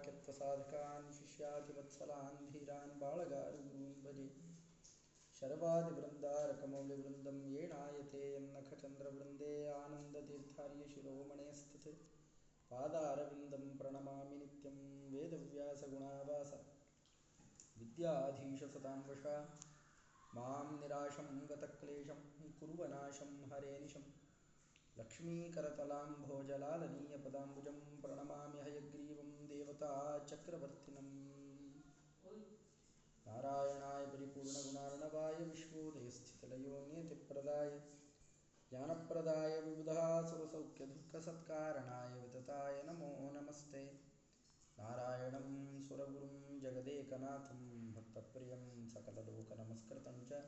वाक्यत्वसाधकान् शिष्यातिवत्सलान् धीरान् बाळगारुगुरून् भजे शर्वादिवृन्दारकमौलिवृन्दं येणायते यन्नखचन्द्रवृन्दे आनन्दतीर्थार्यशिरोमणयस्तत् पादारविन्दं प्रणमामि नित्यं वेदव्यासगुणावास विद्याधीश सदां वशा मां निराशं गतक्लेशं कुर्वनाशं हरेनिशं लक्ष्मीकरतलाम्भोजलालनीयपदाम्बुजं प्रणमामि हयग्रीवं देवता चक्रवर्तिनम्। नारायणाय परिपूर्णगुणार्णवाय विश्वोदयस्थितिलयो नियतिप्रदाय ज्ञानप्रदाय विबुधासुरसौख्यदुःखसत्कारणाय वितताय नमो नमस्ते। नारायणं सुरगुरुं जगदेकनाथं भक्तप्रियं सकललोकनमस्कृतं च।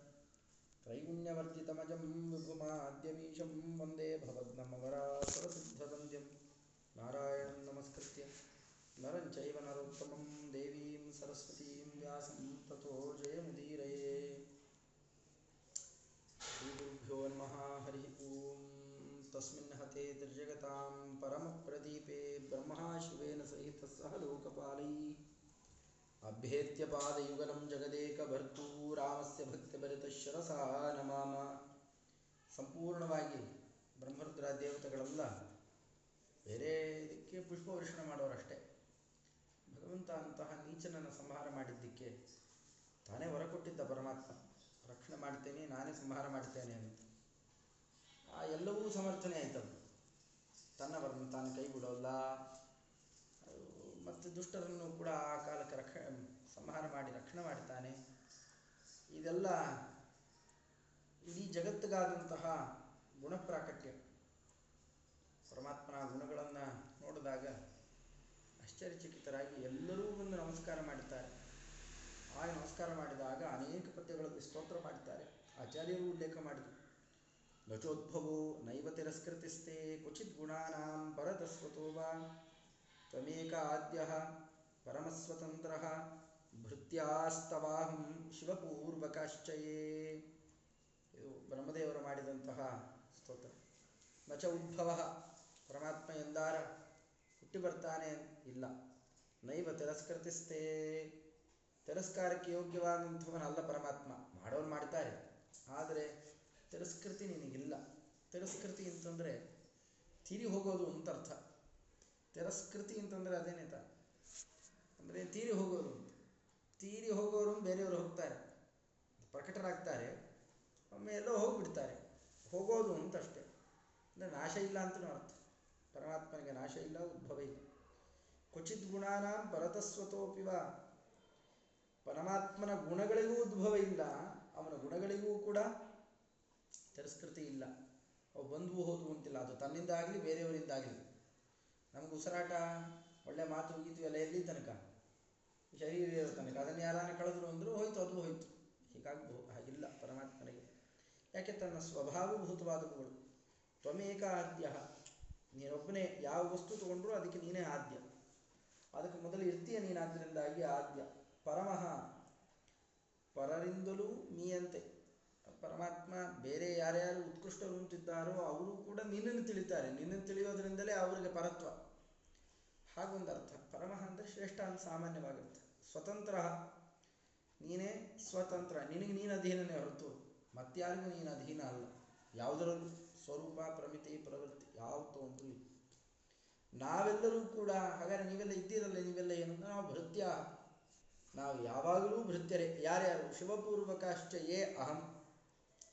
त्रैगुण्यवर्जितमजं विभुमाद्यमीशं वंदे भवद्नमवरासुरसिद्धवन्द्यं नारायणं नमस्कृत्य। नरं चैव नरोत्तमं देवीं सरस्वतीं व्यासं ततो जयमुदीरये श्रीगुरुभ्यो नमः हरिः ॐ तस्मिन् हते निर्जगतां परमप्रदीपे ब्रह्मा शिवेन सहितः सह लोकपालैः अभ्येत्य पादयुगलं जगदेकभर्तू ರಾಮಸ್ಯ ಭಕ್ತಿಭರಿತಶಿರಸಾ ನಮಾಮ ಸಂಪೂರ್ಣವಾಗಿ ಬ್ರಹ್ಮರುದ್ರ ದೇವತೆಗಳೆಲ್ಲ ಬೇರೆ ಇದಕ್ಕೆ ಪುಷ್ಪವರ್ಷಣ ಮಾಡೋರಷ್ಟೇ ಭಗವಂತ ಅಂತಹ ನೀಚನನ್ನು ಸಂಹಾರ ಮಾಡಿದ್ದಕ್ಕೆ ತಾನೇ ಹೊರ ಕೊಟ್ಟಿದ್ದ ಪರಮಾತ್ಮ. ರಕ್ಷಣೆ ಮಾಡ್ತೇನೆ, ನಾನೇ ಸಂಹಾರ ಮಾಡ್ತೇನೆ ಅಂತ. ಆ ಎಲ್ಲವೂ ಸಮರ್ಥನೆ ಆಯ್ತದು. ತನ್ನ ವರನ್ನು ತಾನು ಕೈ ಬಿಡೋಲ್ಲ ಮತ್ತು ದುಷ್ಟರನ್ನು ಕೂಡ ಆ ಕಾಲಕ್ಕೆ ರಕ್ಷ, ಸಂಹಾರ ಮಾಡಿ ರಕ್ಷಣೆ ಮಾಡ್ತಾನೆ. ಇದೆಲ್ಲ ಇಡೀ ಜಗತ್ತಿಗಾದಂತಹ ಗುಣಪ್ರಾಕಟ್ಯ. ಪರಮಾತ್ಮನ ಗುಣಗಳನ್ನು ನೋಡಿದಾಗ ಆಶ್ಚರ್ಯಚಕಿತರಾಗಿ ಎಲ್ಲರೂ ಬಂದು ನಮಸ್ಕಾರ ಮಾಡುತ್ತಾರೆ ಆ ನಮಸ್ಕಾರ ಮಾಡಿದಾಗ ಅನೇಕ ಪದ್ಯಗಳಲ್ಲಿ ಸ್ತೋತ್ರ ಮಾಡುತ್ತಾರೆ ಆಚಾರ್ಯರು ಉಲ್ಲೇಖ ಮಾಡಿದರು. ನಚೋದ್ಭವೋ ನೈವ ತಿರಸ್ಕೃತಿಸ್ತೆ ಕ್ವಚಿತ್ ಗುಣಾನಾಂ ಪರತಸ್ವತೋ ವಾ. ತ್ವಮೇಕ ಆದ್ಯ ಪರಮಸ್ವತಂತ್ರ ಭೃತ್ಯಾಸ್ತವಾಹಂ ಶಿವಪೂರ್ವಕಾಶ್ಚಯೇ. ಇದು ಬ್ರಹ್ಮದೇವರು ಮಾಡಿದಂತಹ ಸ್ತೋತ್ರ. ನಚ ಉದ್ಭವ ಪರಮಾತ್ಮ ಎಂದಾರ. ಹುಟ್ಟಿ ಬರ್ತಾನೆ ಇಲ್ಲ. ನೈವ ತಿರಸ್ಕೃತಿಸ್ತೇ. ತಿರಸ್ಕಾರಕ್ಕೆ ಯೋಗ್ಯವಾದಂಥವನಲ್ಲ ಪರಮಾತ್ಮ. ಮಾಡೋರು ಮಾಡ್ತಾರೆ. ಆದರೆ ತಿರಸ್ಕೃತಿ ನಿನಗಿಲ್ಲ. ತಿರಸ್ಕೃತಿ ಅಂತಂದರೆ ತೀರಿ ಹೋಗೋದು ಅಂತ ಅರ್ಥ ತಿರಸ್ಕೃತಿ ಅಂತಂದರೆ ಅದೇನೇ ತ ಅಂದರೆ ತೀರಿ ಹೋಗೋದು ತೀರಿ ಹೋಗೋರು ಬೇರೆಯವರು ಹೋಗ್ತಾರೆ. ಪ್ರಕಟರಾಗ್ತಾರೆ. ಒಮ್ಮೆ ಎಲ್ಲೋ ಹೋಗಿಬಿಡ್ತಾರೆ. ಹೋಗೋದು ಅಂತಷ್ಟೇ. ಅಂದರೆ ನಾಶ ಇಲ್ಲ ಅಂತಲೂ ಅರ್ಥ ಪರಮಾತ್ಮನಿಗೆ ನಾಶ ಇಲ್ಲ, ಉದ್ಭವ ಇಲ್ಲ. ಕ್ವಚಿತ್ ಗುಣಾನ ಪರತಸ್ವತೋಪಿವ. ಪರಮಾತ್ಮನ ಗುಣಗಳಿಗೂ ಉದ್ಭವ ಇಲ್ಲ, ಅವನ ಗುಣಗಳಿಗೂ ಕೂಡ ತಿರಸ್ಕೃತಿ ಇಲ್ಲ. ಅವು ಬಂದು ಹೋದವು ಅಂತಿಲ್ಲ, ಅದು ತನ್ನಿಂದ ಆಗಲಿ ಬೇರೆಯವರಿಂದ ಆಗಲಿ ನಮ್ಗೆ ಉಸಿರಾಟ, ಒಳ್ಳೆ ಮಾತು, ಗೀತು ಎಲ್ಲ ಎಲ್ಲಿ ತನಕ? ಶರೀರ ಇರೋ ತನಕ. ಅದನ್ನು ಯಾರಾನ ಕಳೆದ್ರು ಅಂದರೂ ಹೋಯ್ತು, ಅದು ಹೋಯ್ತು. ಹೀಗಾಗ್ಬೋದು ಹಾಗಿಲ್ಲ ಪರಮಾತ್ಮನಿಗೆ. ಯಾಕೆ? ತನ್ನ ಸ್ವಭಾವಭೂತವಾದವುಗಳು. ತ್ವಮೇಕ ಆದ್ಯ ನೀನೊಬ್ಬನೇ ಯಾವ ವಸ್ತು ತಗೊಂಡ್ರೂ ಅದಕ್ಕೆ ನೀನೇ ಆದ್ಯ. ಅದಕ್ಕೆ ಮೊದಲು ಇರ್ತೀಯ ನೀನಾದ್ದರಿಂದಾಗಿ ಆದ್ಯ. ಪರಮಃ. ಪರರಿಂದಲೂ ನೀಯಂತೆ. ಪರಮಾತ್ಮ ಬೇರೆ ಯಾರ್ಯಾರು ಉತ್ಕೃಷ್ಟರು ಅಂತಿದ್ದಾರೋ ಅವರು ಕೂಡ ನಿನ್ನನ್ನು ತಿಳಿತಾರೆ. ನಿನ್ನನ್ನು ತಿಳಿಯೋದ್ರಿಂದಲೇ ಅವರಿಗೆ ಪರತ್ವ. ಹಾಗೊಂದು ಅರ್ಥ. ಪರಮಃ ಅಂದರೆ ಶ್ರೇಷ್ಠ ಅಂತ ಸಾಮಾನ್ಯವಾಗಿರುತ್ತೆ. ಸ್ವತಂತ್ರ. ನೀನೇ ಸ್ವತಂತ್ರ. ನಿನಗೆ ನೀನು ಅಧೀನನೇ ಹೊರತು ಮತ್ತಾರಿಗೂ ನೀನು ಅಧೀನ ಅಲ್ಲ. ಯಾವುದರಲ್ಲೂ ಸ್ವರೂಪ ಪ್ರಮಿತಿ ಪ್ರವೃತ್ತಿ ಯಾವತ್ತೂ ಅಂತೂ ನಾವೆಲ್ಲರೂ ಕೂಡ, ಹಾಗಾದ್ರೆ ನೀವೆಲ್ಲ ಇದ್ದೀರಲ್ಲ, ನೀವೆಲ್ಲ ಏನು? ನಾವು ಭೃತ್ಯ. ನಾವು ಯಾವಾಗಲೂ ಭೃತ್ಯರೇ. ಯಾರ್ಯಾರು ಶಿವಪೂರ್ವಕಾಶ್ಚ ಏ ಅಹಂ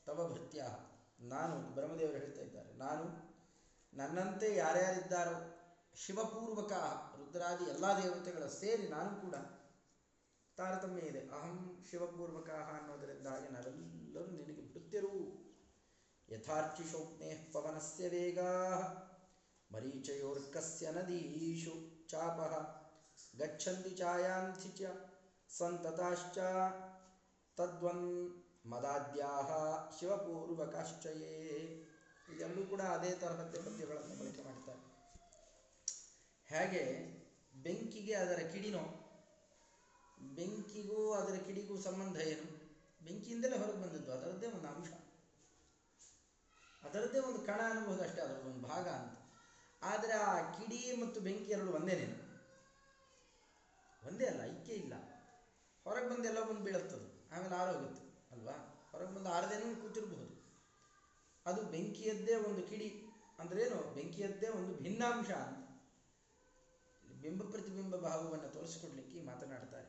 ತವ ಭೃತ್ಯ. ನಾನು, ಬ್ರಹ್ಮದೇವರು ಹೇಳ್ತಾ ಇದ್ದಾರೆ, ನಾನು ನನ್ನಂತೆ ಯಾರ್ಯಾರಿದ್ದಾರೋ ಶಿವಪೂರ್ವಕ ರುದ್ರಾದಿ ಎಲ್ಲ ದೇವತೆಗಳ ಸೇರಿ ನಾನು ಕೂಡ ತಾರತಮ್ಯ ಇದೆ. ಅಹಂ ಶಿವಪೂರ್ವಕ ಅನ್ನೋದರಿಂದಾಗಿ ನಾವೆಲ್ಲರೂ ನಿನಗೆ ಭೃತ್ಯರು. ಯಥಾರ್ಚಿಶೋಕ್ನೇ ಪವನಸ್ಯ ವೇಗಾ ಮರೀಚಯೋರ್ಕಸ್ಯ ನದೀಷು ಚಾಪಃ ಗಚ್ಚಂತಿ ಛಾಯಾಂತಿ ಚ ಸಂತತಾಶ್ಚ ತದ್ವನ್ ಮದಾದ್ಯಾಹ ಶಿವಪೂರ್ವಕಾಶ್ಚಯೇ ಇದೆಲ್ಲೂ ಕೂಡ ಅದೇ ತರಹದ ಪದ್ಯಗಳನ್ನು ಬಳಕೆ ಮಾಡ್ತಾರೆ. ಹೇಗೆ ಬೆಂಕಿಗೆ ಅದರ ಕಿಡಿನೋ, ಬೆಂಕಿಗೂ ಅದರ ಕಿಡಿಗೂ ಸಂಬಂಧ ಏನು? ಬೆಂಕಿಯಿಂದಲೇ ಹೊರಗೆ ಬಂದದ್ದು, ಅದರದ್ದೇ ಒಂದು ಅಂಶ. ಅದರದ್ದೇ ಒಂದು ಕಣ ಅನ್ನಬಹುದು ಅಷ್ಟೇ ಅದರ ಒಂದು ಭಾಗ ಅಂತ. ಆದರೆ ಆ ಕಿಡಿ ಮತ್ತು ಬೆಂಕಿ ಎರಡು ಒಂದೇನೇನು ಒಂದೇ ಅಲ್ಲ, ಐಕ್ಯ ಇಲ್ಲ. ಹೊರಗೆ ಬಂದು ಎಲ್ಲ ಬಂದು ಬೀಳುತ್ತದೆ, ಆಮೇಲೆ ಆರೋಗುತ್ತೆ ಅಲ್ವಾ? ಹೊರಗೆ ಬಂದು ಆರದೇನೂ ಕೂತಿರಬಹುದು. ಅದು ಬೆಂಕಿಯದ್ದೇ ಒಂದು ಕಿಡಿ ಅಂದ್ರೇನು ಬೆಂಕಿಯದ್ದೇ ಒಂದು ಭಿನ್ನಾಂಶ ಅಂತ. ಬಿಂಬ ಪ್ರತಿಬಿಂಬ ಭಾವವನ್ನು ತೋರಿಸಿಕೊಡ್ಲಿಕ್ಕೆ ಮಾತನಾಡ್ತಾರೆ.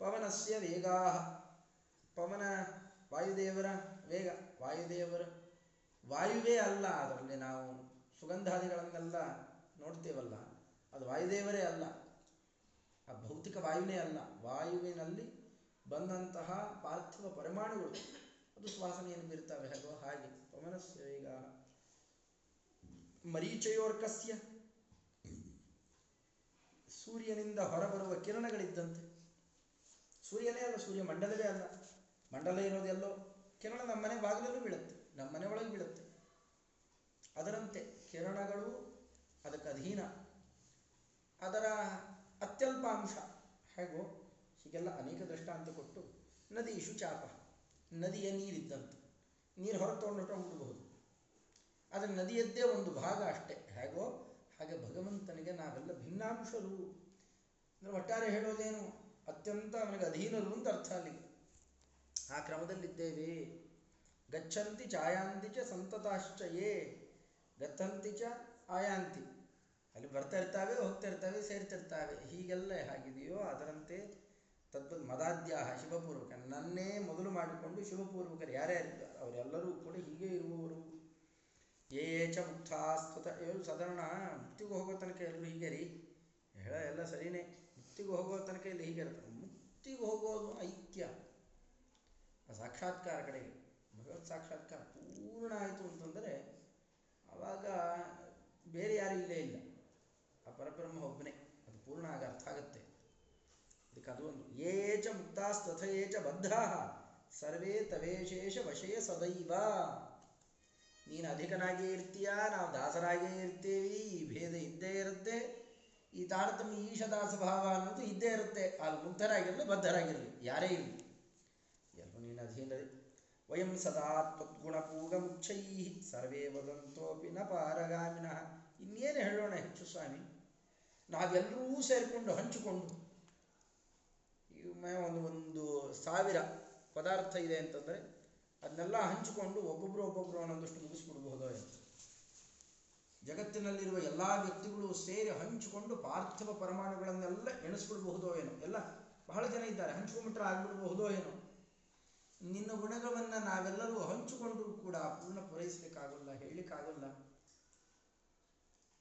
ಪವನಸ್ಯ ವೇಗಾ ಪವನ ವಾಯುದೇವರ ವೇಗ, ವಾಯುದೇವರ ವಾಯುವೇ ಅಲ್ಲ, ಅದರಲ್ಲಿ ನಾವು ಸುಗಂಧಾದಿಗಳನ್ನೆಲ್ಲ ನೋಡ್ತೇವಲ್ಲ, ಅದು ವಾಯುದೇವರೇ ಅಲ್ಲ. ಆ ಭೌತಿಕ ವಾಯುವೇ ಅಲ್ಲ. ವಾಯುವಿನಲ್ಲಿ ಬಂದಂತಹ ಪಾರ್ಥಿವ ಪರಮಾಣುಗಳು, ಅದು ಸುವಾಸನೆಯನ್ನು ಬೀರ್ತವೆ ಹೇಗೋ ಹಾಗೆ. ಪವನಸ್ಯ ಈಗ ಮರೀಚಯೋರ್ಕಸ್ಯ. ಸೂರ್ಯನಿಂದ ಹೊರಬರುವ ಕಿರಣಗಳಿದ್ದಂತೆ. ಸೂರ್ಯನೇ ಅಲ್ಲ, ಸೂರ್ಯ ಮಂಡಲವೇ ಅಲ್ಲ. ಮಂಡಲ ಇರೋದೆಲ್ಲೋ ಕಿರಣ ನಮ್ಮನೆ ಬಾಗಿಲಲ್ಲೂ ಬೀಳುತ್ತೆ. ನಮ್ಮನೆ ಒಳಗೆ ಬೀಳುತ್ತೆ. ಅದರಂತೆ ಕಿರಣಗಳು ಅದಕ್ಕೆ ಅಧೀನ. ಅದರ ಅತ್ಯಲ್ಪ ಅಂಶ ಹೇಗೋ ಹೀಗೆಲ್ಲ ಅನೇಕ ದೃಷ್ಟಾಂತ ಕೊಟ್ಟು ನದಿ ಶುಚಾಪ ನದಿಯ ನೀರಿದ್ದಂತೆ. ನೀರು ಹೊರ ತಗೊಂಡು ಹುಟ್ಟಬಹುದು ಆದರೆ ನದಿಯದ್ದೇ ಒಂದು ಭಾಗ ಅಷ್ಟೇ. ಹೇಗೋ ಹಾಗೆ ಭಗವಂತನಿಗೆ ನಾವೆಲ್ಲ ಭಿನ್ನಾಂಶರು. ಅಂದರೆ ಒಟ್ಟಾರೆ ಹೇಳೋದೇನು? ಅತ್ಯಂತ ಅವನಿಗೆ ಅಧೀನರು ಅಂತ ಅರ್ಥ ಅಲ್ಲಿಗೆ. ಆ ಕ್ರಮದಲ್ಲಿದ್ದೇವೆ. ಗಚ್ಚಂತಿ ಚಾಯಾಂತಿ ಚ ಸಂತತಾಶ್ಚ ಏ ಗತ್ತಂತಿ ಚ ಆಯಾಂತಿ ಅಲ್ಲಿ ಬರ್ತಾ ಇರ್ತಾವೆ, ಹೋಗ್ತಾ ಇರ್ತಾವೆ ಸೇರ್ತಿರ್ತಾವೆ ಹೀಗೆಲ್ಲ ಹಾಗಿದೆಯೋ ಅದರಂತೆ ತದ್ವದ್ ಮದಾದ್ಯಾಹ ಶಿವಪೂರ್ವಕ ನನ್ನೇ ಮೊದಲು ಮಾಡಿಕೊಂಡು ಶಿವಪೂರ್ವಕರು ಯಾರ್ಯಾರಿದ್ದಾರೆ ಅವರೆಲ್ಲರೂ ಕೂಡ ಹೀಗೆ ಇರುವವರು. ಏ ಚ ಮುಕ್ತಾಸ್ತುತ ಇವರು ಸಾಧಾರಣ ಮುಕ್ತಿಗೆ ಹೋಗೋ ತನಕ ಎಲ್ಲರೂ ಹೀಗೆ ರೀ. ಹೇಳ, ಎಲ್ಲ ಸರಿನೇ. ಮುಕ್ತಿಗೆ ಹೋಗೋ ತನಕ ಇಲ್ಲಿ ಹೀಗೆ ಇರ್ತಾರೆ. ಮುಕ್ತಿಗೆ ಹೋಗೋದು ಐಕ್ಯ. ಸಾಕ್ಷಾತ್ಕಾರ ಕಡೆಗೆ. ಭಗವತ್ ಸಾಕ್ಷಾತ್ಕಾರ ಪೂರ್ಣ ಆಯಿತು ಅಂತಂದರೆ ಆವಾಗ ಬೇರೆ ಯಾರು ಇಲ್ಲೇ ಇಲ್ಲ. ಆ ಪರಬ್ರಹ್ಮ ಒಬ್ಬನೇ. ಅದು ಪೂರ್ಣ ಆಗ ಅರ್ಥ ಆಗುತ್ತೆ. ಅದಕ್ಕೆ ಅದು ಒಂದು ಯೇ ಚ ಬದ್ಧಾ ಸರ್ವೇ ತವೇಶೇಷ ವಶಯ ಸದೈವ. ನೀನು ಅಧಿಕನಾಗೇ ಇರ್ತೀಯ? ನಾವು ದಾಸರಾಗೇ ಇರ್ತೀವಿ. ಈ ಭೇದ ಇದ್ದೇ ಇರುತ್ತೆ. ಈ ತಾರತಮ್ಯ ಈಶದಾಸ ಭಾವ ಅನ್ನೋದು ಇದ್ದೇ ಇರುತ್ತೆ. ಅಲ್ಲಿ ಮುಗ್ಧರಾಗಿರಲಿ, ಬದ್ಧರಾಗಿರಲಿ. ಯಾರೇ ಇರಲಿ. ಎಲ್ಲರೂ ನೀನು ಅಧೀನರೇ. ವಯಂ ಸದಾ ತ್ವದ್ಗುಣಪೂಗಮುಚ್ಚೈ ಸರ್ವೇ ವದಂತೋಪಿ ನ ಪಾರಗಾಮಿನಃ ಇನ್ನೇನು ಹೇಳೋಣ ಹೆಚ್ಚು ಸ್ವಾಮಿ? ನಾವೆಲ್ಲರೂ ಸೇರಿಕೊಂಡು ಹಂಚಿಕೊಂಡು ಒಂದು ಒಂದು ಸಾವಿರ ಪದಾರ್ಥ ಇದೆ ಅಂತಂದರೆ ಅದನ್ನೆಲ್ಲ ಹಂಚಿಕೊಂಡು ಒಬ್ಬೊಬ್ಬರು ಒಬ್ಬೊಬ್ಬರು ಒಂದೊಂದಷ್ಟು ಮುಗಿಸ್ಬಿಡ್ಬಹುದೋ ಏನು. ಜಗತ್ತಿನಲ್ಲಿರುವ ಎಲ್ಲ ವ್ಯಕ್ತಿಗಳು ಸೇರಿ ಹಂಚಿಕೊಂಡು ಪಾರ್ಥಿವ ಪರಮಾಣುಗಳನ್ನೆಲ್ಲ ಎಣಿಸ್ಬಿಡ್ಬಹುದೋ ಏನೋ. ಎಲ್ಲ ಬಹಳ ಜನ ಇದ್ದಾರೆ. ಹಂಚ್ಕೊಂಡ್ಬಿಟ್ರೆ ಆಗ್ಬಿಡ್ಬಹುದೋ ಏನೋ. ನಿನ್ನ ಗುಣಗಳನ್ನು ನಾವೆಲ್ಲರೂ ಹಂಚಿಕೊಂಡ್ರೂ ಕೂಡ ಪೂರ್ಣ ಪೂರೈಸಲಿಕ್ಕಾಗಲ್ಲ ಹೇಳಲಿಕ್ಕಾಗಲ್ಲ.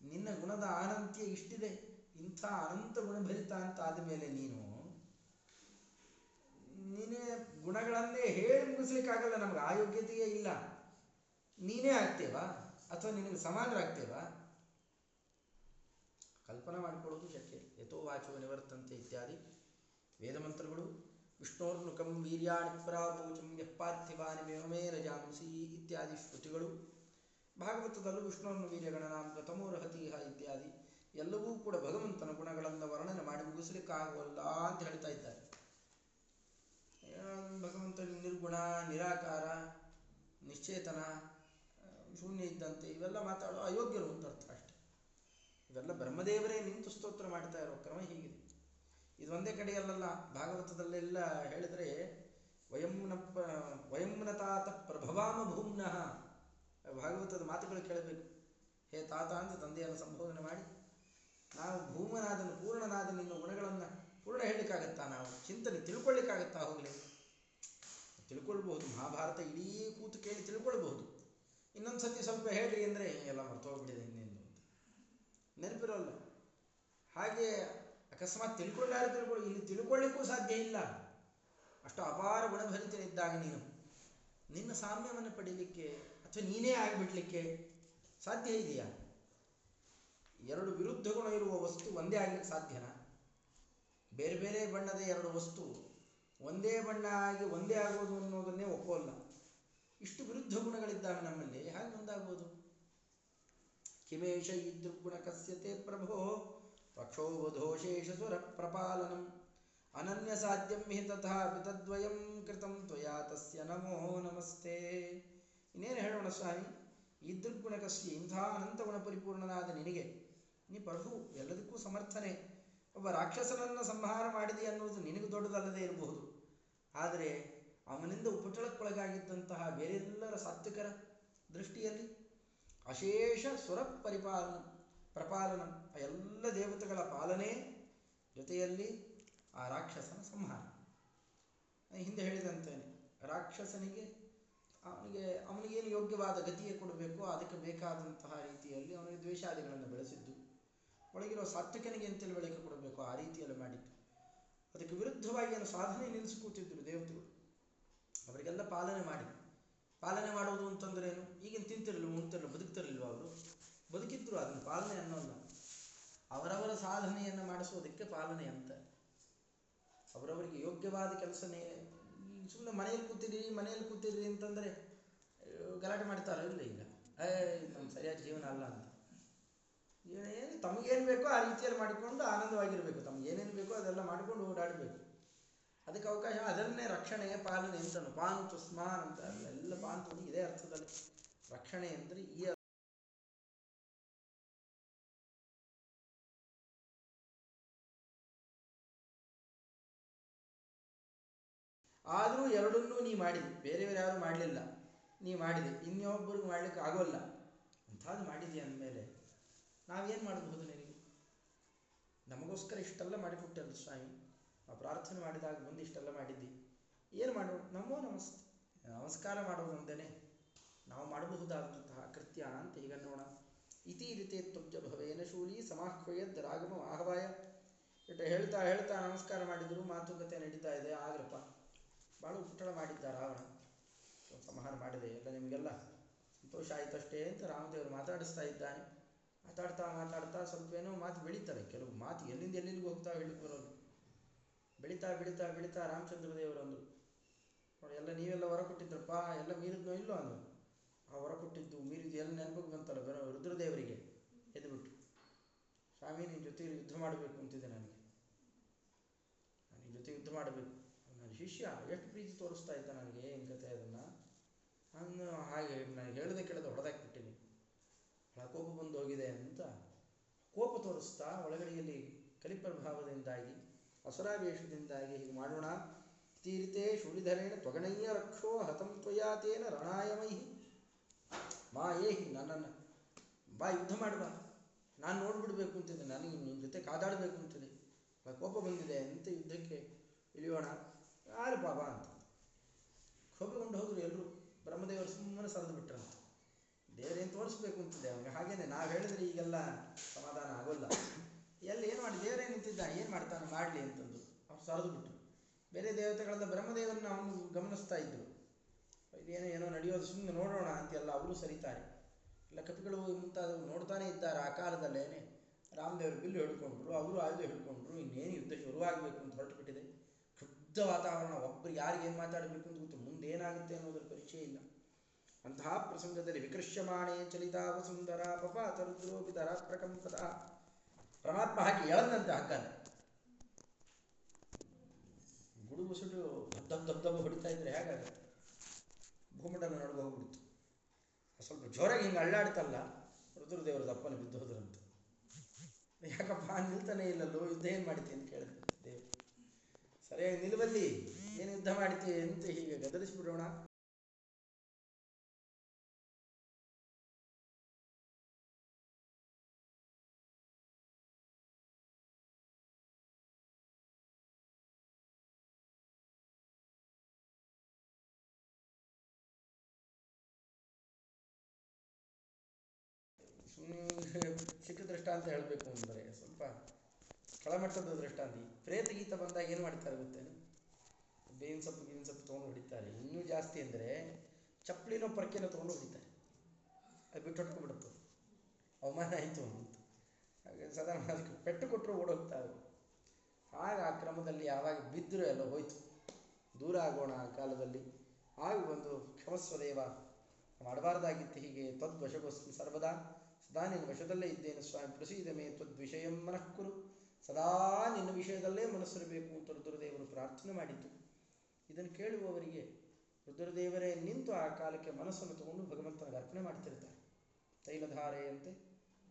ನಿನ್ನ ಗುಣದ ಅನಂತ್ಯ ಇಷ್ಟಿದೆ, ಇಂಥ ಅನಂತ ಗುಣಭರಿತ ಅಂತ ಆದಮೇಲೆ ನೀನು ನೀನೇ ಗುಣಗಳನ್ನೇ ಹೇಳಿ ಮುಗಿಸ್ಲಿಕ್ಕಾಗಲ್ಲ, ನಮ್ಗೆ ಆ ಯೋಗ್ಯತೆಯೇ ಇಲ್ಲ. ನೀನೇ ಆಗ್ತೇವಾ? ಅಥವಾ ನಿನಗೆ ಸಮಾನರಾಗ್ತೇವಾ? ಕಲ್ಪನೆ ಮಾಡಿಕೊಳ್ಳೋದು ಶಕ್ಯ. ಯಥೋವಾಚೋ ಯಥೋ ವಾಚೋ ನಿವರ್ತಂತೆ ಇತ್ಯಾದಿ ವೇದಮಂತ್ರಗಳು ವಿಷ್ಣೋರ್ನುಕಂ ವೀರ್ಯಾಣಿ ಯಃ ಪಾರ್ಥಿವಾನಿ ಮೇವಮೇ ರಜಾಂಸಿ ಇತ್ಯಾದಿ ಶ್ರುತಿಗಳು ಭಾಗವತದಲ್ಲೂ ವಿಷ್ಣುವನ್ನು ವೀರ್ಯಗಣನಾಂ ಪ್ರಥಮೋರ್ಹತೀಹ ಇತ್ಯಾದಿ ಎಲ್ಲವೂ ಕೂಡ ಭಗವಂತನ ಗುಣಗಳನ್ನು ವರ್ಣನೆ ಮಾಡಿ ಮುಗಿಸ್ಲಿಕ್ಕಾಗುವಲ್ಲ ಅಂತ ಹೇಳ್ತಾ ಇದ್ದಾರೆ. ಭಗವಂತ ನಿರ್ಗುಣ, ನಿರಾಕಾರ, ನಿಶ್ಚೇತನ ಶೂನ್ಯ ಇದ್ದಂತೆ ಇವೆಲ್ಲ ಮಾತಾಡೋ ಅಯೋಗ್ಯರು ಅಂತ ಅರ್ಥ ಅಷ್ಟೆ. ಇವೆಲ್ಲ ಬ್ರಹ್ಮದೇವರೇ ನಿಂತು ಸ್ತೋತ್ರ ಮಾಡ್ತಾ ಇರೋ ಕ್ರಮ ಹೀಗಿದೆ. ಇದೊಂದೇ ಕಡೆಯಲ್ಲ ಭಾಗವತದಲ್ಲೆಲ್ಲ ಹೇಳಿದರೆ ವಯಂನ ವಯಂನ ತಾತ ಪ್ರಭವಾಮ ಭೂಮ್ನಃ ಭಾಗವತದ ಮಾತುಗಳು ಕೇಳಬೇಕು. ಹೇ ತಾತ ಅಂತ ತಂದೆಯನ್ನು ಸಂಬೋಧನೆ ಮಾಡಿ, ನಾವು ಭೂಮನಾದನು ಪೂರ್ಣನಾದ ನಿನ್ನ ಗುಣಗಳನ್ನು ಪೂರ್ಣ ಹೇಳಲಿಕ್ಕಾಗತ್ತಾ ನಾವು? ಚಿಂತನೆ ತಿಳ್ಕೊಳ್ಳಿಕ್ಕಾಗತ್ತಾ ಹೋಗಲಿ? ತಿಳ್ಕೊಳ್ಬಹುದು, ಮಹಾಭಾರತ ಇಡೀ ಕೂತು ಕೇಳಿ ತಿಳ್ಕೊಳ್ಬಹುದು. ಇನ್ನೊಂದು ಸತಿ ಸ್ವಲ್ಪ ಹೇಳ್ರಿ ಅಂದರೆ, ಎಲ್ಲ ಮರ್ತೋಗ್ಬಿಟ್ಟಿದೆ ಇನ್ನೇನು ನೆನಪಿರೋಲ್ಲ. ಹಾಗೆ ಅಕಸ್ಮಾತ್ ತಿಳ್ಕೊಂಡಾರೆ ತಿಳ್ಕೊಳ್ಳಿ. ಇಲ್ಲಿ ತಿಳ್ಕೊಳ್ಳಿಕ್ಕೂ ಸಾಧ್ಯ ಇಲ್ಲ. ಅಷ್ಟು ಅಪಾರ ಗುಣಭರಿತನಿದ್ದಾಗ ನೀನು. ನಿನ್ನ ಸಾಮ್ಯವನ್ನು ಪಡೀಲಿಕ್ಕೆ ಅಥವಾ ನೀನೇ ಆಗಿಬಿಡ್ಲಿಕ್ಕೆ ಸಾಧ್ಯ ಇದೆಯಾ? ಎರಡು ವಿರುದ್ಧ ಗುಣ ಇರುವ ವಸ್ತು ಒಂದೇ ಆಗ್ಲಿಕ್ಕೆ ಸಾಧ್ಯನಾ? ಬೇರೆ ಬೇರೆ ಬಣ್ಣದ ಎರಡು ವಸ್ತು ಒಂದೇ ಬಣ್ಣ ಆಗಿ ಒಂದೇ ಆಗೋದು ಅನ್ನೋದನ್ನೇ ಒಪ್ಪೋಲ್ಲ. ಇಷ್ಟು ವಿರುದ್ಧ ಗುಣಗಳಿದ್ದಾವೆ ನಮ್ಮಲ್ಲಿ. ಹಾಗೆ ಒಂದಾಗ್ಬೋದು? ಕಿಮೇಶ ಗುಣ ಕಸ್ಯತೆ ಪ್ರಭೋ ಅನನ್ಯ ಸಾಧ್ಯಂ ಹಿ ತಥಾಪಿ ತದ್ವಯಂ ಕೃತಂ ತ್ವಯಾ ತಸ್ಯ ನಮೋ ನಮಸ್ತೆ ಇನ್ನೇನು ಹೇಳೋಣ ಸ್ವಾಮಿ ಈದೃಗ್ಗುಣಕಸ್ಯ ಇಂಥ ಅನಂತ ಗುಣ ಪರಿಪೂರ್ಣನಾದ ನಿನಗೆ ನೀ ಪ್ರಭು, ಎಲ್ಲದಕ್ಕೂ ಸಮರ್ಥನೆ. ಒಬ್ಬ ರಾಕ್ಷಸನನ್ನು ಸಂಹಾರ ಮಾಡಿದೆ ಅನ್ನೋದು ನಿನಗೆ ದೊಡ್ಡದಲ್ಲದೆ ಇರಬಹುದು. ಆದರೆ ಅವನಿಂದ ಉಪಟಳಕ್ಕೊಳಗಾಗಿದ್ದಂತಹ ಬೇರೆಲ್ಲರ ಸಾತ್ವಿಕರ ದೃಷ್ಟಿಯಲ್ಲಿ ಅಶೇಷ ಸ್ವರ ಪರಿಪಾಲನ ಪ್ರಪಾಲನ. ಆ ಎಲ್ಲ ದೇವತೆಗಳ ಪಾಲನೆ ಜೊತೆಯಲ್ಲಿ ಆ ರಾಕ್ಷಸನ ಸಂಹಾರ. ಹಿಂದೆ ಹೇಳಿದಂತೇನೆ, ರಾಕ್ಷಸನಿಗೆ ಅವನಿಗೆ, ಅವನಿಗೇನು ಯೋಗ್ಯವಾದ ಗತಿಗೆ ಕೊಡಬೇಕು ಅದಕ್ಕೆ ಬೇಕಾದಂತಹ ರೀತಿಯಲ್ಲಿ ಅವನಿಗೆ ದ್ವೇಷಾದಿಗಳನ್ನು ಬೆಳೆಸಿದ್ದು, ಒಳಗಿರೋ ಸಾತ್ವಿಕನಿಗೆ ಅಂತ ತಿಳುವಳಿಕೆ ಕೊಡಬೇಕು ಆ ರೀತಿಯಲ್ಲಿ ಮಾಡಿತ್ತು ಅದಕ್ಕೆ ವಿರುದ್ಧವಾಗಿ ಏನು ಸಾಧನೆ ನಿಲ್ಲಿಸಿ ಕೂತಿದ್ರು ದೇವತೆಗಳು. ಅವರಿಗೆಲ್ಲ ಪಾಲನೆ ಮಾಡಿ ಪಾಲನೆ ಮಾಡುವುದು ಅಂತಂದ್ರೇನು ಈಗಿನ ತಿಂತಿರಲಿಲ್ಲ ಉಣ್ತಿರಲಿಲ್ಲ ಬದುಕ್ತಿರಲಿಲ್ವ ಅವರು? ಬದುಕಿದ್ರು ಅದನ್ನು ಪಾಲನೆ ಅನ್ನೋಲ್ಲ. ಅವರವರ ಸಾಧನೆಯನ್ನು ಮಾಡಿಸೋದಕ್ಕೆ ಪಾಲನೆ ಅಂತ. ಅವರವರಿಗೆ ಯೋಗ್ಯವಾದ ಕೆಲಸನೇ ಸುಮ್ಮನೆ ಮನೆಯಲ್ಲಿ ಕೂತಿರಿ ಮನೆಯಲ್ಲಿ ಕೂತಿರಿ ಅಂತಂದರೆ ಗಲಾಟೆ ಮಾಡ್ತಾರೋ ಇಲ್ಲ ಈಗ? ಏ ನಮ್ಮ ಸರಿಯಾದ ಜೀವನ ಅಲ್ಲ ಅಂತ. ಏನೇನು ಏನು, ತಮಗೇನು ಬೇಕೋ ಆ ರೀತಿಯಲ್ಲಿ ಮಾಡಿಕೊಂಡು ಆನಂದವಾಗಿರಬೇಕು. ತಮ್ಗೆ ಏನೇನು ಬೇಕೋ ಅದೆಲ್ಲ ಮಾಡಿಕೊಂಡು ಓಡಾಡಬೇಕು. ಅದಕ್ಕೆ ಅವಕಾಶ, ಅದನ್ನೇ ರಕ್ಷಣೆ, ಪಾಲನೆ ಅಂತನು. ಪಾನ್ ಸ್ಮಾನ್ ಅಂತ, ಎಲ್ಲ ಅಂದ್ರೆ ಇದೇ ಅರ್ಥದಲ್ಲಿ. ರಕ್ಷಣೆ ಅಂದರೆ ಈ ಆದರೂ ಎರಡನ್ನೂ ನೀ ಮಾಡಿದೆ. ಬೇರೆಯವರು ಯಾರು ಮಾಡಲಿಲ್ಲ. ನೀ ಮಾಡಿದೆ. ಇನ್ನೊಬ್ಬರಿಗೆ ಮಾಡ್ಲಿಕ್ಕೆ ಆಗೋಲ್ಲ. ಅಂಥದ್ದು ಮಾಡಿದೆ ಅಂದಮೇಲೆ ನಾವೇನು ಮಾಡಬಹುದು ನಿನಗೆ? ನಮಗೋಸ್ಕರ ಇಷ್ಟೆಲ್ಲ ಮಾಡಿಕೊಟ್ಟಲ್ಲ ಸ್ವಾಮಿ. ನಾವು ಪ್ರಾರ್ಥನೆ ಮಾಡಿದಾಗ ಮುಂದೆ ಇಷ್ಟೆಲ್ಲ ಮಾಡಿದ್ದಿ. ಏನು ಮಾಡೋ ನಮೋ ನಮಸ್ ನಮಸ್ಕಾರ ಮಾಡೋದೊಂದೇನೆ ನಾವು ಮಾಡಬಹುದಾದಂತಹ ಕೃತ್ಯ ಅಂತ ಈಗ ನೋಡೋಣ. ಇತಿ ರೀತಿ ತ್ವಜ ಭವೇನ ಶೂಲಿ ಸಮಾಹ್ವಯದ್ ರಾಗಮ ಆಹ್ವಾಯ ಇಟ್ಟು ಹೇಳ್ತಾ ಹೇಳ್ತಾ ನಮಸ್ಕಾರ ಮಾಡಿದ್ರು, ಮಾತುಕತೆ ನಡೀತಾ ಇದೆ. ಆಗ್ರಪ್ಪ. ಭಾಳ ಉಪಟಳ ಮಾಡಿದ್ದ ರಾವಣ. ಸಂಹಾರ ಮಾಡಿದೆ ಎಲ್ಲ ನಿಮಗೆಲ್ಲ. ಸಂತೋಷ ಆಯ್ತಷ್ಟೇ ಅಂತ ರಾಮದೇವರು ಮಾತಾಡಿಸ್ತಾ ಇದ್ದಾನೆ. ಮಾತಾಡ್ತಾ ಮಾತಾಡ್ತಾ ಸ್ವಲ್ಪ ಏನೋ ಮಾತು ಬೆಳೀತವೆ ಕೆಲವು ಮಾತು ಎಲ್ಲಿಂದ ಎಲ್ಲಿಂದ ಹೋಗ್ತಾ ಹೇಳಿ ಬರೋದು ಬೆಳೀತಾ ಬೆಳೀತಾ ಬೆಳೀತಾ ರಾಮಚಂದ್ರ ದೇವರೊಂದು ನೋಡಿ, ಎಲ್ಲ ನೀವೆಲ್ಲ ಹೊರ ಕೊಟ್ಟಿದ್ರಪ್ಪ ಎಲ್ಲ ಮೀರಿದ್ನೋ ಇಲ್ಲೋ ಅಂದರು. ಆ ಹೊರ ಕೊಟ್ಟಿದ್ದು ಮೀರಿದ್ದು ಎಲ್ಲ ನೆನಪಿಗೆ ಬಂತಲ್ಲ ಬರೋ ರುದ್ರದೇವರಿಗೆ. ಎದ್ಬಿಟ್ಟು ಸ್ವಾಮಿ ನಿನ್ನ ಜೊತೆ ಯುದ್ಧ ಮಾಡಬೇಕು ಅಂತಿದೆ ನನಗೆ. ನಾನು ನಿನ್ನ ಜೊತೆ ಯುದ್ಧ ಮಾಡಬೇಕು. ಶಿಷ್ಯ, ಎಷ್ಟು ಪ್ರೀತಿ ತೋರಿಸ್ತಾ ಇದ್ದ ನನಗೆ ಏನು ಕತೆ ಅದನ್ನು? ನಾನು ಹಾಗೆ ನಾನು ಹೇಳದೆ ಕೇಳದೆ ಹೊಡೆದಾಕ್ಬಿಟ್ಟಿನಿ. ಕೋಪ ಬಂದು ಹೋಗಿದೆ ಅಂತ ಕೋಪ ತೋರಿಸ್ತಾ ಒಳಗಡೆಯಲ್ಲಿ ಕಲಿಪ್ರಭಾವದಿಂದಾಗಿ ಅಸುರಾವೇಶದಿಂದಾಗಿ ಹೀಗೆ ಮಾಡೋಣ. ತೀರಿತೆ ಶೂಲಿಧರೇಣ ತ್ವಗಣಯ್ಯ ರಕ್ಷೋ ಹತಂ ತ್ವಯಾತೇನ ರಣಾಯಮೈ ಏಹಿ ನನ್ನನ್ನು, ಬಾ ಯುದ್ಧ ಮಾಡುವ ನಾನು ನೋಡ್ಬಿಡ್ಬೇಕು ಅಂತಿದ್ದೆ, ನನಗೆ ನಿನ್ನ ಜೊತೆ ಕಾದಾಡಬೇಕು ಅಂತಿದೆ ಕೋಪ ಬಂದಿದೆ ಅಂತ ಯುದ್ಧಕ್ಕೆ ಇಳಿಯೋಣ. ಯಾರು ಬಾಬಾ ಅಂತ ಕೋಪಗೊಂಡು ಹೋದ್ರು ಎಲ್ಲರೂ ಬ್ರಹ್ಮದೇವರು ಸುಮ್ಮನೆ ಸರಿದು ಬಿಟ್ರಂತ. ದೇವರೇನು ತೋರಿಸ್ಬೇಕು ಅಂತಿದ್ದೆ ಅವನಿಗೆ? ಹಾಗೇನೆ ನಾವು ಹೇಳಿದ್ರೆ ಈಗೆಲ್ಲ ಸಮಾಧಾನ ಆಗೋಲ್ಲ. ಎಲ್ಲ ಏನು ಮಾಡಿ? ದೇವರೇ ನಿಂತಿದ್ದ ಏನು ಮಾಡ್ತಾನೆ ಮಾಡಲಿ ಅಂತಂದು. ಅವ್ರು ಸರಿದು ಬಿಟ್ರು. ಬೇರೆ ದೇವತೆಗಳೆಲ್ಲ ಬ್ರಹ್ಮದೇವರನ್ನ ಅವನು ಗಮನಿಸ್ತಾ ಇದ್ದರು ಇದೇನೋ ಏನೋ ನಡೆಯೋದು ಸುಮ್ಮನೆ ನೋಡೋಣ ಅಂತೆಲ್ಲ ಅವರು ಸರಿತಾರೆ. ಎಲ್ಲ ಕಪಿಗಳು ಮುಂತಾದವು ನೋಡ್ತಾನೆ ಇದ್ದಾರೆ ಆ ಕಾಲದಲ್ಲೇನೆ. ರಾಮದೇವರು ಬಿಲ್ಲು ಹಿಡ್ಕೊಂಡ್ರು, ಅವರು ಆಯುಧ ಹಿಡ್ಕೊಂಡ್ರು, ಇನ್ನೇನು ಯುದ್ಧ ಶುರುವಾಗಬೇಕು ಅಂತ ಹೊರಟು ಬಿಟ್ಟಿದೆ ಶುದ್ಧ ವಾತಾವರಣ ಒಬ್ಬರು ಯಾರಿಗೆ ಏನು ಮಾತಾಡಬೇಕು ಅಂತ ಗೊತ್ತು, ಮುಂದೆ ಏನಾಗುತ್ತೆ ಅನ್ನೋದ್ರ ಪರಿಚಯ ಇಲ್ಲ. ಅಂತಹ ಪ್ರಸಂಗದಲ್ಲಿ ವಿಕೃಷ್ಯಮಾಣೆ ಚಲಿತಾವ ಸುಂದರ ಪಪ ತರುದ್ರೋಪಿತರ ಪ್ರಕಂಪದ. ಪರಮಾತ್ಮ ಹಾಕಿ ಎಳದಂತೆ ಹಗ್ಗನ ಗುಡುಗು ಸುಟ್ಟು ದಬ್ ದಬ್ ದಬ್ಬ ಹೊಡಿತಾ ಇದ್ರೆ ಹೇಗಾಗುತ್ತೆ? ಭೂಮಂಡಲ ನಡುವೆ ಹೋಗ್ಬಿಡ್ತು ಸ್ವಲ್ಪ ಜೋರಾಗಿ ಹಿಂಗೆ ಅಳ್ಳಾಡ್ತಲ್ಲ, ರುದ್ರದೇವರ ದಪ್ಪನ ಬಿದ್ದು ಹೋದ್ರಂತ. ಯಾಕಪ್ಪ ನಿಲ್ತಾನೆ ಇಲ್ಲಲ್ಲೋ, ಯುದ್ಧ ಏನು ಮಾಡ್ತೀನಿ ಅಂತ ಕೇಳಿದ್ರು. ಸರಿಯಾಗಿ ನಿಲುವಲ್ಲಿ ಏನು ಯುದ್ಧ ಮಾಡ್ತೀವಿ ಅಂತ ಹೀಗೆ ಗದರಿಸ್ಬಿಡೋಣ. ಸುಮ್ಮನೆ ಚಿಕ್ಕ ದೃಷ್ಟ ಅಂತ ಹೇಳಬೇಕು ಅಂದರೆ ಸ್ವಲ್ಪ ಕೆಳಮಟ್ಟದ ದೃಷ್ಟಾಂತಿ. ಈ ಪ್ರೇತ ಗೀತ ಬಂದಾಗ ಏನು ಮಾಡ್ತಾರೆ ಗೊತ್ತೇನು? ಬೇವಿನ ಸೊಪ್ಪು ಬೇವಿನ ಸೊಪ್ಪು ತೊಗೊಂಡು ಹೊಡಿತಾರೆ. ಇನ್ನೂ ಜಾಸ್ತಿ ಅಂದರೆ ಚಪ್ಪಲಿನೋ ಪರ್ಕೆನೋ ತೊಗೊಂಡು ಹೊಡಿತಾರೆ. ಅದು ಬಿಟ್ಟು ಹೊಟ್ಕೊಂಡ್ಬಿಡುತ್ತೆ ಅವಮಾನ ಆಯಿತು ಅಂತ. ಹಾಗೆ ಸಾಧಾರಣ ಅದಕ್ಕೆ ಪೆಟ್ಟು ಕೊಟ್ಟರು ಓಡೋಗ್ತಾರೆ ಆಗ ಆ ಕ್ರಮದಲ್ಲಿ ಯಾವಾಗ ಬಿದ್ದರೂ ಎಲ್ಲ ಹೋಯ್ತು. ದೂರ ಆಗೋಣ ಆ ಕಾಲದಲ್ಲಿ. ಆಗ ಒಂದು ಕ್ಷಮಸ್ವದೇವ ಮಾಡಬಾರ್ದಾಗಿತ್ತು ಹೀಗೆ. ತದ್ವಶಗೋಸ್ಮಿ ಸರ್ವದಾ. ಸದಾ ನಿನ್ನ ವಶದಲ್ಲೇ ಇದ್ದೇನೆ ಸ್ವಾಮಿ. ಪ್ರಸೀದ ಮೇ ತದ್ವಿಷಯಂ ಮನಃ ಸದಾ ನಿನ್ನ ವಿಷಯದಲ್ಲೇ ಮನಸ್ಸಿರಬೇಕು ಅಂತ ರುದ್ರದೇವರು ಪ್ರಾರ್ಥನೆ ಮಾಡಿತು ಇದನ್ನು ಕೇಳುವವರಿಗೆ ರುದ್ರದೇವರೇ, ನಿಂತು ಆ ಕಾಲಕ್ಕೆ ಮನಸ್ಸನ್ನು ತಗೊಂಡು ಭಗವಂತನಿಗೆ ಅರ್ಪಣೆ ಮಾಡ್ತಿರ್ತಾರೆ ತೈಲಧಾರೆಯಂತೆ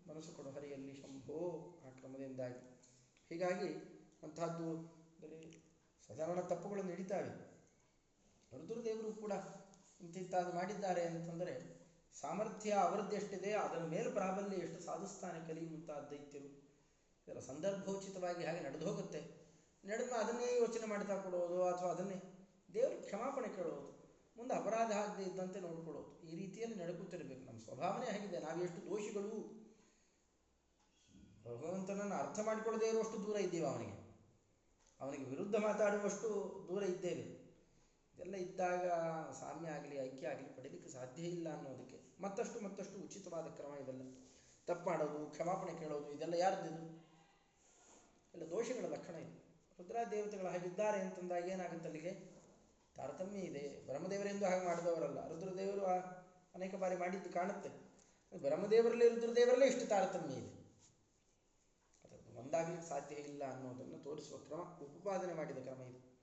ಮನಸ್ಸು ಕೊಡು, ಹರಿಯಲ್ಲಿ ಶಂಭೋ ಆ ಕ್ರಮದಿಂದಾಗಿ ಹೀಗಾಗಿ ಅಂತಹದ್ದು ಬರೀ ಸಾಧಾರಣ ತಪ್ಪುಗಳು ನಡೀತಾವೆ ರುದ್ರದೇವರು ಕೂಡ ಇಂತಿಂತಾದ ಮಾಡಿದ್ದಾರೆ ಅಂತಂದರೆ ಸಾಮರ್ಥ್ಯ ಅವರದ್ದೆಷ್ಟಿದೆ ಅದರ ಮೇಲೆ ಪ್ರಾಬಲ್ಯ ಎಷ್ಟು ಸಾಧಿಸ್ತಾನೆ ಕಲಿ ಮುಂತಾದ ದೈತ್ಯರು. ಇದರ ಸಂದರ್ಭೋಚಿತವಾಗಿ ಹಾಗೆ ನಡೆದು ಹೋಗುತ್ತೆ. ನಡೆದ ಅದನ್ನೇ ಯೋಚನೆ ಮಾಡ್ತಾ ಕೊಡೋದು ಅಥವಾ ಅದನ್ನೇ ದೇವರು ಕ್ಷಮಾಪಣೆ ಕೇಳೋದು, ಮುಂದೆ ಅಪರಾಧ ಆಗದೆ ಇದ್ದಂತೆ ನೋಡ್ಕೊಳ್ಳೋದು, ಈ ರೀತಿಯಲ್ಲಿ ನಡಕುತ್ತಿರಬೇಕು ನಮ್ಮ ಸ್ವಭಾವನೆ ಆಗಿದೆ. ನಾವು ಎಷ್ಟು ದೋಷಿಗಳು? ಭಗವಂತನನ್ನು ಅರ್ಥ ಮಾಡಿಕೊಳ್ಳದೇ ಇರುವಷ್ಟು ದೂರ ಇದ್ದೀವಿ ಅವನಿಗೆ. ಅವನಿಗೆ ವಿರುದ್ಧ ಮಾತಾಡುವಷ್ಟು ದೂರ ಇದ್ದೇವೆ. ಇದೆಲ್ಲ ಇದ್ದಾಗ ಸಾಮ್ಯ ಆಗಲಿ, ಐಕ್ಯ ಆಗಲಿ ಪಡೀಲಿಕ್ಕೆ ಸಾಧ್ಯ ಇಲ್ಲ ಅನ್ನೋದಕ್ಕೆ ಮತ್ತಷ್ಟು ಮತ್ತಷ್ಟು ಉಚಿತವಾದ ಕ್ರಮ ಇವೆಲ್ಲ. ತಪ್ಪು ಮಾಡೋದು, ಕ್ಷಮಾಪಣೆ ಕೇಳೋದು, ಇದೆಲ್ಲ ಯಾರ್ದಿದು? ಎಲ್ಲ ದೋಷಗಳ ಲಕ್ಷಣ ಇದೆ. ರುದ್ರಾದೇವತೆಗಳು ಹಾಗಿದ್ದಾರೆ ಅಂತಂದಾಗ ಏನಾಗುತ್ತೆ ಅಲ್ಲಿಗೆ? ತಾರತಮ್ಯ ಇದೆ. ಬ್ರಹ್ಮದೇವರೆಂದು ಹಾಗೆ ಮಾಡಿದವರಲ್ಲ. ರುದ್ರದೇವರು ಅನೇಕ ಬಾರಿ ಮಾಡಿದ್ದು ಕಾಣುತ್ತೆ. ಬ್ರಹ್ಮದೇವರಲ್ಲಿ ರುದ್ರದೇವರಲ್ಲೇ ಇಷ್ಟು ತಾರತಮ್ಯ ಇದೆ. ಅದರದ್ದು ಒಂದಾಗಲಿಕ್ಕೆ ಸಾಧ್ಯ ಇಲ್ಲ ಅನ್ನೋದನ್ನು ತೋರಿಸುವ ಕ್ರಮ, ಉಪಪಾದನೆ ಮಾಡಿದ ಕ್ರಮ ಇದು.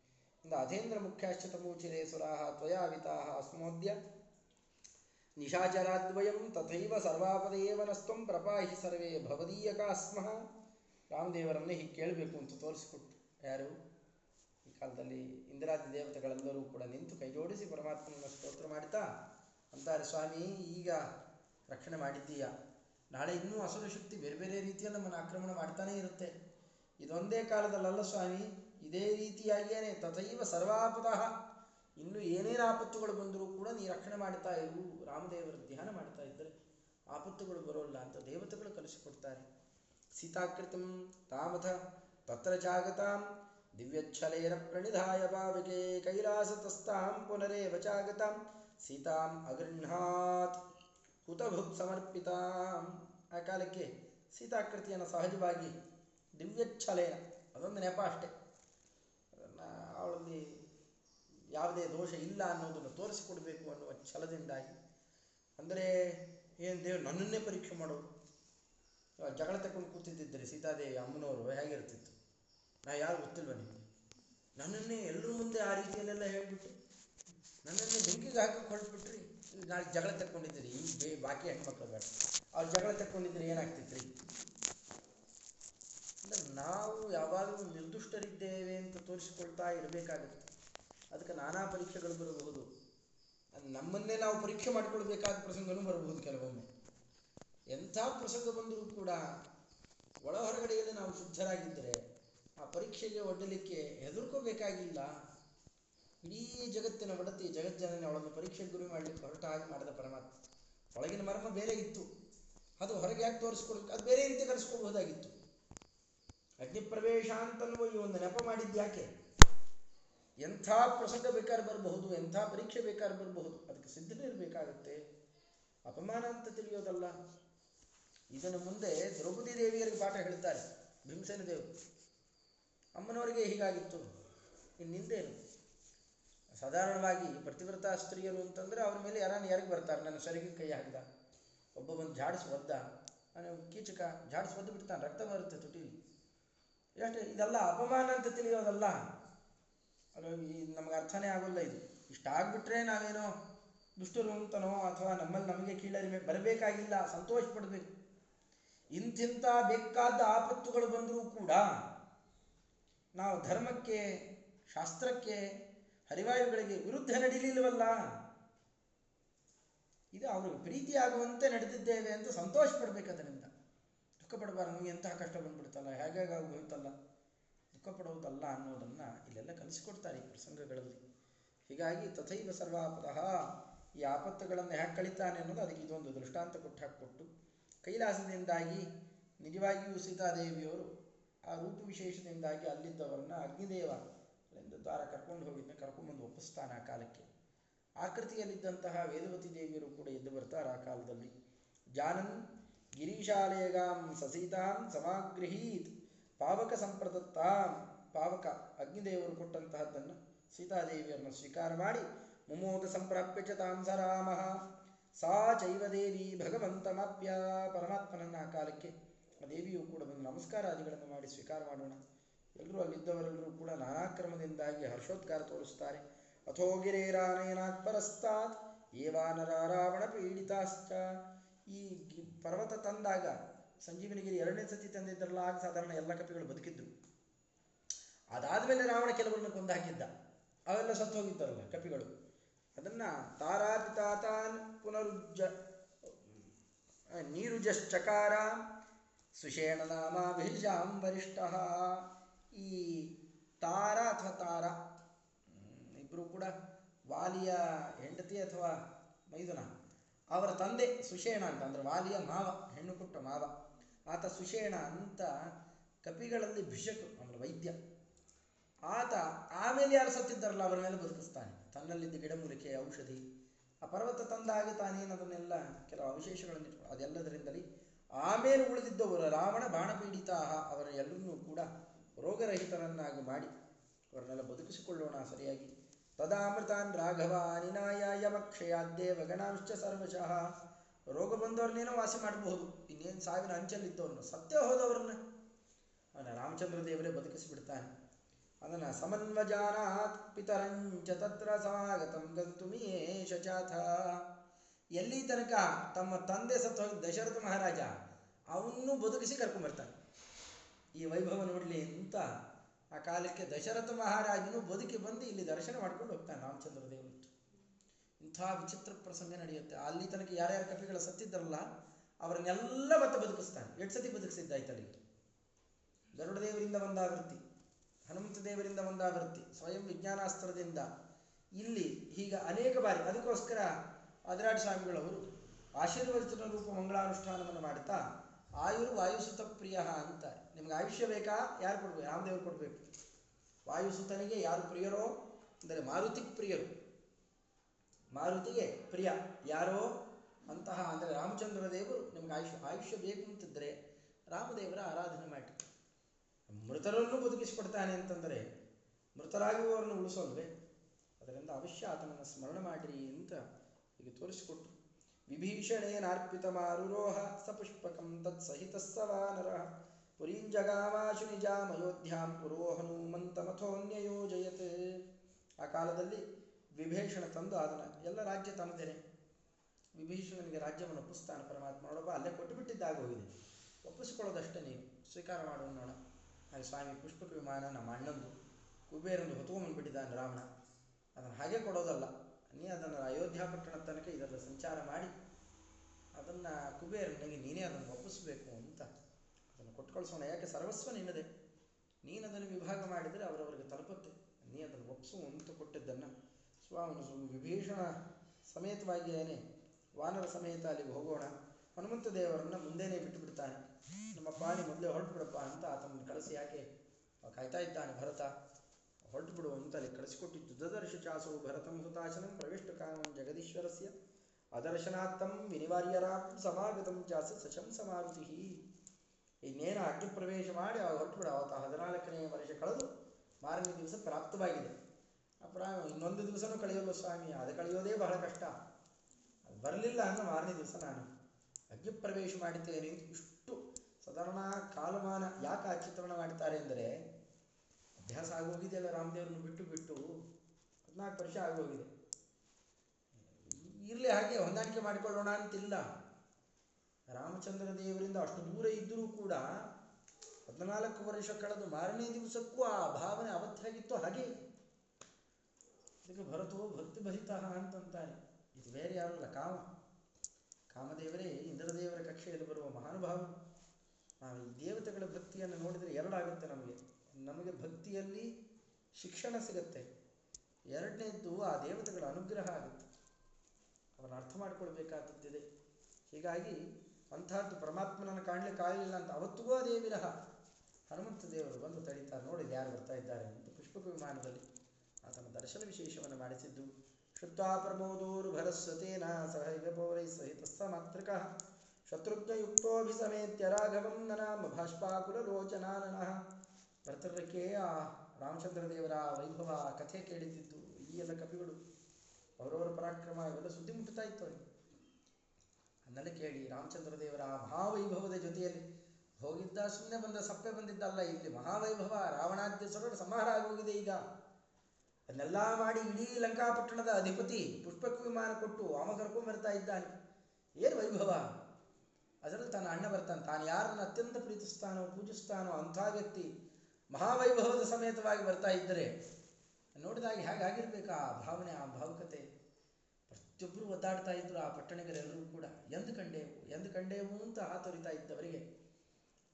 ಇಂದ ಅಧೇಂದ್ರ ಮುಖ್ಯಾಶ್ಚ ತಮೂಚಿರೆ ಸುರಾಹ ತ್ವಯಾವಿತಾಹ ಅಸ್ಮೋದ್ಯ. ನಿಶಾಚರಾದ್ವಯಂ ತಥೈವ ಸರ್ವಾಪದೇವನಸ್ತಂ ಪ್ರಪಾಹಿ ಸರ್ವೇ ಭವದೀಯಕ ಸ್ಮಃ ರಾಮದೇವರನ್ನೇ ಹೀಗೆ ಕೇಳಬೇಕು ಅಂತ ತೋರಿಸಿಕೊಟ್ಟು ಯಾರು? ಈ ಕಾಲದಲ್ಲಿ ಇಂದ್ರಾದಿ ದೇವತೆಗಳೆಲ್ಲರೂ ಕೂಡ ನಿಂತು ಕೈಜೋಡಿಸಿ ಪರಮಾತ್ಮನ ಸ್ತೋತ್ರ ಮಾಡ್ತಾ ಅಂತಾರೆ, ಸ್ವಾಮಿ, ಈಗ ರಕ್ಷಣೆ ಮಾಡಿದ್ದೀಯ? ನಾಳೆ ಇನ್ನೂ ಅಸುರ ಶಕ್ತಿ ಬೇರೆ ಬೇರೆ ರೀತಿಯಲ್ಲಿ ನಮ್ಮನ್ನು ಆಕ್ರಮಣ ಮಾಡ್ತಾನೇ ಇರುತ್ತೆ. ಇದೊಂದೇ ಕಾಲದಲ್ಲಲ್ಲ ಸ್ವಾಮಿ, ಇದೇ ರೀತಿಯಾಗಿಯೇ ತಥೈವ ಸರ್ವಾಪತಃ. ಇನ್ನು ಏನೇನು ಆಪತ್ತುಗಳು ಬಂದರೂ ಕೂಡ ನೀ ರಕ್ಷಣೆ ಮಾಡ್ತಾ ಇರು. ರಾಮದೇವರು ಧ್ಯಾನ ಮಾಡ್ತಾ ಇದ್ದರೆ ಆಪತ್ತುಗಳು ಬರೋಲ್ಲ ಅಂತ ದೇವತೆಗಳು ಕಲಿಸಿಕೊಡ್ತಾರೆ. ಸೀತಾಕೃತಿಂ ತಾಮಥ ತತ್ರ ಜಾಗತಾಂ. ದಿವ್ಯಚ್ಛಲೇನ ಪ್ರಣಿಧಾಯ ಭಾವಕೆ ಕೈಲಾಸತಸ್ತಾಂ ಪುನರೇವ ಜಾಗತಾಂ. ಸೀತಾಂ ಅಗೃಹಾತ್ ಹುತಭುಕ್ ಸಮರ್ಪಿತಾಂ. ಆ ಕಾಲಕ್ಕೆ ಸೀತಾಕೃತಿಯನ್ನು ಸಹಜವಾಗಿ ದಿವ್ಯಚ್ಛಲೇನ ಅದೊಂದು ನೆಪ ಅಷ್ಟೇ. ಅದನ್ನು ಅವಳಲ್ಲಿ ಯಾವುದೇ ದೋಷ ಇಲ್ಲ ಅನ್ನೋದನ್ನು ತೋರಿಸಿಕೊಡಬೇಕು ಅನ್ನುವ ಛಲದಿಂದಾಗಿ. ಅಂದರೆ ಏನು ದೇವ್ರು ನನ್ನನ್ನೇ ಪರೀಕ್ಷೆ ಮಾಡೋದು ಜಗಳ ತಕೊಂಡು ಕೂತಿದ್ದರೆ ಸೀತಾದೇವಿ ಅಮ್ಮನವರು ಹೇಗಿರ್ತಿತ್ತು? ನಾ ಯಾರು ಗೊತ್ತಿಲ್ವ ನಿಮಗೆ? ನನ್ನನ್ನೇ ಎಲ್ಲರ ಮುಂದೆ ಆ ರೀತಿಯಲ್ಲೆಲ್ಲ ಹೇಳಿಬಿಟ್ಟು, ನನ್ನನ್ನೇ ಬೆಂಕಿಗೆ ಹಾಕಿ ಕೊಳ್ಬಿಟ್ರಿ ನಾಳೆ ಜಗಳ ತಕ್ಕೊಂಡಿದ್ದೀರಿ, ಈ ಬೇ ಬಾಕಿ ಹೆಣ್ಮಕ್ಳು ಬೇಡ. ಅವ್ರು ಜಗಳ ತಕ್ಕೊಂಡಿದ್ರೆ ಏನಾಗ್ತಿತ್ರಿ? ಅಂದರೆ ನಾವು ಯಾವಾಗಲೂ ನಿರ್ದುಷ್ಟರಿದ್ದೇವೆ ಅಂತ ತೋರಿಸಿಕೊಳ್ತಾ ಇರಬೇಕಾಗುತ್ತೆ. ಅದಕ್ಕೆ ನಾನಾ ಪರೀಕ್ಷೆಗಳು ಬರಬಹುದು. ನಮ್ಮನ್ನೇ ನಾವು ಪರೀಕ್ಷೆ ಮಾಡಿಕೊಳ್ಬೇಕಾದ ಪ್ರಸಂಗನೂ ಬರಬಹುದು ಕೆಲವೊಮ್ಮೆ. ಎಂಥ ಪ್ರಸಂಗ ಬಂದರೂ ಕೂಡ ಒಳ ಹೊರಗಡೆಯಲ್ಲಿ ನಾವು ಶುದ್ಧರಾಗಿದ್ದರೆ ಆ ಪರೀಕ್ಷೆಗೆ ಒಡ್ಡಲಿಕ್ಕೆ ಹೆದರ್ಕೋಬೇಕಾಗಿಲ್ಲ. ಇಡೀ ಜಗತ್ತಿನ ಒಡತಿ, ಜಗಜ್ಜನನೇ ಅವಳನ್ನು ಪರೀಕ್ಷೆಗೆ ಗುರಿ ಮಾಡಲಿಕ್ಕೆ ಹೊರಟಾಗಿ ಮಾಡಿದ ಪರಮಾತ್ಮ. ಒಳಗಿನ ಮರ್ಮ ಬೇರೆ ಇತ್ತು. ಅದು ಹೊರಗೆ ಯಾಕೆ ತೋರಿಸ್ಕೊಡ್ಬೇಕು? ಅದು ಬೇರೆ ರೀತಿ ಕಲಿಸ್ಕೋಬಹುದಾಗಿತ್ತು ಅಗ್ನಿಪ್ರವೇಶ ಅಂತನ್ನುವ ಈ ಒಂದು ನೆಪ ಮಾಡಿದ್ದು ಯಾಕೆ? ಎಂಥ ಪ್ರಸಂಗ ಬೇಕಾದ್ರೆ ಬರಬಹುದು, ಎಂಥ ಪರೀಕ್ಷೆ ಬೇಕಾದ್ರೆ ಬರಬಹುದು, ಅದಕ್ಕೆ ಸಿದ್ಧನೇ ಇರಬೇಕಾಗತ್ತೆ. ಅಪಮಾನ ಅಂತ ತಿಳಿಯೋದಲ್ಲ. ಇದನ್ನು ಮುಂದೆ ದ್ರೌಪದಿ ದೇವಿಯರಿಗೆ ಪಾಠ ಹೇಳ್ತಾರೆ ಭೀಮಸೇನ ದೇವರು. ಅಮ್ಮನವರಿಗೆ ಹೀಗಾಗಿತ್ತು. ಇನ್ನಿಂದೇನು ಸಾಧಾರಣವಾಗಿ ಪ್ರತಿವ್ರತ ಸ್ತ್ರೀಯರು ಅಂತಂದರೆ ಅವ್ರ ಮೇಲೆ ಯಾರು ಯಾರಿಗೆ ಬರ್ತಾರೆ? ನನ್ನ ಸರಿಗೆ ಕೈ ಹಾಕಿದ. ಒಬ್ಬ ಬಂದು ಜಾಡಿಸಿ ಒದ್ದ. ನಾನು ಕೀಚಕ ಜಾಡಿಸಿ ಒದ್ದು ಬಿಡ್ತಾನೆ. ರಕ್ತ ಬರುತ್ತೆ ತುಟಿಲಿ. ಎಷ್ಟು, ಇದೆಲ್ಲ ಅಪಮಾನ ಅಂತ ತಿಳಿಯೋದಲ್ಲ. ಅದು ನಮಗೆ ಅರ್ಥನೇ ಆಗೋಲ್ಲ ಇದು. ಇಷ್ಟಾಗ್ಬಿಟ್ರೆ ನಾವೇನೋ ದುಷ್ಟರು ಅಂತನೋ ಅಥವಾ ನಮ್ಮಲ್ಲಿ ನಮಗೆ ಕೀಳರಿಮೆ ಬರಬೇಕಾಗಿಲ್ಲ, ಸಂತೋಷ ಪಡಬೇಕು. ಇಂತಿಂಥ ಬೇಕಾದ ಆಪತ್ತುಗಳು ಬಂದರೂ ಕೂಡ ನಾವು ಧರ್ಮಕ್ಕೆ, ಶಾಸ್ತ್ರಕ್ಕೆ, ಹರಿವಾಯುಗಳಿಗೆ ವಿರುದ್ಧ ನಡೀಲಿಲ್ವಲ್ಲ ಇದು ಅವ್ರಿಗೆ ಪ್ರೀತಿಯಾಗುವಂತೆ ನಡೆದಿದ್ದೇವೆ ಅಂತ ಸಂತೋಷ ಪಡಬೇಕು ಅದರಿಂದ ದುಃಖ ಪಡಬಾರ್ದು ನಮಗೆ ಎಂತಹ ಕಷ್ಟ ಬಂದ್ಬಿಡ್ತಲ್ಲ ಹೇಗಾಗಿ ಹೋಯ್ತಲ್ಲ ದುಃಖ ಪಡುವುದಲ್ಲ ಅನ್ನೋದನ್ನು ಇಲ್ಲೆಲ್ಲ ಕಲಿಸಿಕೊಡ್ತಾರೆ ಈ ಪ್ರಸಂಗಗಳಲ್ಲಿ. ಹೀಗಾಗಿ ತಥೈವ ಸರ್ವಾಪದ ಈ ಆಪತ್ತುಗಳನ್ನು ಹ್ಯಾಕ್ ಕಳಿತಾನೆ ಅನ್ನೋದು ಅದಕ್ಕೆ ಇದೊಂದು ದೃಷ್ಟಾಂತ ಕೊಟ್ಟು ಹಾಕಿಕೊಟ್ಟು ಕೈಲಾಸದಿಂದಾಗಿ ನಿಜವಾಗಿಯೂ ಸೀತಾದೇವಿಯವರು ಆ ರೂಪ ವಿಶೇಷದಿಂದಾಗಿ ಅಲ್ಲಿದ್ದವರನ್ನ ಅಗ್ನಿದೇವ ಅಲ್ಲಿಂದ ದ್ವಾರ ಕರ್ಕೊಂಡು ಹೋಗಿದ್ದ ಕರ್ಕೊಂಡ್ಬಂದು ಒಪ್ಪಿಸ್ತಾನೆ ಆ ಕಾಲಕ್ಕೆ. ಆಕೃತಿಯಲ್ಲಿದ್ದಂತಹ ವೇದವತಿ ದೇವಿಯರು ಕೂಡ ಎದ್ದು ಬರ್ತಾರೆ ಆ ಕಾಲದಲ್ಲಿ. ಜಾನನ್ ಗಿರೀಶಾಲೇಗಾಂ ಸಸೀತಾಂ ಸಮಾಗೃಹೀತ್ ಪಾವಕ ಸಂಪ್ರದತ್ತಾಂ ಪಾವಕ ಅಗ್ನಿದೇವರು ಕೊಟ್ಟಂತಹದ್ದನ್ನು ಸೀತಾದೇವಿಯರನ್ನು ಸ್ವೀಕಾರ ಮಾಡಿ ಮುಮೋದ ಸಂಪ್ರಾಪ್ಯ ಚ ತಾಂ ಸ ರಾಮಃ ಸಾ ಚೈವ ದೇವಿ ಭಗವಂತಮಾಪ್ಯ ಪರಮಾತ್ಮನನ್ನ ಆ ಕಾಲಕ್ಕೆ ಆ ದೇವಿಯು ಕೂಡ ಬಂದು ನಮಸ್ಕಾರಾದಿಗಳನ್ನು ಮಾಡಿ ಸ್ವೀಕಾರ ಮಾಡೋಣ. ಎಲ್ಲರೂ ಅಲ್ಲಿದ್ದವರೆಲ್ಲರೂ ಕೂಡ ನಾನಾ ಕ್ರಮದಿಂದಾಗಿ ಹರ್ಷೋದ್ಗಾರ ತೋರಿಸ್ತಾರೆ. ಅಥೋ ಗಿರೇರಾನೇನಾತ್ ಪರಸ್ತಾತ್ ಏವಾನರ ರಾವಣ ಪೀಡಿತಾಶ್ಚ. ಈ ಪರ್ವತ ತಂದಾಗ ಸಂಜೀವನಿಗಿರಿ ಎರಡನೇ ಸತಿ ತಂದಿದ್ದರಲ್ಲ, ಆಗ ಸಾಧಾರಣ ಎಲ್ಲ ಕಪಿಗಳು ಬದುಕಿದ್ದು ಅದಾದ್ಮೇಲೆ ರಾವಣ ಕೆಲವರನ್ನು ಕೊಂದು ಹಾಕಿದ್ದ ಅವೆಲ್ಲ ಸತ್ತು ಹೋಗಿದ್ದಾರಲ್ಲ ಕಪಿಗಳು. ಅದನ್ನ ತಾರಾಪಿತಾತಾನ್ ಪುನರುಜ್ಜ ನೀರುಜಶ್ಚಕಾರ ಸುಷೇಣ ನಾಮಾಭಿಷಾಂ ವರಿಷ್ಠ. ಈ ತಾರ ಅಥವಾ ತಾರ ಇಬ್ಬರು ಕೂಡ ವಾಲಿಯ ಹೆಂಡತಿ ಅಥವಾ ಮೈದುನ, ಅವರ ತಂದೆ ಸುಷೇಣ ಅಂತ, ಅಂದರೆ ವಾಲಿಯ ಮಾವ, ಹೆಣ್ಣು ಕೊಟ್ಟ ಮಾವ. ಆತ ಸುಷೇಣ ಅಂತ ಕಪಿಗಳಲ್ಲಿ ಭಿಷಕು ಅಂದರೆ ವೈದ್ಯ. ಆತ ಆಮೇಲೆ ಯಾರು ಸತ್ತಿದ್ದಾರಲ್ಲ ಮೇಲೆ ಬದುಕಿಸ್ತಾನೆ. ತನ್ನಲ್ಲಿದ್ದ ಗಿಡಮೂಲಿಕೆ, ಔಷಧಿ, ಆ ಪರ್ವತ ತಂದಾಗ ತಾನೇನು ಅದನ್ನೆಲ್ಲ ಕೆಲವು ಅವಶೇಷಗಳನ್ನು ಇಟ್ಕೊಂಡು, ಅದೆಲ್ಲದರಿಂದಲೇ ಆಮೇಲೆ ಉಳಿದಿದ್ದವರು ರಾವಣ ಬಾಣಪೀಡಿತ ಅವರ ಎಲ್ಲರನ್ನೂ ಕೂಡ ರೋಗರಹಿತರನ್ನಾಗಿ ಮಾಡಿ ಅವರನ್ನೆಲ್ಲ ಬದುಕಿಸಿಕೊಳ್ಳೋಣ ಸರಿಯಾಗಿ. ತದಾಮೃತಾನ್ ರಾಘವ ಅನಿನಾಯ ಯಮಕ್ಷಯಾದ್ದೇವ ಸರ್ವಶಃ. ರೋಗ ಬಂದವ್ರನ್ನೇನೋ ವಾಸಿ ಮಾಡಬಹುದು. ಇನ್ನೇನು ಸಾವಿನ ಅಂಚಲ್ಲಿದ್ದವ್ರನ್ನ ಸತ್ಯ ಹೋದವ್ರನ್ನ ಅವನ ರಾಮಚಂದ್ರ ದೇವರೇ ಬದುಕಿಸಿಬಿಡ್ತಾನೆ. ಅದನ್ನು ಸಮನ್ವಜಾನಾತ್ ಪಿತರಂಚ ತತ್ರ ಸಮಾಗತಂ ಗಂತುಮಿಯೇಷ ಚಾಥ. ಎಲ್ಲಿ ತನಕ ತಮ್ಮ ತಂದೆ ಸತ್ತು ದಶರಥ ಮಹಾರಾಜ, ಅವನ್ನೂ ಬದುಕಿಸಿ ಕರ್ಕೊಂಡ್ಬರ್ತಾನೆ ಈ ವೈಭವ ನೋಡಲಿ ಅಂತ ಆ ಕಾಲಕ್ಕೆ ದಶರಥ ಮಹಾರಾಜನು ಬದುಕಿ ಬಂದು ಇಲ್ಲಿ ದರ್ಶನ ಮಾಡ್ಕೊಂಡು ಹೋಗ್ತಾನೆ ರಾಮಚಂದ್ರ ದೇವರು ಇಂಥ ವಿಚಿತ್ರ ಪ್ರಸಂಗ ನಡೆಯುತ್ತೆ. ಅಲ್ಲಿ ತನಕ ಯಾರ್ಯಾರ ಕಪಿಗಳ ಸತ್ತಿದ್ದರಲ್ಲ, ಅವರನ್ನೆಲ್ಲ ಮತ್ತೆ ಬದುಕಿಸ್ತಾನೆ. ಎಷ್ಟು ಸತಿ ಬದುಕಿಸಿದ್ದಾಯ್ತು ಅಲ್ಲಿ ಗರುಡದೇವರಿಂದ ಒಂದಾವೃತ್ತಿ ಹನುಮಂತ ದೇವರಿಂದ ಒಂದಾವೃತ್ತಿ ಸ್ವಯಂ ವಿಜ್ಞಾನಾಸ್ತ್ರದಿಂದ. ಇಲ್ಲಿ ಹೀಗೆ ಅನೇಕ ಬಾರಿ ಅದಕ್ಕೋಸ್ಕರ ಅದರಾಡಿ ಸ್ವಾಮಿಗಳವರು ಆಶೀರ್ವಚನ ರೂಪ ಮಂಗಳಾನುಷ್ಠಾನವನ್ನು ಮಾಡ್ತಾ ಆಯುರ್ ವಾಯುಸುತ ಪ್ರಿಯ ಅಂತಾರೆ. ನಿಮ್ಗೆ ಆಯುಷ್ಯ ಬೇಕಾ? ಯಾರು ಕೊಡ್ಬೇಕು? ರಾಮದೇವರು ಕೊಡಬೇಕು. ವಾಯುಸುತನಿಗೆ ಯಾರು ಪ್ರಿಯರೋ? ಅಂದರೆ ಮಾರುತಿ ಪ್ರಿಯರು. ಮಾರುತಿಗೆ ಪ್ರಿಯ ಯಾರೋ? ಅಂತಹ, ಅಂದರೆ ರಾಮಚಂದ್ರ ದೇವರು ನಿಮ್ಗೆ ಆಯುಷ್ಯ ಆಯುಷ್ಯ ಬೇಕು ಅಂತಿದ್ರೆ ರಾಮದೇವರ ಆರಾಧನೆ ಮಾಡಿ. ಮೃತರನ್ನು ಬದುಕಿಸಿಕೊಡ್ತಾನೆ ಅಂತಂದರೆ ಮೃತರಾಗುವವರನ್ನು ಉಳಿಸೋಲ್ವೇ? ಅದರಿಂದ ಅವಶ್ಯ ಆತನನ್ನು ಸ್ಮರಣೆ ಮಾಡಿರಿ ಅಂತ ಈಗ ತೋರಿಸಿಕೊಟ್ರು. ವಿಭೀಷಣೇನಾರ್ಪಿತ ಮಾರುರೋಹ ಸಪುಷ್ಪಕಂ ತತ್ಸಹಿತ ಸವಾನರ ಪುರೀಂ ಜಗಾಮಾಶು ನಿಜಾಮಯೋಧ್ಯಾಂ ಜಯತೆ. ಆ ಕಾಲದಲ್ಲಿ ವಿಭೀಷಣ ತಂದು ಅದನ್ನು ಎಲ್ಲ ರಾಜ್ಯ ತಂದೇನೆ ವಿಭೀಷಣನಿಗೆ ರಾಜ್ಯವನ್ನು ಒಪ್ಪಿಸ್ತಾನೆ ಪರಮಾತ್ಮ. ನೋಡಪ್ಪ, ಅಲ್ಲೇ ಕೊಟ್ಟು ಬಿಟ್ಟಿದ್ದಾಗ ಹೋಗಿದೆ ಒಪ್ಪಿಸಿಕೊಳ್ಳೋದಷ್ಟೇ ನೀನು ಸ್ವೀಕಾರ ಮಾಡೋಣ ನೋಡ ಹಾಗೆ ಸ್ವಾಮಿ ಪುಷ್ಪಕ ವಿಮಾನ ನಮ್ಮ ಅಣ್ಣಂದು ಕುಬೇರಂದು ಹೊತ್ಕೊಂಡ್ಬಂದ್ಬಿಟ್ಟಿದ್ದಾನೆ ರಾವಣ. ಅದನ್ನು ಹಾಗೆ ಕೊಡೋದಲ್ಲ. ನೀ ಅದನ್ನು ಅಯೋಧ್ಯ ಪಟ್ಟಣ ತನಕ ಇದರ ಸಂಚಾರ ಮಾಡಿ, ಅದನ್ನು ಕುಬೇರನಿಗೆ ನೀನೇ ಅದನ್ನು ಒಪ್ಪಿಸ್ಬೇಕು ಅಂತ ಅದನ್ನು ಕೊಟ್ಟು ಕಳಿಸೋಣ ಯಾಕೆ? ಸರ್ವಸ್ವ ನಿನ್ನದೆ. ನೀನು ಅದನ್ನು ವಿಭಾಗ ಮಾಡಿದರೆ ಅವರವರಿಗೆ ತಲುಪುತ್ತೆ. ನೀ ಅದನ್ನು ಒಪ್ಪಿಸು ಅಂತ ಕೊಟ್ಟಿದ್ದನ್ನು ಸ್ವಾಮಿ ವಿಭೀಷಣ ಸಮೇತವಾಗಿಯೇನೆ ವಾನರ ಸಮೇತ ಅಲ್ಲಿಗೆ ಹೋಗೋಣ. ಹನುಮಂತ ದೇವರನ್ನು ಮುಂದೆನೇ ಬಿಟ್ಟು ಬಿಡ್ತಾನೆ ನಮ್ಮ ಪಾಣಿ ಮೊದಲೇ ಹೊರಟು ಬಿಡಪ್ಪ ಅಂತ ಆತನನ್ನು ಕಳಿಸಿ ಯಾಕೆ ಕಾಯ್ತಾ ಇದ್ದಾನೆ ಭರತ. ಹೊರಟು ಬಿಡು ಅಂತ ಅಲ್ಲಿ ಕಳಿಸಿಕೊಟ್ಟಿದ್ದು ದದರ್ಶ ಚಾಸು ಭರತಂ ಹುತಾಶನಂ ಪ್ರವಿಷ್ಟ ಕಾಮಂ ಜಗದೀಶ್ವರಸ್ಯ. ಅದರ್ಶನಾರ್ಥಂ ವಿನಿವಾರ್ಯರಾಂ ಸಮಾಗತಂ ಚಾಸ ಸಚಂ ಸಮಾರುತಿ. ಇನ್ನೇನು ಅಗ್ನಿ ಪ್ರವೇಶ ಮಾಡಿ ಅವಾಗ ಹೊರಟು ಬಿಡ ಅವತ್ತು ಹದಿನಾಲ್ಕನೇ ವರ್ಷ ಕಳೆದು ಮಾರನೇ ದಿವಸ ಪ್ರಾಪ್ತವಾಗಿದೆ. ಅಪರ ಇನ್ನೊಂದು ದಿವಸನೂ ಕಳೆಯೋಲ್ಲ ಸ್ವಾಮಿ, ಅದು ಕಳೆಯೋದೇ ಬಹಳ ಕಷ್ಟ. ಬರಲಿಲ್ಲ ಅಂದ್ರೆ ಮಾರನೇ ದಿವಸ ನಾನು ಅಗ್ನಿ ಪ್ರವೇಶ ಮಾಡಿದ್ದೇನೆ. ಇಷ್ಟು ಸಾಧಾರಣ ಕಾಲಮಾನ ಯಾಕೆ ಆ ಚಿತ್ರಣ ಮಾಡ್ತಾರೆ ಅಂದರೆ ಅಭ್ಯಾಸ ಆಗೋಗಿದೆಯಲ್ಲ ರಾಮದೇವರನ್ನು ಬಿಟ್ಟು ಬಿಟ್ಟು, ಹದಿನಾಲ್ಕು ವರ್ಷ ಆಗೋಗಿದೆ. ಇರಲಿ ಹಾಗೆ ಹೊಂದಾಣಿಕೆ ಮಾಡಿಕೊಳ್ಳೋಣ ಅಂತಿಲ್ಲ. ರಾಮಚಂದ್ರ ದೇವರಿಂದ ಅಷ್ಟು ದೂರ ಇದ್ದರೂ ಕೂಡ ಹದಿನಾಲ್ಕು ವರ್ಷ ಕಳೆದು ಮಾರನೇ ದಿವಸಕ್ಕೂ ಆ ಭಾವನೆ ಅವತ್ತಾಗಿತ್ತು ಹಾಗೆ. ಇದಕ್ಕೆ ಭರತೋ ಭಕ್ತಿ ಭರಿತ ಅಂತಂತಾನೆ ಇದು ಬೇರೆ ಯಾರಲ್ಲ, ಕಾಮ. ಕಾಮದೇವರೇ, ಇಂದ್ರದೇವರ ಕಕ್ಷೆಯಲ್ಲಿ ಬರುವ ಮಹಾನುಭಾವರು. ನಾವು ಈ ದೇವತೆಗಳ ಭಕ್ತಿಯನ್ನು ನೋಡಿದರೆ ಎರಡಾಗುತ್ತೆ ನಮಗೆ. ನಮಗೆ ಭಕ್ತಿಯಲ್ಲಿ ಶಿಕ್ಷಣ ಸಿಗುತ್ತೆ. ಎರಡನೇದ್ದು ಆ ದೇವತೆಗಳ ಅನುಗ್ರಹ ಆಗುತ್ತೆ. ಅವನ್ನ ಅರ್ಥ ಮಾಡಿಕೊಳ್ಬೇಕಾದದ್ದಿದೆ ಹೀಗಾಗಿ ಅಂಥದ್ದು ಪರಮಾತ್ಮನನ್ನು ಕಾಣಲಿಕ್ಕೆ ಆಗಲಿಲ್ಲ ಅಂತ ಅವತ್ತಿಗೂ ಅದೇ ವಿರಹ. ಹನುಮಂತ ದೇವರು ಬಂದು ತಡಿತಾ ನೋಡಿದ ಯಾರು ಬರ್ತಾ ಇದ್ದಾರೆ ಅಂತ ಪುಷ್ಪಕ ವಿಮಾನದಲ್ಲಿ ಆತನ ದರ್ಶನ ವಿಶೇಷವನ್ನು ಮಾಡಿಸಿದ್ದು ಶುತ್ವಾ ಪ್ರಮೋದೋರು ಭರಸ್ವತೇನ ಸಹೈವ ಪೌರೈ ಸಹಿತ ಮಾತೃಕ ಶತ್ರುಘ್ನಯುಕ್ತೋಭಿಸಮೇತ್ಯ ರಾಘವಂ ನನಾಮ ಭಾಷ್ಪಾಕುಲಲೋಚನಾನನಃ. ಭರ್ತರಕ್ಕೆ ಆ ರಾಮಚಂದ್ರ ದೇವರ ವೈಭವ ಕಥೆ ಕೇಳಿದ್ದಿದ್ದು ಈ ಎಲ್ಲ ಕವಿಗಳು ಅವರವರ ಪರಾಕ್ರಮ ಇವೆಲ್ಲ ಸುದ್ದಿ ಮುಟ್ಟುತ್ತಾ ಇತ್ತು. ಅವರಿಗೆ ಅದನ್ನೆಲ್ಲ ಕೇಳಿ ರಾಮಚಂದ್ರ ದೇವರ ಆ ಮಹಾವೈಭವದ ಜೊತೆಯಲ್ಲಿ ಹೋಗಿದ್ದ ಸುಮ್ಮನೆ ಬಂದ, ಸಪ್ಪೆ ಬಂದಿದ್ದಲ್ಲ ಇಲ್ಲಿ ಮಹಾವೈಭವ ರಾವಣಾದ್ಯಸರ ಸಂಹಾರ ಆಗೋಗಿದೆ ಈಗ. ಅದನ್ನೆಲ್ಲ ಮಾಡಿ ಇಡೀ ಲಂಕಾಪಟ್ಟಣದ ಅಧಿಪತಿ ಪುಷ್ಪಕ ವಿಮಾನ ಕೊಟ್ಟು ಅವ ಕರ್ಕೊಂಡು ಬರ್ತಾ ಇದ್ದಾನೆ. ಏನು ವೈಭವ? ಅದರಲ್ಲಿ ತನ್ನ ಅಣ್ಣ ಬರ್ತಾನೆ ತಾನು ಯಾರನ್ನು ಅತ್ಯಂತ ಪ್ರೀತಿಸ್ತಾನೋ, ಪೂಜಿಸ್ತಾನೋ ಅಂಥ ವ್ಯಕ್ತಿ ಮಹಾವೈಭವದ ಸಮೇತವಾಗಿ ಬರ್ತಾ ಇದ್ದರೆ, ನೋಡಿದಾಗ ಹೇಗಾಗಿರ್ಬೇಕು ಆ ಭಾವನೆ, ಆ ಭಾವುಕತೆ? ಪ್ರತಿಯೊಬ್ಬರು ಒದ್ದಾಡ್ತಾ ಇದ್ರು ಆ ಪಟ್ಟಣಿಗರೆಲ್ಲರೂ ಕೂಡ, ಎಂದು ಕಂಡೇವು ಎಂದು ಕಂಡೇವು ಅಂತ ಹಾತೊರಿತಾ ಇದ್ದವರಿಗೆ.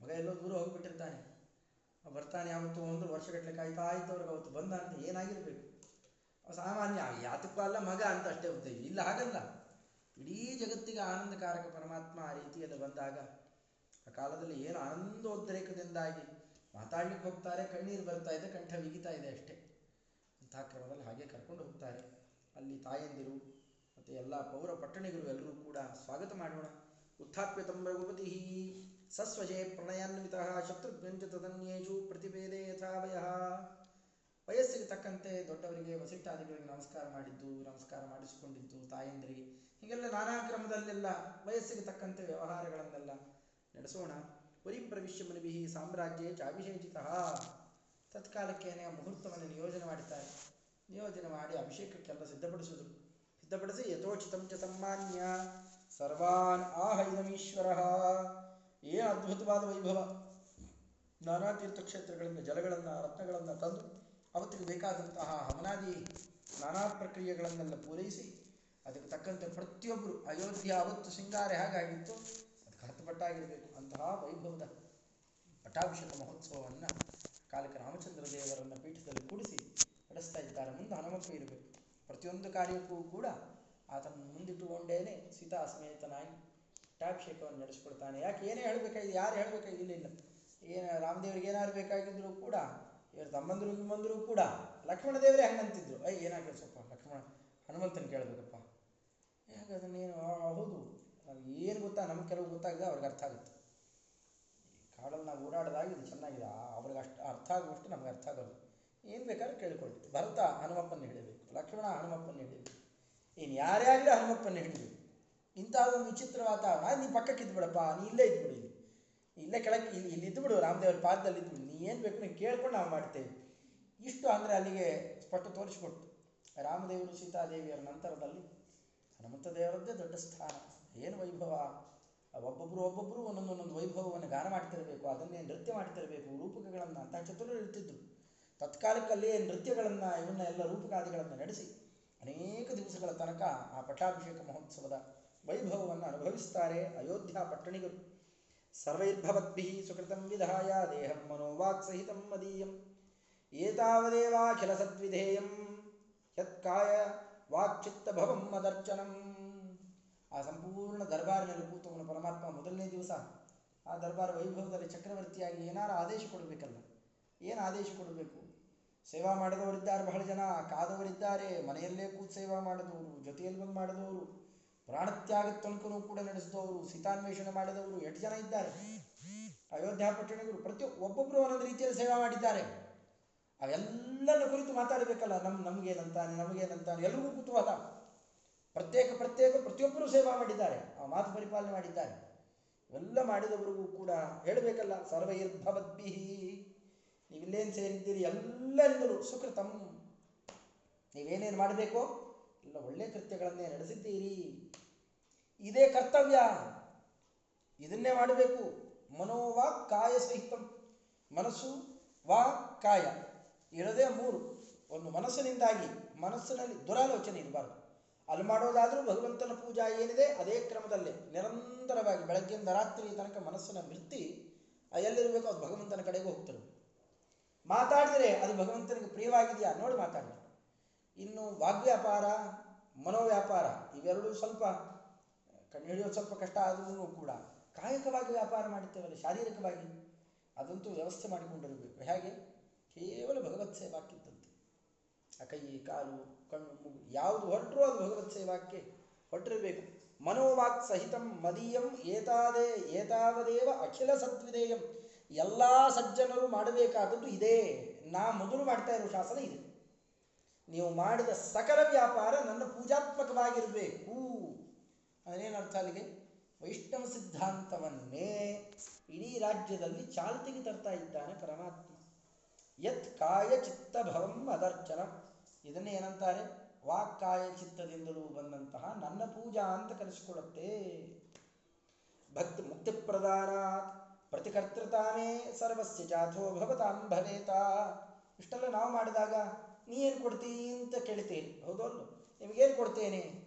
ಮಗ ಎಲ್ಲೋ ದೂರ ಹೋಗಿಬಿಟ್ಟಿರ್ತಾನೆ. ಬರ್ತಾನೆ ಯಾವತ್ತು ಒಂದು ವರ್ಷಗಟ್ಟಲೆ ಕಾಯ್ತಾ ಅವ್ರಿಗೆ ಅವತ್ತು ಬಂದ ಅಂತ ಏನಾಗಿರ್ಬೇಕು? ಸಾಮಾನ್ಯ, ಯಾತಕ್ಕೂ ಅಲ್ಲ ಮಗ ಅಂತ ಅಷ್ಟೇ ಇಲ್ಲ, ಹಾಗಲ್ಲ. ಇಡೀ ಜಗತ್ತಿಗೆ ಆನಂದಕಾರಕ ಪರಮಾತ್ಮ ಆ ರೀತಿಯಲ್ಲಿ ಬಂದಾಗ ಆ ಕಾಲದಲ್ಲಿ ಏನು ಆನಂದೋದ್ರೇಕದಿಂದಾಗಿ ಮಾತಾಡ್ಲಿಕ್ಕೆ ಹೋಗ್ತಾರೆ, ಕಣ್ಣೀರು ಬರ್ತಾ ಇದೆ, ಕಂಠ ಬಿಗಿತಾ ಇದೆ ಅಷ್ಟೇ. ಅಂತಹ ಕ್ರಮದಲ್ಲಿ ಹಾಗೆ ಕರ್ಕೊಂಡು ಹೋಗ್ತಾರೆ. ಅಲ್ಲಿ ತಾಯಂದಿರು ಮತ್ತು ಎಲ್ಲ ಪೌರ ಪಟ್ಟಣಿಗರು ಎಲ್ಲರೂ ಕೂಡ ಸ್ವಾಗತ ಮಾಡೋಣ. ಉತ್ಥಾಪ್ಯತಂ ರಘುಪತಿ ಸಸ್ವಜೆ ಪ್ರಣಯಾನ್ವಿತ ಶತ್ರುಘ್ನಂಚ ತದನ್ಯೇಷು ಪ್ರತಿಭೇದೆ ಯಥಾವಯ. ವಯಸ್ಸಿಗೆ ತಕ್ಕಂತೆ ದೊಡ್ಡವರಿಗೆ, ವಸಿಷ್ಠಾದಿಗಳಿಗೆ ನಮಸ್ಕಾರ ಮಾಡಿದ್ದು, ನಮಸ್ಕಾರ ಮಾಡಿಸಿಕೊಂಡಿದ್ದು, ತಾಯಂದಿರಿಗೆ, ಹೀಗೆಲ್ಲ ನಾನಾ ಕ್ರಮದಲ್ಲೆಲ್ಲ ವಯಸ್ಸಿಗೆ ತಕ್ಕಂತೆ ವ್ಯವಹಾರಗಳನ್ನೆಲ್ಲ ನಡೆಸೋಣ. ಪರಿಪ್ರವಿಶ್ಯ ಮನವಿಹಿ ಸಾಮ್ರಾಜ್ಯ ಚಾಭಿಷೇಚಿತ. ತತ್ಕಾಲಕ್ಕೇನೆ ಆ ಮುಹೂರ್ತವನ್ನು ನಿಯೋಜನೆ ಮಾಡುತ್ತಾರೆ ನಿಯೋಜನೆ ಮಾಡಿ ಅಭಿಷೇಕಕ್ಕೆಲ್ಲ ಸಿದ್ಧಪಡಿಸುವುದು ಸಿದ್ಧಪಡಿಸಿ ಯಥೋಚಿತಂ ಚ ಸಮ್ಮಾನ್ಯ. ಸರ್ವಾನ್ ಆಹ ಇದಮೀಶ್ವರ. ಏನು ಅದ್ಭುತವಾದ ವೈಭವ. ನಾನಾ ತೀರ್ಥಕ್ಷೇತ್ರಗಳಿಂದ ಜಲಗಳನ್ನು, ರತ್ನಗಳನ್ನು ತಂದು ಅವತ್ತಿಗೆ ಬೇಕಾದಂತಹ ಹವನಾದಿ ನಾನಾ ಪ್ರಕ್ರಿಯೆಗಳನ್ನೆಲ್ಲ ಪೂರೈಸಿ, ಅದಕ್ಕೆ ತಕ್ಕಂತೆ ಪ್ರತಿಯೊಬ್ಬರು ಅಯೋಧ್ಯೆ ಅವತ್ತು ಸಿಂಗಾರ ಹೇಗಾಗಿತ್ತು ಅದಕ್ಕೆ ಹತ್ತುಪಟ್ಟಾಗಿರಬೇಕು ಅಂತಹ ವೈಭವದ ಪಟ್ಟಾಭಿಷೇಕ ಮಹೋತ್ಸವವನ್ನು ಕಾಲಕ ರಾಮಚಂದ್ರ ದೇವರನ್ನ ಪೀಠದಲ್ಲಿ ಕೂಡಿಸಿ ನಡೆಸ್ತಾ ಇದ್ದಾರೆ ಮುಂದೆ ಹನುಮಂತ ಇರಬೇಕು. ಪ್ರತಿಯೊಂದು ಕಾರ್ಯಕ್ಕೂ ಕೂಡ ಆತನ ಮುಂದಿಟ್ಟುಕೊಂಡೇನೆ ಸೀತಾ ಸಮೇತನಾಗಿ ಪಟ್ಟಾಭಿಷೇಕವನ್ನು ನಡೆಸಿಕೊಡ್ತಾನೆ. ಯಾಕೆ ಏನೇ ಹೇಳಬೇಕಾಗಿದೆ, ಯಾರು ಹೇಳಬೇಕಾಗಿಲ್ಲ ಏನು ರಾಮದೇವರಿಗೆ ಏನಾದ್ರು ಬೇಕಾಗಿದ್ದರೂ ಕೂಡ ಇವರು ತಮ್ಮಂದರು ನಿಮ್ಮಂದರು ಕೂಡ ಲಕ್ಷ್ಮಣ ದೇವರೇ ಹಂಗಂತಿದ್ರು. ಏಯ್ ಏನಾಗ್ತದೆ ಸ್ವಲ್ಪ ಲಕ್ಷ್ಮಣ, ಹನುಮಂತನ ಕೇಳಬೇಕಪ್ಪ. ಯಾಕೆ ಅದನ್ನೇನು ಹೌದು. ನಮ್ಗೆ ಏನು ಗೊತ್ತಾ ನಮ್ಗೆ ಕೆಲವು ಗೊತ್ತಾಗಿದೆ ಅವ್ರಿಗೆ ಅರ್ಥ ಆಗುತ್ತೆ. ಕಾಡಲ್ಲಿ ನಾವು ಓಡಾಡಿದಾಗ ಇದು ಚೆನ್ನಾಗಿದೆ ಅವ್ರಿಗೆ ಅಷ್ಟು ಅರ್ಥ ಆಗುವಷ್ಟು ನಮ್ಗೆ ಅರ್ಥ ಆಗೋದು. ಏನು ಬೇಕಾದ್ರೂ ಕೇಳಿಕೊಳ್ಳಿ ಭರತ ಹನುಮಪ್ಪನ ಹಿಡಿಬೇಕು. ಲಕ್ಷ್ಮಣ ಹನುಮಪ್ಪನ ಹಿಡಿಬೇಕು. ಇನ್ನು ಯಾರೇ ಆಗಲಿ ಹನುಮಪ್ಪನ ಹಿಡಿಬೇಕು. ಒಂದು ವಿಚಿತ್ರ ವಾತಾವರಣ. ನೀ ಪಕ್ಕಕ್ಕೆ ಇದ್ಬಿಡಪ್ಪ ನೀ ಇಲ್ಲೇ ಇದ್ಬಿಡು ಇಲ್ಲಿ ಕೆಳಕ್ಕೆ ಇಲ್ಲಿ ಇಲ್ಲಿ ಬಿಡು, ರಾಮದೇವರ ಪಾದದಲ್ಲಿ ಇದ್ಬಿಡು ನೀ ಏನು ಬೇಕು ನೀವು ಕೇಳ್ಕೊಂಡು ನಾವು ಮಾಡ್ತೇವೆ. ಇಷ್ಟು ಅಂದರೆ ಅಲ್ಲಿಗೆ ಸ್ಪಷ್ಟ ತೋರಿಸಿಕೊಟ್ಟು, ರಾಮದೇವರು ಸೀತಾದೇವಿಯರ ನಂತರದಲ್ಲಿ ಹನುಮಂತ ದೇವರದ್ದೇ ದೊಡ್ಡ ಸ್ಥಾನ. ಏನು ವೈಭವ? ಒಬ್ಬೊಬ್ಬರು ಒಬ್ಬೊಬ್ಬರು ಒಂದೊಂದು ಒಂದೊಂದು ವೈಭವವನ್ನು ಗಾನ ಮಾಡ್ತಿರಬೇಕು, ಅದನ್ನೇ ನೃತ್ಯ ಮಾಡ್ತಿರಬೇಕು, ರೂಪಕಗಳನ್ನು ಅಂತಹ ಚತುರರು ಇರ್ತಿದ್ರು ತತ್ಕಾಲಕ್ಕಲ್ಲಿ ನೃತ್ಯಗಳನ್ನು ಇವನ್ನ ಎಲ್ಲ ರೂಪಕಾದಿಗಳನ್ನು ನಡೆಸಿ ಅನೇಕ ದಿವಸಗಳ ತನಕ ಆ ಪಟ್ಟಾಭಿಷೇಕ ಮಹೋತ್ಸವದ ವೈಭವವನ್ನು ಅನುಭವಿಸ್ತಾರೆ ಅಯೋಧ್ಯ ಪಟ್ಟಣಿಗರು. ಸರ್ವೈರ್ಭವದ್ಭಿಃ ಸುಕೃತಂ ವಿಧಾಯ ದೇಹಂ ಮನೋವಾಕ್ಸಹಿತಂ ಮದೀಯಂ. ಏತಾವದೇವಾಖಿಲ ಸದ್ವಿಧೇಯಂ ಯತ್ಕಾಯ ವಾಕ್ಚಿತ್ತ ಭವಂ ಮದರ್ಚನಂ. ಆ ಸಂಪೂರ್ಣ ದರ್ಬಾರಿನಲ್ಲಿ ಕೂತವನು ಪರಮಾತ್ಮ ಮೊದಲನೇ ದಿವಸ ಆ ದರ್ಬಾರ್ ವೈಭವದಲ್ಲಿ ಚಕ್ರವರ್ತಿಯಾಗಿ ಏನಾರು ಆದೇಶ ಕೊಡಬೇಕಲ್ಲ, ಏನು ಆದೇಶ ಕೊಡಬೇಕು? ಸೇವಾ ಮಾಡಿದವರಿದ್ದಾರೆ ಬಹಳ ಜನ, ಕಾದವರಿದ್ದಾರೆ, ಮನೆಯಲ್ಲೇ ಕೂತು ಸೇವಾ ಮಾಡಿದವರು, ಜೊತೆಯಲ್ಲಿ ಬಂದು ಮಾಡಿದವರು. ಪ್ರಾಣತ್ಯಾಗದ ತನಕನೂ ಕೂಡ ನಡೆಸಿದವರು, ಸೀತಾನ್ವೇಷಣೆ ಮಾಡಿದವರು, ಎಷ್ಟು ಜನ ಇದ್ದಾರೆ? ಅಯೋಧ್ಯ ಪಟ್ಟಣಿಗರು ಪ್ರತಿ ಒಬ್ಬೊಬ್ಬರು ಒಂದೊಂದು ರೀತಿಯಲ್ಲಿ ಸೇವಾ ಮಾಡಿದ್ದಾರೆ. ಅವೆಲ್ಲನ ಕುರಿತು ಮಾತಾಡಬೇಕಲ್ಲ ನಮ್ಮ ನಮಗೇನಂತಾನೆ ನಮಗೇನಂತಾನೆ, ಎಲ್ರಿಗೂ ಕುತೂಹಲ. ಪ್ರತ್ಯೇಕ ಪ್ರತ್ಯೇಕ ಪ್ರತಿಯೊಬ್ಬರು ಸೇವಾ ಮಾಡಿದ್ದಾರೆ, ಆ ಮಾತು ಪರಿಪಾಲನೆ ಮಾಡಿದ್ದಾರೆ. ಇವೆಲ್ಲ ಮಾಡಿದವರಿಗೂ ಕೂಡ ಹೇಳಬೇಕಲ್ಲ ಸರ್ವೈರ್ಭವದ್ಭಿ ನೀವಿಲ್ಲೇನು ಸೇರಿದ್ದೀರಿ? ಎಲ್ಲರಿಂದಲೂ ಸುಕೃತಂ. ನೀವೇನೇನು ಮಾಡಬೇಕೋ? ಎಲ್ಲ ಒಳ್ಳೆ ಕೃತ್ಯಗಳನ್ನೇ ನಡೆಸಿದ್ದೀರಿ. ಇದೇ ಕರ್ತವ್ಯ. ಇದನ್ನೇ ಮಾಡಬೇಕು. ಮನೋವಾ ಕಾಯ ಸಹಿತಂ ಮನಸ್ಸು ವಾ ಕಾಯ ಇರದೇ ಮೂರು. ಒಂದು ಮನಸ್ಸಿನಿಂದಾಗಿ ಮನಸ್ಸಿನಲ್ಲಿ ದುರಾಲೋಚನೆ ಇರಬಾರ್ದು. ಅಲ್ಲಿ ಮಾಡೋದಾದರೂ ಭಗವಂತನ ಪೂಜಾ ಏನಿದೆ, ಅದೇ ಕ್ರಮದಲ್ಲಿ. ನಿರಂತರವಾಗಿ ಬೆಳಗ್ಗೆಯಿಂದ ರಾತ್ರಿ ತನಕ ಮನಸ್ಸನ್ನು ಮಿರ್ತಿ ಎಲ್ಲಿರಬೇಕು ಅದು ಭಗವಂತನ ಕಡೆಗೆ ಹೋಗ್ತದೆ. ಮಾತಾಡಿದರೆ ಅದು ಭಗವಂತನಿಗೆ ಪ್ರಿಯವಾಗಿದೆಯಾ? ನೋಡಿ ಮಾತಾಡಿ ಇನ್ನು ವಾಗ್ವ್ಯಾಪಾರ, ಮನೋವ್ಯಾಪಾರ, ಇವೆರಡೂ ಸ್ವಲ್ಪ ಕಣ್ಣು ಹಿಡಿಯೋದು ಸ್ವಲ್ಪ ಕಷ್ಟ ಆದ್ರೂ ಕೂಡ ಕಾಯಕವಾಗಿ ವ್ಯಾಪಾರ ಮಾಡುತ್ತೇವಲ್ಲ, ಶಾರೀರಿಕವಾಗಿ? ಅದಂತೂ ವ್ಯವಸ್ಥೆ ಮಾಡಿಕೊಂಡಿರಬೇಕು. ಹೇಗೆ? ಕೇವಲ ಭಗವತ್ ಸೇವಾಕ್ಕಿದ್ದಂತೆ ಆ ಕೈ, ಕಾಲು, ಕಣ್ಣು, ಮೂಗು, ಯಾವುದು ಹೊರಟರೂ ಅದು ಭಗವತ್ ಸೇವಾಕ್ಕೆ ಹೊರಟಿರಬೇಕು. ಮನೋವಾಕ್ ಸಹಿತಂ ಮದೀಯಂ ಏತಾದೇ, ಏತಾವದೇವ ಅಖಿಲ ಸದ್ವಿಧೇಯಂ. ಎಲ್ಲ ಸಜ್ಜನರು ಮಾಡಬೇಕಾದದ್ದು ಇದೇ. ನಾ ಮೊದಲು ಮಾಡ್ತಾ ಇರೋ ಶಾಸನ ಇದೆ. ನೀವು ಮಾಡಿದ ಸಕಲ ವ್ಯಾಪಾರ ನನ್ನ ಪೂಜಾತ್ಮಕವಾಗಿರಬೇಕು. ಅದೇನರ್ಥ ಅಲ್ಲಿಗೆ? ವೈಷ್ಣವ ಸಿದ್ಧಾಂತವನ್ನೇ ಇಡೀ ರಾಜ್ಯದಲ್ಲಿ ಚಾಲ್ತಿಗೆ ತರ್ತಾ ಇದ್ದಾನೆ ಪರಮಾತ್ಮ. ಯತ್ ಕಾಯ ಚಿತ್ತ ಭವಂ ಅದರ್ಚನ. ಇದನ್ನೇ ಏನಂತಾರೆ? ವಾಕ್ಕಾಯ ಚಿತ್ತದಿಂದಲೂ ಬಂದಂತಹ ನನ್ನ ಪೂಜಾ ಅಂತ ಕರೆಸಿಕೊಳ್ಳುತ್ತೆ ಭಕ್ತಿ ಮುಕ್ತಿ ಪ್ರದಾನಾತ್ ಪ್ರತಿಕರ್ತೃತಾನೇ ಸರ್ವಸ್ಯ ಜಾಥೋ ಭವತಾಂ ಭವೇತ. ಇಷ್ಟೆಲ್ಲ ನಾವು ಮಾಡಿದಾಗ ನೀ ಏನು ಕೊಡ್ತೀ ಅಂತ ಕೇಳ್ತೀನಿ. ಹೌದಲ್ವ ನಿಮಗೇನು ಕೊಡ್ತೇನೆ?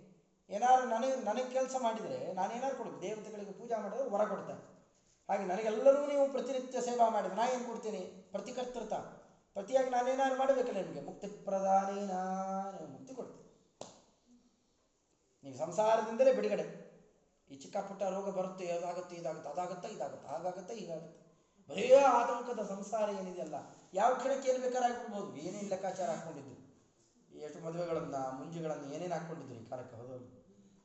ಏನಾದ್ರು ನನಗೆ ನನಗೆ ಕೆಲಸ ಮಾಡಿದರೆ ನಾನೇನಾದ್ರು ಕೊಡ್ತೀನಿ ದೇವತೆಗಳಿಗೆ ಪೂಜಾ ಮಾಡಿದ್ರೆ ವರ ಕೊಡ್ತಾರೆ. ಹಾಗೆ ನನಗೆಲ್ಲರೂ ನೀವು ಪ್ರತಿನಿತ್ಯ ಸೇವಾ ಮಾಡಿದ್ರೆ ನಾ ಏನು ಕೊಡ್ತೀನಿ? ಪ್ರತಿಕರ್ತೃತ ಪ್ರತಿಯಾಗಿ ನಾನೇನಾದ್ರು ಮಾಡಬೇಕಲ್ಲ ನಿಮಗೆ? ಮುಕ್ತಿ ಪ್ರಧಾನಿ ನಾನು ಮುಕ್ತಿ ಕೊಡ್ತೀನಿ. ನೀವು ಸಂಸಾರದಿಂದಲೇ ಬಿಡುಗಡೆ. ಈ ಚಿಕ್ಕ ಪುಟ್ಟ ರೋಗ ಬರುತ್ತೆ, ಅದಾಗುತ್ತೆ, ಇದಾಗುತ್ತೆ ಅದಾಗುತ್ತೆ, ಇದಾಗುತ್ತೆ, ಹಾಗಾಗುತ್ತೆ, ಹೀಗಾಗುತ್ತೆ. ಬರೇ ಆತಂಕದ ಸಂಸಾರ ಏನಿದೆಯಲ್ಲ ಯಾವ ಕ್ಷಣಕ್ಕೆ ಏನು ಬೇಕಾದ್ರೆ ಹಾಕ್ಬಿಡ್ಬೋದು ಏನೇನು ಲೆಕ್ಕಾಚಾರ ಹಾಕ್ಕೊಂಡಿದ್ದು? ಎಷ್ಟು ಮದುವೆಗಳನ್ನ, ಮುಂಜಿಗಳನ್ನು ಏನೇನು ಹಾಕ್ಕೊಂಡಿದ್ರು ಈ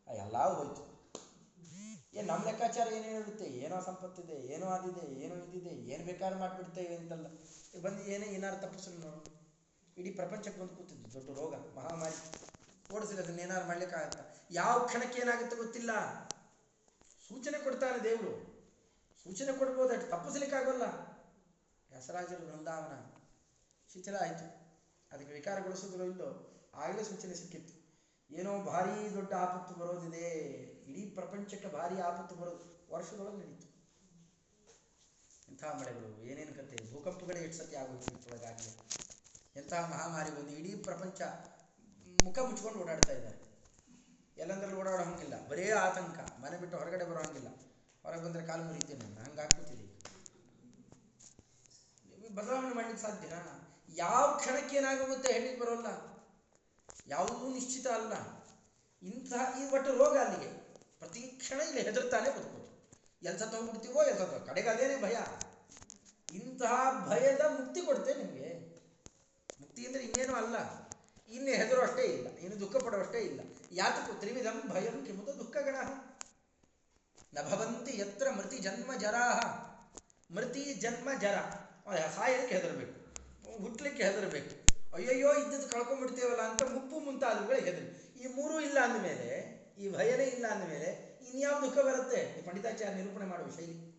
ಎಲ್ಲ ಹೋಯ್ತು. ಏ ನಮ್ಮ ಲೆಕ್ಕಾಚಾರ ಏನೇನಿರುತ್ತೆ ಏನೋ ಸಂಪತ್ತಿದೆ, ಏನೋ ಅದಿದೆ, ಏನೋ ಇದಿದೆ, ಏನು ಬೇಕಾದ್ರೂ ಮಾಡಿಬಿಡ್ತೇವೆ ಅಂತಲ್ಲ. ಬಂದು ಏನೇ ಏನಾರು ತಪ್ಪಿಸಲು ನೋಡು. ಇಡೀ ಪ್ರಪಂಚಕ್ಕೆ ಬಂದು ಕೂತಿದ್ದು ದೊಡ್ಡ ರೋಗ, ಮಹಾಮಾರಿ. ಓಡಿಸಿಲ್ಲ ಅದನ್ನ ಏನಾರು ಮಾಡ್ಲಿಕ್ಕಾಗತ್ತ? ಯಾವ ಕ್ಷಣಕ್ಕೆ ಏನಾಗುತ್ತೆ ಗೊತ್ತಿಲ್ಲ. ಸೂಚನೆ ಕೊಡ್ತಾನೆ ದೇವರು. ಸೂಚನೆ ಕೊಡ್ಬೋದು, ಅಷ್ಟು ತಪ್ಪಿಸ್ಲಿಕ್ಕಾಗಲ್ಲ. ಹೆಸರಾಜರು ಬೃಂದಾವನ ಶಿಥಿಲ ಆಯಿತು. ಅದಕ್ಕೆ ವಿಕಾರಗೊಳಿಸಿದ್ರು ಇಲ್ಲೋ? ಆಗಲೇ ಸೂಚನೆ ಸಿಕ್ಕಿತ್ತು. ಏನೋ ಭಾರಿ ದೊಡ್ಡ ಆಪತ್ತು ಬರೋದಿದೆ. ಇಡೀ ಪ್ರಪಂಚಕ್ಕೆ ಭಾರಿ ಆಪತ್ತು ಬರೋದು ವರ್ಷದೊಳಗೆ ನಡೀತು. ಎಂಥ ಮಳೆಗಳು, ಏನೇನು ಕತೆ, ಭೂಕಂಪಗಳೇ ಎಷ್ಟು ಸತಿ ಆಗೋಗಿತ್ತು ಎಂಥ ಮಹಾಮಾರಿ ಬಂದು ಇಡೀ ಪ್ರಪಂಚ ಮುಖ ಮುಚ್ಕೊಂಡು ಓಡಾಡ್ತಾ ಇದ್ದಾರೆ. ಎಲ್ಲಂದ್ರಲ್ಲಿ ಓಡಾಡೋ ಹಂಗಿಲ್ಲ ಬರೇ ಆತಂಕ, ಮನೆ ಬಿಟ್ಟು ಹೊರಗಡೆ ಬರೋ ಹಂಗಿಲ್ಲ ಹೊರಗೆ ಬಂದರೆ ಕಾಲು ಮುರಿತೀನಿ ನಾನು ಹಂಗೆ ಬದಲಾವಣೆ ಮಾಡಲಿಕ್ಕೆ ಸಾಧ್ಯನಾ? ಯಾವ ಕ್ಷಣಕ್ಕೆ ಏನಾಗುತ್ತೆ ಹೇಳಿಕ್ಕೆ ಬರೋಲ್ಲ. ಯಾವುದೂ ನಿಶ್ಚಿತ ಅಲ್ಲ. ಇಂತಹ ಈ ಒಟ್ಟು ರೋಗ ಅಲ್ಲಿಗೆ. ಪ್ರತಿ ಕ್ಷಣ ಇಲ್ಲಿ ಹೆದರ್ತಾನೆ ಬದುಕೋದು ಎಲ್ಲಿ ಸತ್ತ ಹೋಗ್ಬಿಡ್ತೀವೋ ಎಲ್ಲಿ ಸತ್ತ ಕಡೆಗೆ ಅದೇನೇ ಭಯ. ಇಂತಹ ಭಯದ ಮುಕ್ತಿ ಕೊಡ್ತೇನೆ ನಿಮಗೆ. ಮುಕ್ತಿ ಅಂದರೆ ಇನ್ನೇನು ಅಲ್ಲ. ಇನ್ನು ಹೆದರು ಅಷ್ಟೇ ಇಲ್ಲ. ಇನ್ನು ದುಃಖ ಪಡುವಷ್ಟೇ ಇಲ್ಲ. ಯಾತಕ್ಕೂ ತ್ರಿವಿಧಂ ಭಯಂ ಕಿಮುತ ದುಃಖಗಳ ನ ಭವಂತಿ ಯತ್ರ ಮೃತಿ ಜನ್ಮ ಜರಾಹ. ಮೃತಿ ಜನ್ಮ ಜರ. ಸಾಯಲಿಕ್ಕೆ ಹೆದರಬೇಕು. ಹುಟ್ಟಲಿಕ್ಕೆ ಹೆದರಬೇಕು. ಅಯ್ಯಯ್ಯೋ, ಇದ್ದದ್ದು ಕಳ್ಕೊಂಡ್ಬಿಡ್ತೇವಲ್ಲ ಅಂತ ಮುಪ್ಪು ಮುಂತಾದವುಗಳು ಹೆದರಿ. ಈ ಮೂರೂ ಇಲ್ಲ ಅಂದಮೇಲೆ, ಈ ಭಯನೇ ಇಲ್ಲ ಅಂದಮೇಲೆ ಇನ್ಯಾವ ದುಃಖ ಬರುತ್ತೆ? ಈ ಪಂಡಿತಾಚಾರ್ಯ ನಿರೂಪಣೆ ಮಾಡುವ ಶೈಲಿ.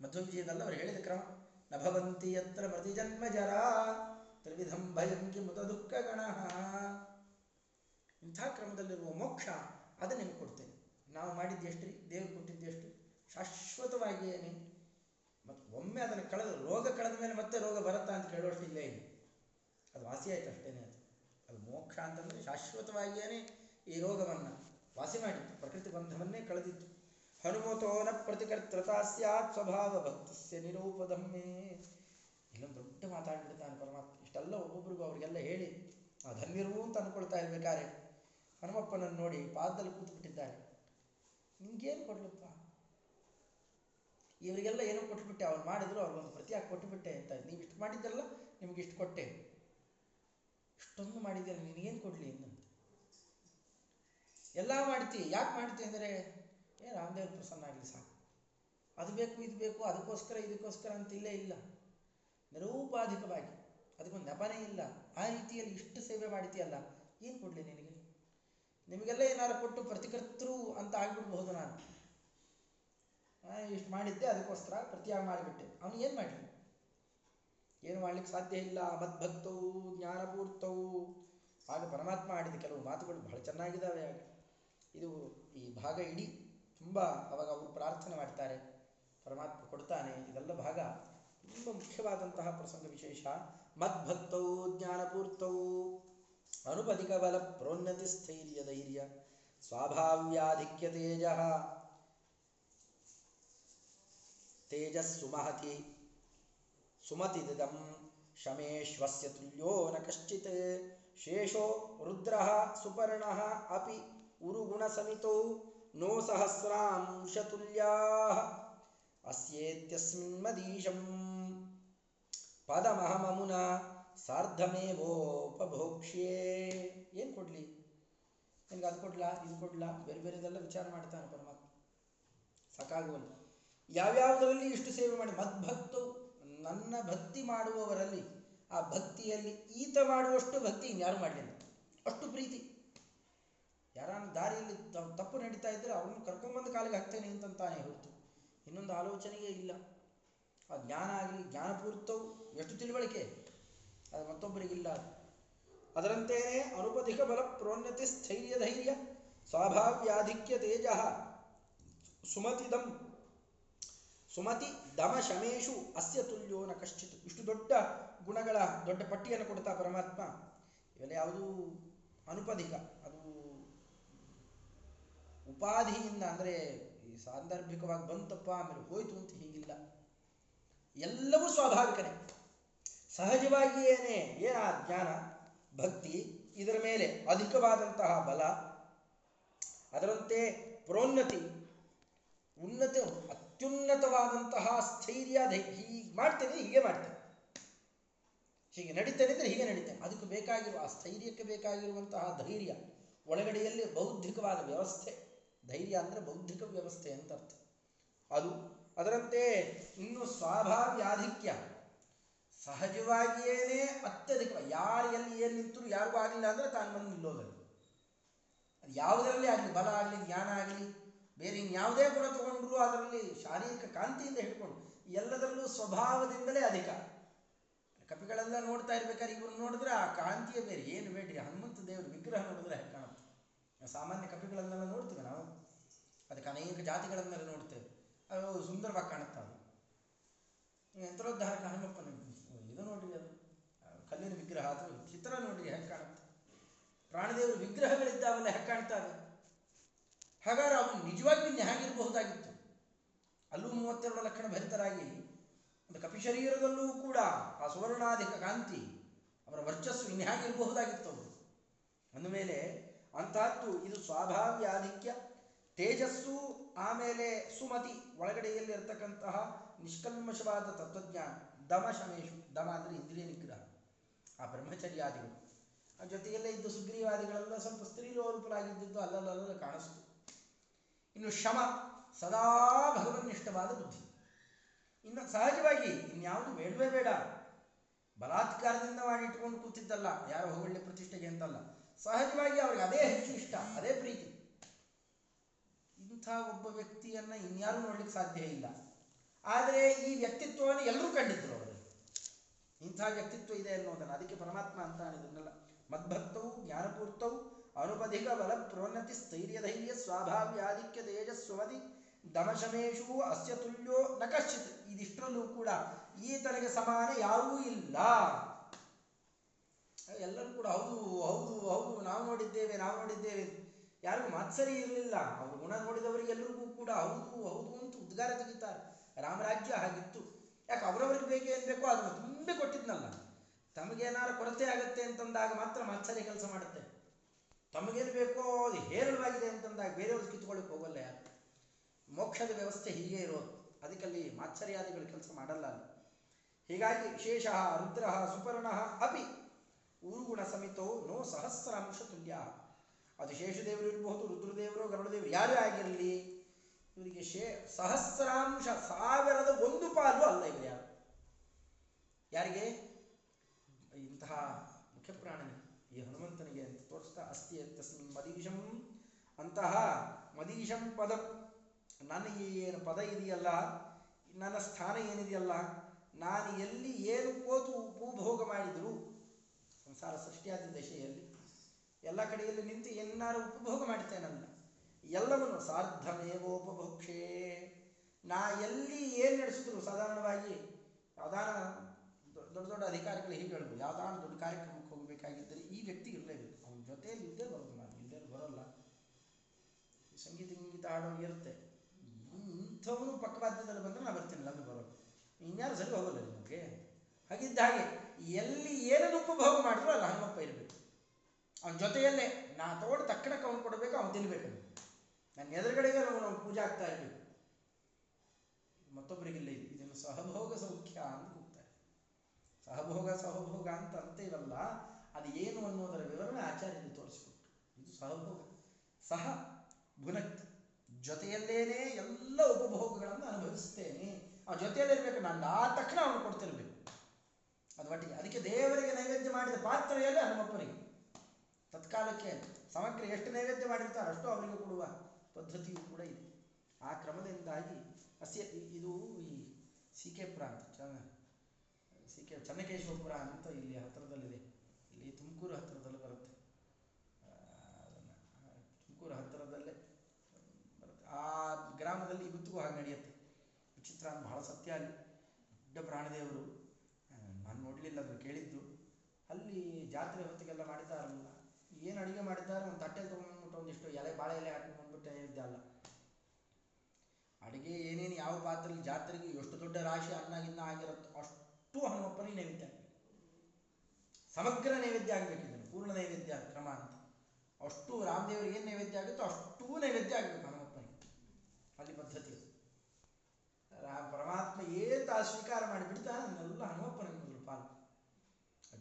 ಮಧ್ವವಿಜಯದಲ್ಲ ಅವರು ಹೇಳಿದ ಕ್ರಮ. ನಭವಂತಿ ಭವಂತಿ ಯತ್ರ ಪ್ರತಿ ಜನ್ಮ ಜರಾ, ತ್ರಿವಿಧಂ ಭಯಂ ಕಿಮುತ ದುಃಖ ಗಣ. ಇಂಥ ಕ್ರಮದಲ್ಲಿರುವ ಮೋಕ್ಷ ಅದು ನಿಮ್ಗೆ ಕೊಡ್ತೇನೆ. ನಾವು ಮಾಡಿದ್ದು ಎಷ್ಟು ರೀ ದೇವ್ರು ಕೊಟ್ಟಿದ್ದು ಎಷ್ಟು ಶಾಶ್ವತವಾಗಿಯೇನೆ. ಮತ್ತು ಒಮ್ಮೆ ಅದನ್ನು ಕಳೆದ, ರೋಗ ಕಳೆದ ಮೇಲೆ ಮತ್ತೆ ರೋಗ ಬರುತ್ತಾ ಅಂತ ಕೇಳೋಷ್ಟು ಇಲ್ಲ. ಅದು ವಾಸಿ ಆಯ್ತು ಅಷ್ಟೇನೆ ಅದು ಅದು ಮೋಕ್ಷ ಅಂತಂದರೆ ಶಾಶ್ವತವಾಗಿಯೇ ಈ ರೋಗವನ್ನು ವಾಸಿ ಮಾಡಿತ್ತು ಪ್ರಕೃತಿ ಬಂಧವನ್ನೇ ಕಳೆದಿತ್ತು ಹನುಮತೋ ನ ಪ್ರತಿಕರ್ತೃತ ಸ್ಯಾತ್ ಸ್ವಭಾವ ಭಕ್ತಸ್ಯ ನಿರೂಪದಮ್ಮೆ ಇಲ್ಲೊಂದು ದೊಡ್ಡ ಮಾತಾಡ್ಬಿಡ್ತಾನೆ ಪರಮಾತ್ಮ. ಇಷ್ಟೆಲ್ಲ ಒಬ್ಬೊಬ್ರಿಗೂ ಅವರಿಗೆಲ್ಲ ಹೇಳಿ, ಆ ಧನ್ಯರು ಅಂತ ಅನ್ಕೊಳ್ತಾ ಇರ್ಬೇಕಾರೆ ಹನುಮಪ್ಪನನ್ನು ನೋಡಿ ಪಾದದಲ್ಲಿ ಕೂತ್ಬಿಟ್ಟಿದ್ದಾರೆ. ನಿಮ್ಗೇನು ಕೊಡ್ಲಪ್ಪ? ಇವರಿಗೆಲ್ಲ ಏನೋ ಕೊಟ್ಬಿಟ್ಟೆ, ಅವ್ರು ಮಾಡಿದ್ರು, ಅವ್ರಿಗೊಂದು ಪ್ರತಿಯಾಗಿ ಕೊಟ್ಟುಬಿಟ್ಟೆ ಅಂತ. ನೀವು ಇಷ್ಟು ಮಾಡಿದ್ದಲ್ಲ ನಿಮ್ಗೆ ಇಷ್ಟು ಕೊಟ್ಟೆ. ಇಷ್ಟೊಂದು ಮಾಡಿದ್ದೀರ ನಿನಗೇನು ಕೊಡಲಿ ಎಂದಂತ ಎಲ್ಲ ಮಾಡ್ತಿ, ಯಾಕೆ ಮಾಡ್ತಿ ಅಂದರೆ, ಏ ರಾಮದೇವ್ರ ಪ್ರಸನ್ನ ಆಗಲಿ ಸಾಕು. ಅದು ಬೇಕು, ಇದು ಬೇಕು, ಅದಕ್ಕೋಸ್ಕರ, ಇದಕ್ಕೋಸ್ಕರ ಅಂತ ಇಲ್ಲೇ ಇಲ್ಲ. ನಿರೂಪಾಧಿಕವಾಗಿ, ಅದಕ್ಕೊಂದು ನೆಪನೇ ಇಲ್ಲ. ಆ ರೀತಿಯಲ್ಲಿ ಇಷ್ಟು ಸೇವೆ ಮಾಡ್ತೀಯಲ್ಲ ಏನು ಕೊಡಲಿ ನಿನಗೆ? ನಿಮಗೆಲ್ಲ ಏನಾರು ಕೊಟ್ಟು ಪ್ರತಿಕರ್ತರು ಅಂತ ಆಗಿಬಿಡ್ಬಹುದು ನಾನು. ಇಷ್ಟು ಮಾಡಿದ್ದೆ, ಅದಕ್ಕೋಸ್ಕರ ಪ್ರತಿಯಾಗಿ ಮಾಡಿಬಿಟ್ಟೆ. ಅವನು ಏನು ಮಾಡಲಿ? ಏನು ಮಾಡ್ಲಿಕ್ಕೆ ಸಾಧ್ಯ ಇಲ್ಲ, ಮದ್ಭಕ್ತವು, ಜ್ಞಾನಪೂರ್ತವು. ಆಗ ಪರಮಾತ್ಮ ಆಡಿದ ಕೆಲವು ಮಾತುಗಳು ಬಹಳ ಚೆನ್ನಾಗಿದ್ದಾವೆ ಆಗ ಇದು ಈ ಭಾಗ ಇಡೀ ತುಂಬ ಅವಾಗ ಅವರು ಪ್ರಾರ್ಥನೆ ಮಾಡ್ತಾರೆ. ಪರಮಾತ್ಮ ಕೊಡ್ತಾನೆ, ಇದೆಲ್ಲ ಭಾಗ ತುಂಬ ಮುಖ್ಯವಾದಂತಹ ಪ್ರಸಂಗ ವಿಶೇಷ. ಮದ್ಭಕ್ತವು, ಜ್ಞಾನಪೂರ್ತವು, ಅನುಪದಿಕ ಬಲ ಪ್ರೋನ್ನತಿ ಸ್ಥೈರ್ಯ ಧೈರ್ಯ, ಸ್ವಾಭಾವ್ಯಾಧಿಕ್ಯ ತೇಜ, ತೇಜಸ್ಸು ಮಹತಿ. ಸುಮತಿದಂ ಶಮೇಶ್ವಸ್ಯ ತುಲ್ಯೋ ನ ಕಶ್ಚಿತ್. ಶೇಷೋ ರುದ್ರ ಸುಪರ್ಣಃ ಅಪಿ ಉರುಗುಣಸಮಿತೌ ನೋ ಸಹಸ್ರಾಂಶತುಲ್ಯಾ. ಅಸ್ಯೇತ್ಯಸ್ಮಿನ್ ಮದೀಶಂ. ಪದಮಹಮಮುನ ಸಾರ್ಧಮೇವೋಪಭೋಕ್ಷ್ಯೇ. ಏನು ಕೊಡಲಿ? ನಿನಗೆ ಅದು ಕೊಡ್ಲಾ? ಇದು ಕೊಡ್ಲಾ? ಬೇರೆ ಬೇರೆದೆಲ್ಲ ವಿಚಾರ ಮಾಡ್ತಾನೆ ಪರಮಾತ್ಮ. ಸಾಕಾಗುವಲ್ಲ ಯಾವ್ಯಾವುದರಲ್ಲಿ ಇಷ್ಟು ಸೇವೆ ಮಾಡಿ? ಮದ್ಭಕ್ತು ನನ್ನ ಭಕ್ತಿ ಮಾಡುವವರಲ್ಲಿ, ಆ ಭಕ್ತಿಯಲ್ಲಿ ಈತ ಮಾಡುವಷ್ಟು ಭಕ್ತಿ ಇನ್ಯಾರು ಮಾಡಲಿಲ್ಲ ಅಷ್ಟು ಪ್ರೀತಿ. ಯಾರನ್ನ ದಾರಿಯಲ್ಲಿ ತಪ್ಪು ನಡೀತಾ ಇದ್ರೆ ಅವನು ಕರ್ಕೊಂಬಂದು ಕಾಲಿಗೆ ಹಾಕ್ತೇನೆ ಅಂತಂತಾನೆ ಹೊರತು. ಇನ್ನೊಂದು ಆಲೋಚನೆಯೇ ಇಲ್ಲ. ಆ ಜ್ಞಾನ ಆಗಲಿ, ಜ್ಞಾನಪೂರ್ತವು ಎಷ್ಟು ತಿಳುವಳಿಕೆ? ಅದು ಮತ್ತೊಬ್ಬರಿಗಿಲ್ಲ ಅದು ಅದರಂತೆಯೇ ಅನುಪಧಿಕ ಬಲ ಪ್ರೋನ್ನತಿ ಸ್ಥೈರ್ಯ ಧೈರ್ಯ ಸ್ವಾಭಾವ್ಯಾಧಿಕ್ಯ ತೇಜ, ಸುಮತಿದಂ ಸುಮತಿ ದಮ ಶಮೇಶು ಅಸ್ಯ ತುಲ್ಯೋ ನ ಕಶ್ಚಿತ್. ಇಷ್ಟು ದೊಡ್ಡ ಗುಣಗಳ ದೊಡ್ಡ ಪಟ್ಟಿಯನ್ನು ಕೊಡ್ತಾ ಪರಮಾತ್ಮ. ಇವೆಲ್ಲ ಯಾವುದು? ಅನುಪಧಿಕ ಅದು ಉಪಾಧಿಯಿಂದ ಅಂದರೆ ಈ ಸಾಂದರ್ಭಿಕವಾಗಿ ಬಂತಪ್ಪ ಆಮೇಲೆ ಹೋಯ್ತು ಅಂತ ಹೀಗಿಲ್ಲ. ಎಲ್ಲವೂ ಸ್ವಾಭಾವಿಕನೇ. ಸಹಜವಾಗಿಯೇನೇ ಏನ ಜ್ಞಾನ, ಭಕ್ತಿ, ಇದರ ಮೇಲೆ ಅಧಿಕವಾದಂತಹ ಬಲ, ಅದರಂತೆ ಪ್ರೋನ್ನತಿ, ಉನ್ನತ ಅತ್ಯುನ್ನತವಾದಂತಹ ಸ್ಥೈರ್ಯ ಹೀಗೆ ಮಾಡ್ತೇನೆ ಹೀಗೆ ಮಾಡ್ತೇನೆ. ಹೀಗೆ ನಡೀತೇನೆ ಅಂದರೆ ಹೀಗೆ ನಡೀತೇನೆ. ಅದಕ್ಕೆ ಬೇಕಾಗಿರುವ, ಆ ಸ್ಥೈರ್ಯಕ್ಕೆ ಬೇಕಾಗಿರುವಂತಹ ಧೈರ್ಯ ಒಳಗಡೆಯಲ್ಲಿ ಬೌದ್ಧಿಕವಾದ ವ್ಯವಸ್ಥೆ. ಧೈರ್ಯ ಅಂದರೆ ಬೌದ್ಧಿಕ ವ್ಯವಸ್ಥೆ ಅಂತ ಅರ್ಥ. ಅದು ಅದರಂತೆ ಇನ್ನು ಸ್ವಾಭಾವ್ಯಾಧಿಕ್ಯ. ಸಹಜವಾಗಿಯೇನೇ ಅತ್ಯಧಿಕ ಯಾರು ಎಲ್ಲಿ ಏನು ನಿಂತರೂ ಯಾರಿಗೂ ಆಗಲಿಲ್ಲ ಅಂದರೆ ತಾನು ಬಂದು ನಿಲ್ಲೋದಲ್ಲ ಅದು ಯಾವುದರಲ್ಲಿ ಆಗಲಿ, ಬಲ ಆಗಲಿ, ಜ್ಞಾನ ಆಗಲಿ ಬೇರೆ ಇನ್ಯಾವುದೇ ಗುಣ ತಗೊಂಡ್ರು ಅದರಲ್ಲಿ ಶಾರೀರಿಕ ಕಾಂತಿಯಿಂದ ಹಿಡ್ಕೊಂಡು ಎಲ್ಲದರಲ್ಲೂ ಸ್ವಭಾವದಿಂದಲೇ ಅಧಿಕ. ಕಪಿಗಳೆಲ್ಲ ನೋಡ್ತಾ ಇರ್ಬೇಕಾದ್ರೆ ಇವ್ರು ನೋಡಿದ್ರೆ ಆ ಕಾಂತಿಯ ಬೇರೆ, ಏನು ಬೇಡ್ರಿ? ಹನುಮಂತ ದೇವ್ರ ವಿಗ್ರಹ ನೋಡಿದ್ರೆ ಹೇಗೆ ಕಾಣುತ್ತೆ? ಸಾಮಾನ್ಯ ಕಪಿಗಳನ್ನೆಲ್ಲ ನೋಡ್ತೀವಿ ನಾವು. ಅದಕ್ಕೆ ಅನೇಕ ಜಾತಿಗಳನ್ನೆಲ್ಲ ನೋಡ್ತೇವೆ. ಅದು ಸುಂದರವಾಗಿ ಕಾಣುತ್ತೆ ಯಂತ್ರೋದ್ಧಾರಕ ಹನುಮಪ್ಪನ ಇದು ನೋಡ್ರಿ ಅದು. ಕಲ್ಲಿನ ವಿಗ್ರಹ ಅಥವಾ ಚಿತ್ರ ನೋಡ್ರಿ ಹೇಗೆ ಕಾಣುತ್ತೆ. ಪ್ರಾಣದೇವರು ವಿಗ್ರಹಗಳಿದ್ದಾವಲ್ಲ ಹೇಗೆ ಕಾಣ್ತಾವೆ? ಹಾಗಾದ್ರೆ ಅವನು ನಿಜವಾಗಿ ನ್ಯಾಗಿರಬಹುದಾಗಿತ್ತು ಅಲ್ಲೂ ಮೂವತ್ತೆರಡು ಲಕ್ಷಣ ಭರಿತರಾಗಿ, ಒಂದು ಕಪಿ ಶರೀರದಲ್ಲೂ ಕೂಡ ಆ ಸುವರ್ಣಾಧಿಕ ಕಾಂತಿ ಅವರ ವರ್ಚಸ್ಸು ಇನ್ನು ಹೇಗಿರಬಹುದಾಗಿತ್ತು ಅವರು ಅಂದಮೇಲೆ ಅಂತಹದ್ದು ಇದು ಸ್ವಾಭಾವ್ಯಾಧಿಕ್ಯ ತೇಜಸ್ಸು ಆಮೇಲೆ ಸುಮತಿ ಒಳಗಡೆಯಲ್ಲಿ ಇರತಕ್ಕಂತಹ ನಿಷ್ಕಲ್ಮಶವಾದ ತತ್ವಜ್ಞಾನ ದಮ ಶಮೇಶು ದಮ ಅಂದರೆ ಇಂದ್ರಿಯ ನಿಗ್ರಹ, ಆ ಬ್ರಹ್ಮಚರ್ಯಾದಿಗಳು. ಆ ಜೊತೆಯಲ್ಲೇ ಇದ್ದು ಸುಗ್ರೀವಾದಿಗಳೆಲ್ಲ ಸ್ವಲ್ಪ ಆಗಿದ್ದಿದ್ದು ಅಲ್ಲಲ್ಲ ಕಾಣಿಸ್ತು. ಇನ್ನು ಶಮ ಸದಾ ಭಗವನ್ನಿಷ್ಠವಾದ ಬುದ್ಧಿ. ಇನ್ನು ಸಹಜವಾಗಿ ಇನ್ಯಾವುದು ಬೇಡವೇ ಬೇಡ. ಬಲಾತ್ಕಾರದಿಂದ ಮಾಡಿ ಇಟ್ಕೊಂಡು ಕೂತಿದ್ದಲ್ಲ, ಯಾರೋ ಹೊಗಳ್ಳಿ ಪ್ರತಿಷ್ಠೆಗೆ ಅಂತಲ್ಲ. ಸಹಜವಾಗಿ ಅವ್ರಿಗೆ ಅದೇ ಹೆಚ್ಚು ಇಷ್ಟ, ಅದೇ ಪ್ರೀತಿ. ಇಂಥ ಒಬ್ಬ ವ್ಯಕ್ತಿಯನ್ನ ಇನ್ಯಾರು ನೋಡ್ಲಿಕ್ಕೆ ಸಾಧ್ಯ ಇಲ್ಲ. ಆದರೆ ಈ ವ್ಯಕ್ತಿತ್ವವನ್ನು ಎಲ್ಲರೂ ಕಂಡಿದ್ರು ಅವರು. ಇಂಥ ವ್ಯಕ್ತಿತ್ವ ಇದೆ ಅನ್ನೋದನ್ನು, ಅದಕ್ಕೆ ಪರಮಾತ್ಮ ಅಂತ ಇದನ್ನೆಲ್ಲ ಮದ್ಭಕ್ತವು, ಜ್ಞಾನಪೂರ್ತವು ಅನುಪಧಿಕ ಬಲ ಪ್ರೋನ್ನತಿ ಸ್ಥೈರ್ಯ ಧೈರ್ಯ ಸ್ವಾಭಾವ್ಯಾಧಿಕ್ಯ ತೇಜಸ್ವಮತಿ ದಮಶಮೇಶು ಅಸ್ಯ ತುಲ್ಯೋ ನ ಕಶ್ಚಿತ್. ಇದಿಷ್ಟರಲ್ಲೂ ಕೂಡ ಈತನಿಗೆ ಸಮಾನ ಯಾರೂ ಇಲ್ಲ. ಎಲ್ಲರೂ ಕೂಡ ಹೌದು ಹೌದು ಹೌದು, ನಾವು ನೋಡಿದ್ದೇವೆ ನಾವು ನೋಡಿದ್ದೇವೆ. ಯಾರಿಗೂ ಮಾತ್ಸರಿ ಇರಲಿಲ್ಲ. ಅವ್ರ ಗುಣ ನೋಡಿದವರಿಗೆ ಎಲ್ಲರಿಗೂ ಕೂಡ ಹೌದು ಹೌದು ಅಂತ ಉದ್ಗಾರ ತೆಗಿತಾರೆ. ರಾಮರಾಜ್ಯ ಹಾಗಿತ್ತು. ಯಾಕೆ ಅವರವರಿಗೆ ಬೇಕೇ ಏನು ಬೇಕೋ ಅದನ್ನು ತುಂಬಿ ಕೊಟ್ಟಿದ್ನಲ್ಲ. ತಮಗೇನಾರು ಕೊರತೆ ಆಗುತ್ತೆ ಅಂತಂದಾಗ ಮಾತ್ರ ಮಾತ್ಸರ್ಯ ಕೆಲಸ ಮಾಡುತ್ತೆ. ತಮಗೇನು ಬೇಕೋ ಅದು ಹೇರಳವಾಗಿದೆ ಅಂತಂದಾಗ ಬೇರೆಯವ್ರಿಗೆ ಕಿತ್ಕೊಳ್ಳಿಕ್ಕೆ ಹೋಗಲ್ಲ ಯಾರು? ಮೋಕ್ಷದ ವ್ಯವಸ್ಥೆ ಹೀಗೆ ಇರೋದು. ಅದಕ್ಕಲ್ಲಿ ಮಾತ್ಸರ್ಯಾದಿಗಳು ಕೆಲಸ ಮಾಡಲ್ಲ ಅಲ್ಲಿ. ಹೀಗಾಗಿ ವಿಶೇಷ ರುದ್ರ ಸುಪರ್ಣ ಅಪಿ ಊರುಗುಣ ಸಮಿತೋ ನೋ ಸಹಸ್ರಾಂಶ ತುಲ್ಯ. ಅದು ಶೇಷದೇವರು ಇರಬಹುದು, ರುದ್ರದೇವರು ಗರುಡದೇವರು ಯಾರೇ ಆಗಿರಲಿ. ಇವರಿಗೆ ಶೇ ಸಹಸ್ರಾಂಶ ಸಾವಿರದ ಒಂದು ಪಾಲು ಅಲ್ಲ ಇವರು ಯಾರು. ಯಾರಿಗೆ? ಇಂತಹ ಮುಖ್ಯಪ್ರಾಣನಿಗೆ. ಈ ಹನುಮಂತನಿಗೆ ಅಂತ ತೋರಿಸ್ತಾ ಅಸ್ತಿ ತಸ್ಮಿನ್ ಮದೀಶಂ ಅಂತಹ ಮದೀಶಂ ಪದ, ನನಗೆ ಏನು ಪದ ಇದೆಯಲ್ಲ, ನನ್ನ ಸ್ಥಾನ ಏನಿದೆಯಲ್ಲ, ನಾನು ಎಲ್ಲಿ ಏನು ಕೋತು ಉಪಭೋಗ ಮಾಡಿದರು, ಸಂಸಾರ ಸೃಷ್ಟಿಯಾದ ದಶೆಯಲ್ಲಿ, ಎಲ್ಲ ಕಡೆಯಲ್ಲಿ ನಿಂತು ಏನಾರು ಉಪಭೋಗ ಮಾಡ್ತೇನಲ್ಲ, ಎಲ್ಲವನ್ನು ಸಾರ್ಧಮೇವೋಪಭೋಕ್ಷೇ ನಾ ಎಲ್ಲಿ ಏನು ನಡೆಸಿದ್ರು ಸಾಧಾರಣವಾಗಿ, ಯಾವ್ದಾನ ದೊಡ್ಡ ದೊಡ್ಡ ಅಧಿಕಾರಿಗಳು ಹೀಗೆ ಹೇಳ್ಬೋದು, ಯಾವ್ದಾನ ದೊಡ್ಡ ಕಾರ್ಯಕ್ರಮಕ್ಕೆ ಹೋಗಬೇಕಾಗಿದ್ದರೆ ಈ ವ್ಯಕ್ತಿ ಇರಲೇಬೇಕು ಅವನ ಜೊತೆಯಲ್ಲಿ ಇದ್ದೇ ಬರೋದು ನಾನು ಬರಲ್ಲ ಬರೋಲ್ಲ. ಸಂಗೀತ ಗಿಂಗೀತ ಆಡೋಂಗೆ ಇರುತ್ತೆ. ಇಂಥವನು ಪಕ್ಕವಾದ್ಯದಲ್ಲಿ ಬಂದರೆ ನಾನು ಬರ್ತೀನಿ ನಮಗೆ ಬರೋದು ಇನ್ಯಾರು ಸರಿ ಹೋಗಲ್ಲ ನಿಮಗೆ. ಹಾಗಿದ್ದ ಹಾಗೆ, ಎಲ್ಲಿ ಏನನ್ನು ಉಪಭೋಗ ಮಾಡಿದ್ರು ಅಲ್ಲಿ ಹನುಮಪ್ಪ ಇರಬೇಕು. ಅವನ ಜೊತೆಯಲ್ಲೇ ನಾ ತಗೊಂಡು ತಕ್ಷಣಕ್ಕೆ ಅವನು ಕೊಡಬೇಕು, ಅವನು ತಿನ್ಬೇಕು. ನನ್ನ ಎದುರುಗಡೆಗೆ ಅವ್ನು ಪೂಜೆ ಆಗ್ತಾ ಇರಬೇಕು ಮತ್ತೊಬ್ಬರಿಗಿಲ್ಲ ಇದು ಇದನ್ನು ಸಹಭೋಗ ಸೌಖ್ಯ ಅಂತ ಕೂಗ್ತಾರೆ. ಸಹಭೋಗ ಸಹಭೋಗ ಅಂತ ಅಂತೇವಲ್ಲ ಅದು ಏನು ಅನ್ನೋದರ ವಿವರಣೆ ಆಚಾರ್ಯರು ತೋರಿಸಿಕೊಟ್ರು. ಇದು ಸಹಭೋಗ ಸಹ ಭುನಕ್ತಿ. ಜೊತೆಯಲ್ಲೇನೇ ಎಲ್ಲ ಉಪಭೋಗಗಳನ್ನು ಅನುಭವಿಸ್ತೇನೆ ಆ ಜೊತೆಯಲ್ಲೇ ಇರಬೇಕು. ನಾನು ಆ ತಕ್ಷಣ ಅವನು ಕೊಡ್ತಿರಬೇಕು. ಅದು ಒಟ್ಟಿಗೆ. ಅದಕ್ಕೆ ದೇವರಿಗೆ ನೈವೇದ್ಯ ಮಾಡಿದ ಪಾತ್ರೆಯಲ್ಲೇ ಹನುಮಪ್ಪನಿಗೆ. ತತ್ಕಾಲಕ್ಕೆ ಸಮಗ್ರ ಎಷ್ಟು ನೈವೇದ್ಯ ಮಾಡಿರ್ತಾರೋ ಅಷ್ಟು ಅವರಿಗೆ ಕೊಡುವ ಪದ್ಧತಿಯು ಕೂಡ ಇದೆ. ಆ ಕ್ರಮದಿಂದಾಗಿ ಅಸ್ಯ ಇದು ಈ C K Pura C K Channakeshavapura ಅಂತ ಇಲ್ಲಿ ಹತ್ತಿರದಲ್ಲಿದೆ. ತುಮಕೂರು ಹತ್ತಿರದಲ್ಲಿ ಬರುತ್ತೆ. ತುಮಕೂರು ಹತ್ತಿರದಲ್ಲೇ ಬರುತ್ತೆ. ಆ ಗ್ರಾಮದಲ್ಲಿ ಇವತ್ತಿಗೂ ಹಾಗೆ ನಡೆಯುತ್ತೆ. ವಿಚಿತ್ರ ಬಹಳ ಸತ್ಯ ಅಲ್ಲಿ. ದೊಡ್ಡ ಪ್ರಾಣದೇವರು ನಾನು ನೋಡಲಿಲ್ಲ ಅದನ್ನು ಕೇಳಿದ್ದು. ಅಲ್ಲಿ ಜಾತ್ರೆ ಹೊತ್ತಿಗೆಲ್ಲ ಮಾಡಿದ್ದಾರಲ್ಲ, ಏನು ಅಡುಗೆ ಮಾಡಿದ್ದಾರೆ ಒಂದು ತಟ್ಟೆ ತೊಗೊಂಡ್ಬಿಟ್ಟು ಒಂದಿಷ್ಟು ಎಲೆ ಬಾಳೆ ಎಲೆ ಹಾಕೊಂಡು ಬಂದ್ಬಿಟ್ಟು ನೈವೇದ್ಯ ಅಲ್ಲ. ಅಡುಗೆ ಏನೇನು ಯಾವ ಪಾತ್ರೆಯಲ್ಲಿ ಜಾತ್ರೆಗೆ ಎಷ್ಟು ದೊಡ್ಡ ರಾಶಿ ಅನ್ನ ಗಿನ್ನ ಆಗಿರುತ್ತೋ ಅಷ್ಟು ಹನುಮಪ್ಪನಿಗೆ ನೈವೇದ್ಯ ಸಮಗ್ರ ನೈವೇದ್ಯ ಆಗಬೇಕು ಇದನ್ನು, ಪೂರ್ಣ ನೈವೇದ್ಯ ಕ್ರಮ ಅಂತ. ಅಷ್ಟು ರಾಮದೇವರಿಗೆ ಏನು ನೈವೇದ್ಯ ಆಗುತ್ತೋ ಅಷ್ಟೂ ನೈವೇದ್ಯ ಆಗಬೇಕು ಹನುಮಪ್ಪನಿಗೆ. ಅಲ್ಲಿ ಪದ್ಧತಿ ಅದು. ರಾ, ಪರಮಾತ್ಮ ಏತ ಸ್ವೀಕಾರ ಮಾಡಿಬಿಡ್ತಾ ಅದನ್ನೆಲ್ಲ ಹನುಮಪ್ಪನಿಗೆ ಮೊದಲು ಪಾಲು.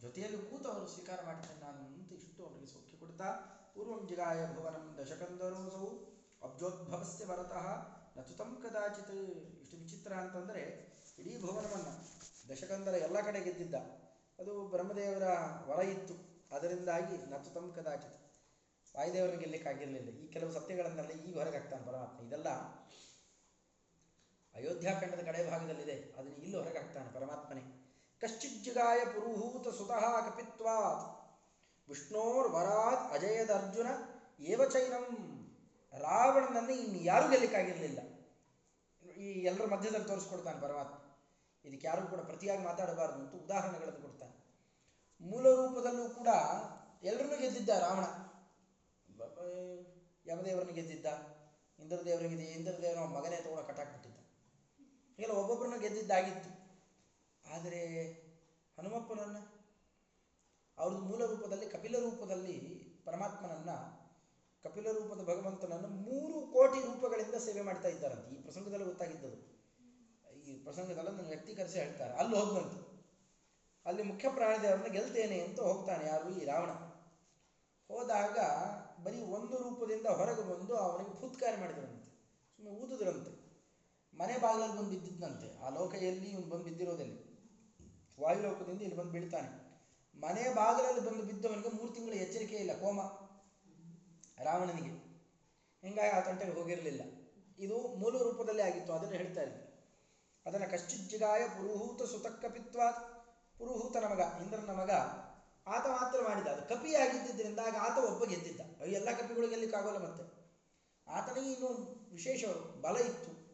ಜೊತೆಯಲ್ಲಿ ಕೂತು ಅವರು ಸ್ವೀಕಾರ ಮಾಡ್ತೇನೆ ನಾನು ಅಂತ ಇಷ್ಟು ಅವರಿಗೆ ಸೌಖ್ಯ ಕೊಡ್ತಾ, ಪೂರ್ವಂ ಜಿಗಾಯ ಭುವನಂ ದಶಕಂದರೋಸವು ಅಬ್ಜೋದ್ಭವಸ್ಯ ವರತಃ ನತುತಂ ಕದಾಚಿತ್. ಇಷ್ಟು ವಿಚಿತ್ರ ಅಂತಂದರೆ, ಇಡೀ ಭುವನವನ್ನು ದಶಕಂದರ ಎಲ್ಲ ಕಡೆ ಗೆದ್ದಿದ್ದ. ಅದು ಬ್ರಹ್ಮದೇವರ ವರ ಇತ್ತು. ಅದರಿಂದಾಗಿ ನತುತಂ ಕದಾಚಿತ್ ವಾಯುದೇವರನ್ನು ಗೆಲ್ಲಕ್ಕಾಗಿರಲಿಲ್ಲ ಈ ಕೆಲವು ಸತ್ಯಗಳನ್ನೆಲ್ಲ ಈಗ ಹೊರಗೆ ಹಾಕ್ತಾನೆ ಪರಮಾತ್ಮ. ಇದೆಲ್ಲ ಅಯೋಧ್ಯಾಖಂಡದ ಕಡೆ ಭಾಗದಲ್ಲಿದೆ. ಅದನ್ನು ಇಲ್ಲಿ ಹೊರಗೆ ಹಾಕ್ತಾನೆ ಪರಮಾತ್ಮನೇ. ಕಶ್ಚಿಜ್ಜುಗಾಯ ಪುರುಹೂತ ಸುತಃ ಕಪಿತ್ವಾತ್. ವಿಷ್ಣೋರ್ ವರಾತ್ ಅಜಯದರ್ಜುನ ಏವಚೈನಂ ರಾವಣನನ್ನು ಇನ್ನು ಯಾರೂ ಗೆಲ್ಲಕ್ಕಾಗಿರಲಿಲ್ಲ ಈ ಎಲ್ಲರ ಮಧ್ಯದಲ್ಲಿ ತೋರಿಸ್ಕೊಡ್ತಾನೆ ಪರಮಾತ್ಮ. ಇದಕ್ಕೆ ಯಾರೂ ಕೂಡ ಪ್ರತಿಯಾಗಿ ಮಾತಾಡಬಾರದು ಅಂತ ಉದಾಹರಣೆಗಳನ್ನು ಕೊಡ್ತಾನೆ ಮೂಲ ರೂಪದಲ್ಲೂ ಕೂಡ ಎಲ್ಲರನ್ನೂ ಗೆದ್ದಿದ್ದ ರಾವಣ. ಯಮದೇವರನ್ನು ಗೆದ್ದಿದ್ದ ಇಂದ್ರದೇವರಿಗೆ ಗೆದ್ದ ಇಂದ್ರದೇವರ ಮಗನೇ ತಗೊಂಡು ಕಟ್ಟಾಕ್ಬಿಟ್ಟಿದ್ದ. ಹೀಗೆಲ್ಲ ಒಬ್ಬೊಬ್ಬರನ್ನ ಗೆದ್ದಿದ್ದಾಗಿತ್ತು ಆದರೆ ಹನುಮಪ್ಪನನ್ನು ಅವ್ರದ್ದು ಮೂಲ ರೂಪದಲ್ಲಿ ಕಪಿಲ ರೂಪದಲ್ಲಿ ಪರಮಾತ್ಮನನ್ನ ಕಪಿಲ ರೂಪದ ಭಗವಂತನನ್ನು ಮೂರು ಕೋಟಿ ರೂಪಗಳಿಂದ ಸೇವೆ ಮಾಡ್ತಾ ಇದ್ದಾರಂತೆ. ಈ ಪ್ರಸಂಗದಲ್ಲಿ ಗೊತ್ತಾಗಿದ್ದದು. ಪ್ರಸಂಗದಲ್ಲ ನನ್ನ ವ್ಯಕ್ತೀಕರಿಸಿ ಹೇಳ್ತಾರೆ. ಅಲ್ಲಿ ಹೋದ್ನಂತೆ ಅಲ್ಲಿ ಮುಖ್ಯ ಪ್ರಾಣಿದೇವರನ್ನ ಗೆಲ್ತೇನೆ ಅಂತ ಹೋಗ್ತಾನೆ ಯಾರು? ಈ ರಾವಣ. ಹೋದಾಗ ಬರೀ ಒಂದು ರೂಪದಿಂದ ಹೊರಗೆ ಬಂದು ಅವನಿಗೆ ಫುತ್ಕಾರ ಮಾಡಿದ್ರಂತೆ. ಸುಮ್ಮನೆ ಊದಿದ್ರಂತೆ. ಮನೆ ಬಾಗಿಲಲ್ಲಿ ಬಂದು ಬಿದ್ದಿದ್ದಂತೆ ಆ ಲೋಕ ಎಲ್ಲಿ? ಇವನು ಬಂದು ಬಿದ್ದಿರೋದಲ್ಲಿ ವಾಯುಲೋಕದಿಂದ ಇಲ್ಲಿ ಬಂದು ಬೀಳ್ತಾನೆ. ಮನೆ ಬಾಗಿಲಲ್ಲಿ ಬಂದು ಬಿದ್ದವನಿಗೆ ಮೂರು ತಿಂಗಳ ಎಚ್ಚರಿಕೆ ಇಲ್ಲ, ಕೋಮ. ರಾವಣನಿಗೆ. ಹಿಂಗಾಗಿ ಆ ತಂಟೆಗೆ ಹೋಗಿರಲಿಲ್ಲ. ಇದು ಮೂಲ ರೂಪದಲ್ಲಿ ಆಗಿತ್ತು, ಅದನ್ನು ಹೇಳ್ತಾ ಇದ್ವಿ ಅದನ್ನು ಕಶ್ಚಿಜ್ಜಿಗಾಯ ಪುರುಹೂತ ಸುತಕ್ಕಪಿತ್ವ ಪುರುಹೂತನ ಮಗ ಇಂದ್ರನ ಮಗ, ಆತ ಮಾತ್ರ ಮಾಡಿದ. ಅದು ಕಪಿಯಾಗಿದ್ದರಿಂದ ಆಗ ಆತ ಒಬ್ಬ ಗೆದ್ದಿದ್ದ. ಎಲ್ಲ ಕಪಿಗಳು ಗೆಲ್ಲಿಕ್ಕಾಗೋಲ್ಲ ಮತ್ತೆ. ಆತನಿಗೆ ಇನ್ನೂ ವಿಶೇಷ ಬಲ ಇತ್ತು.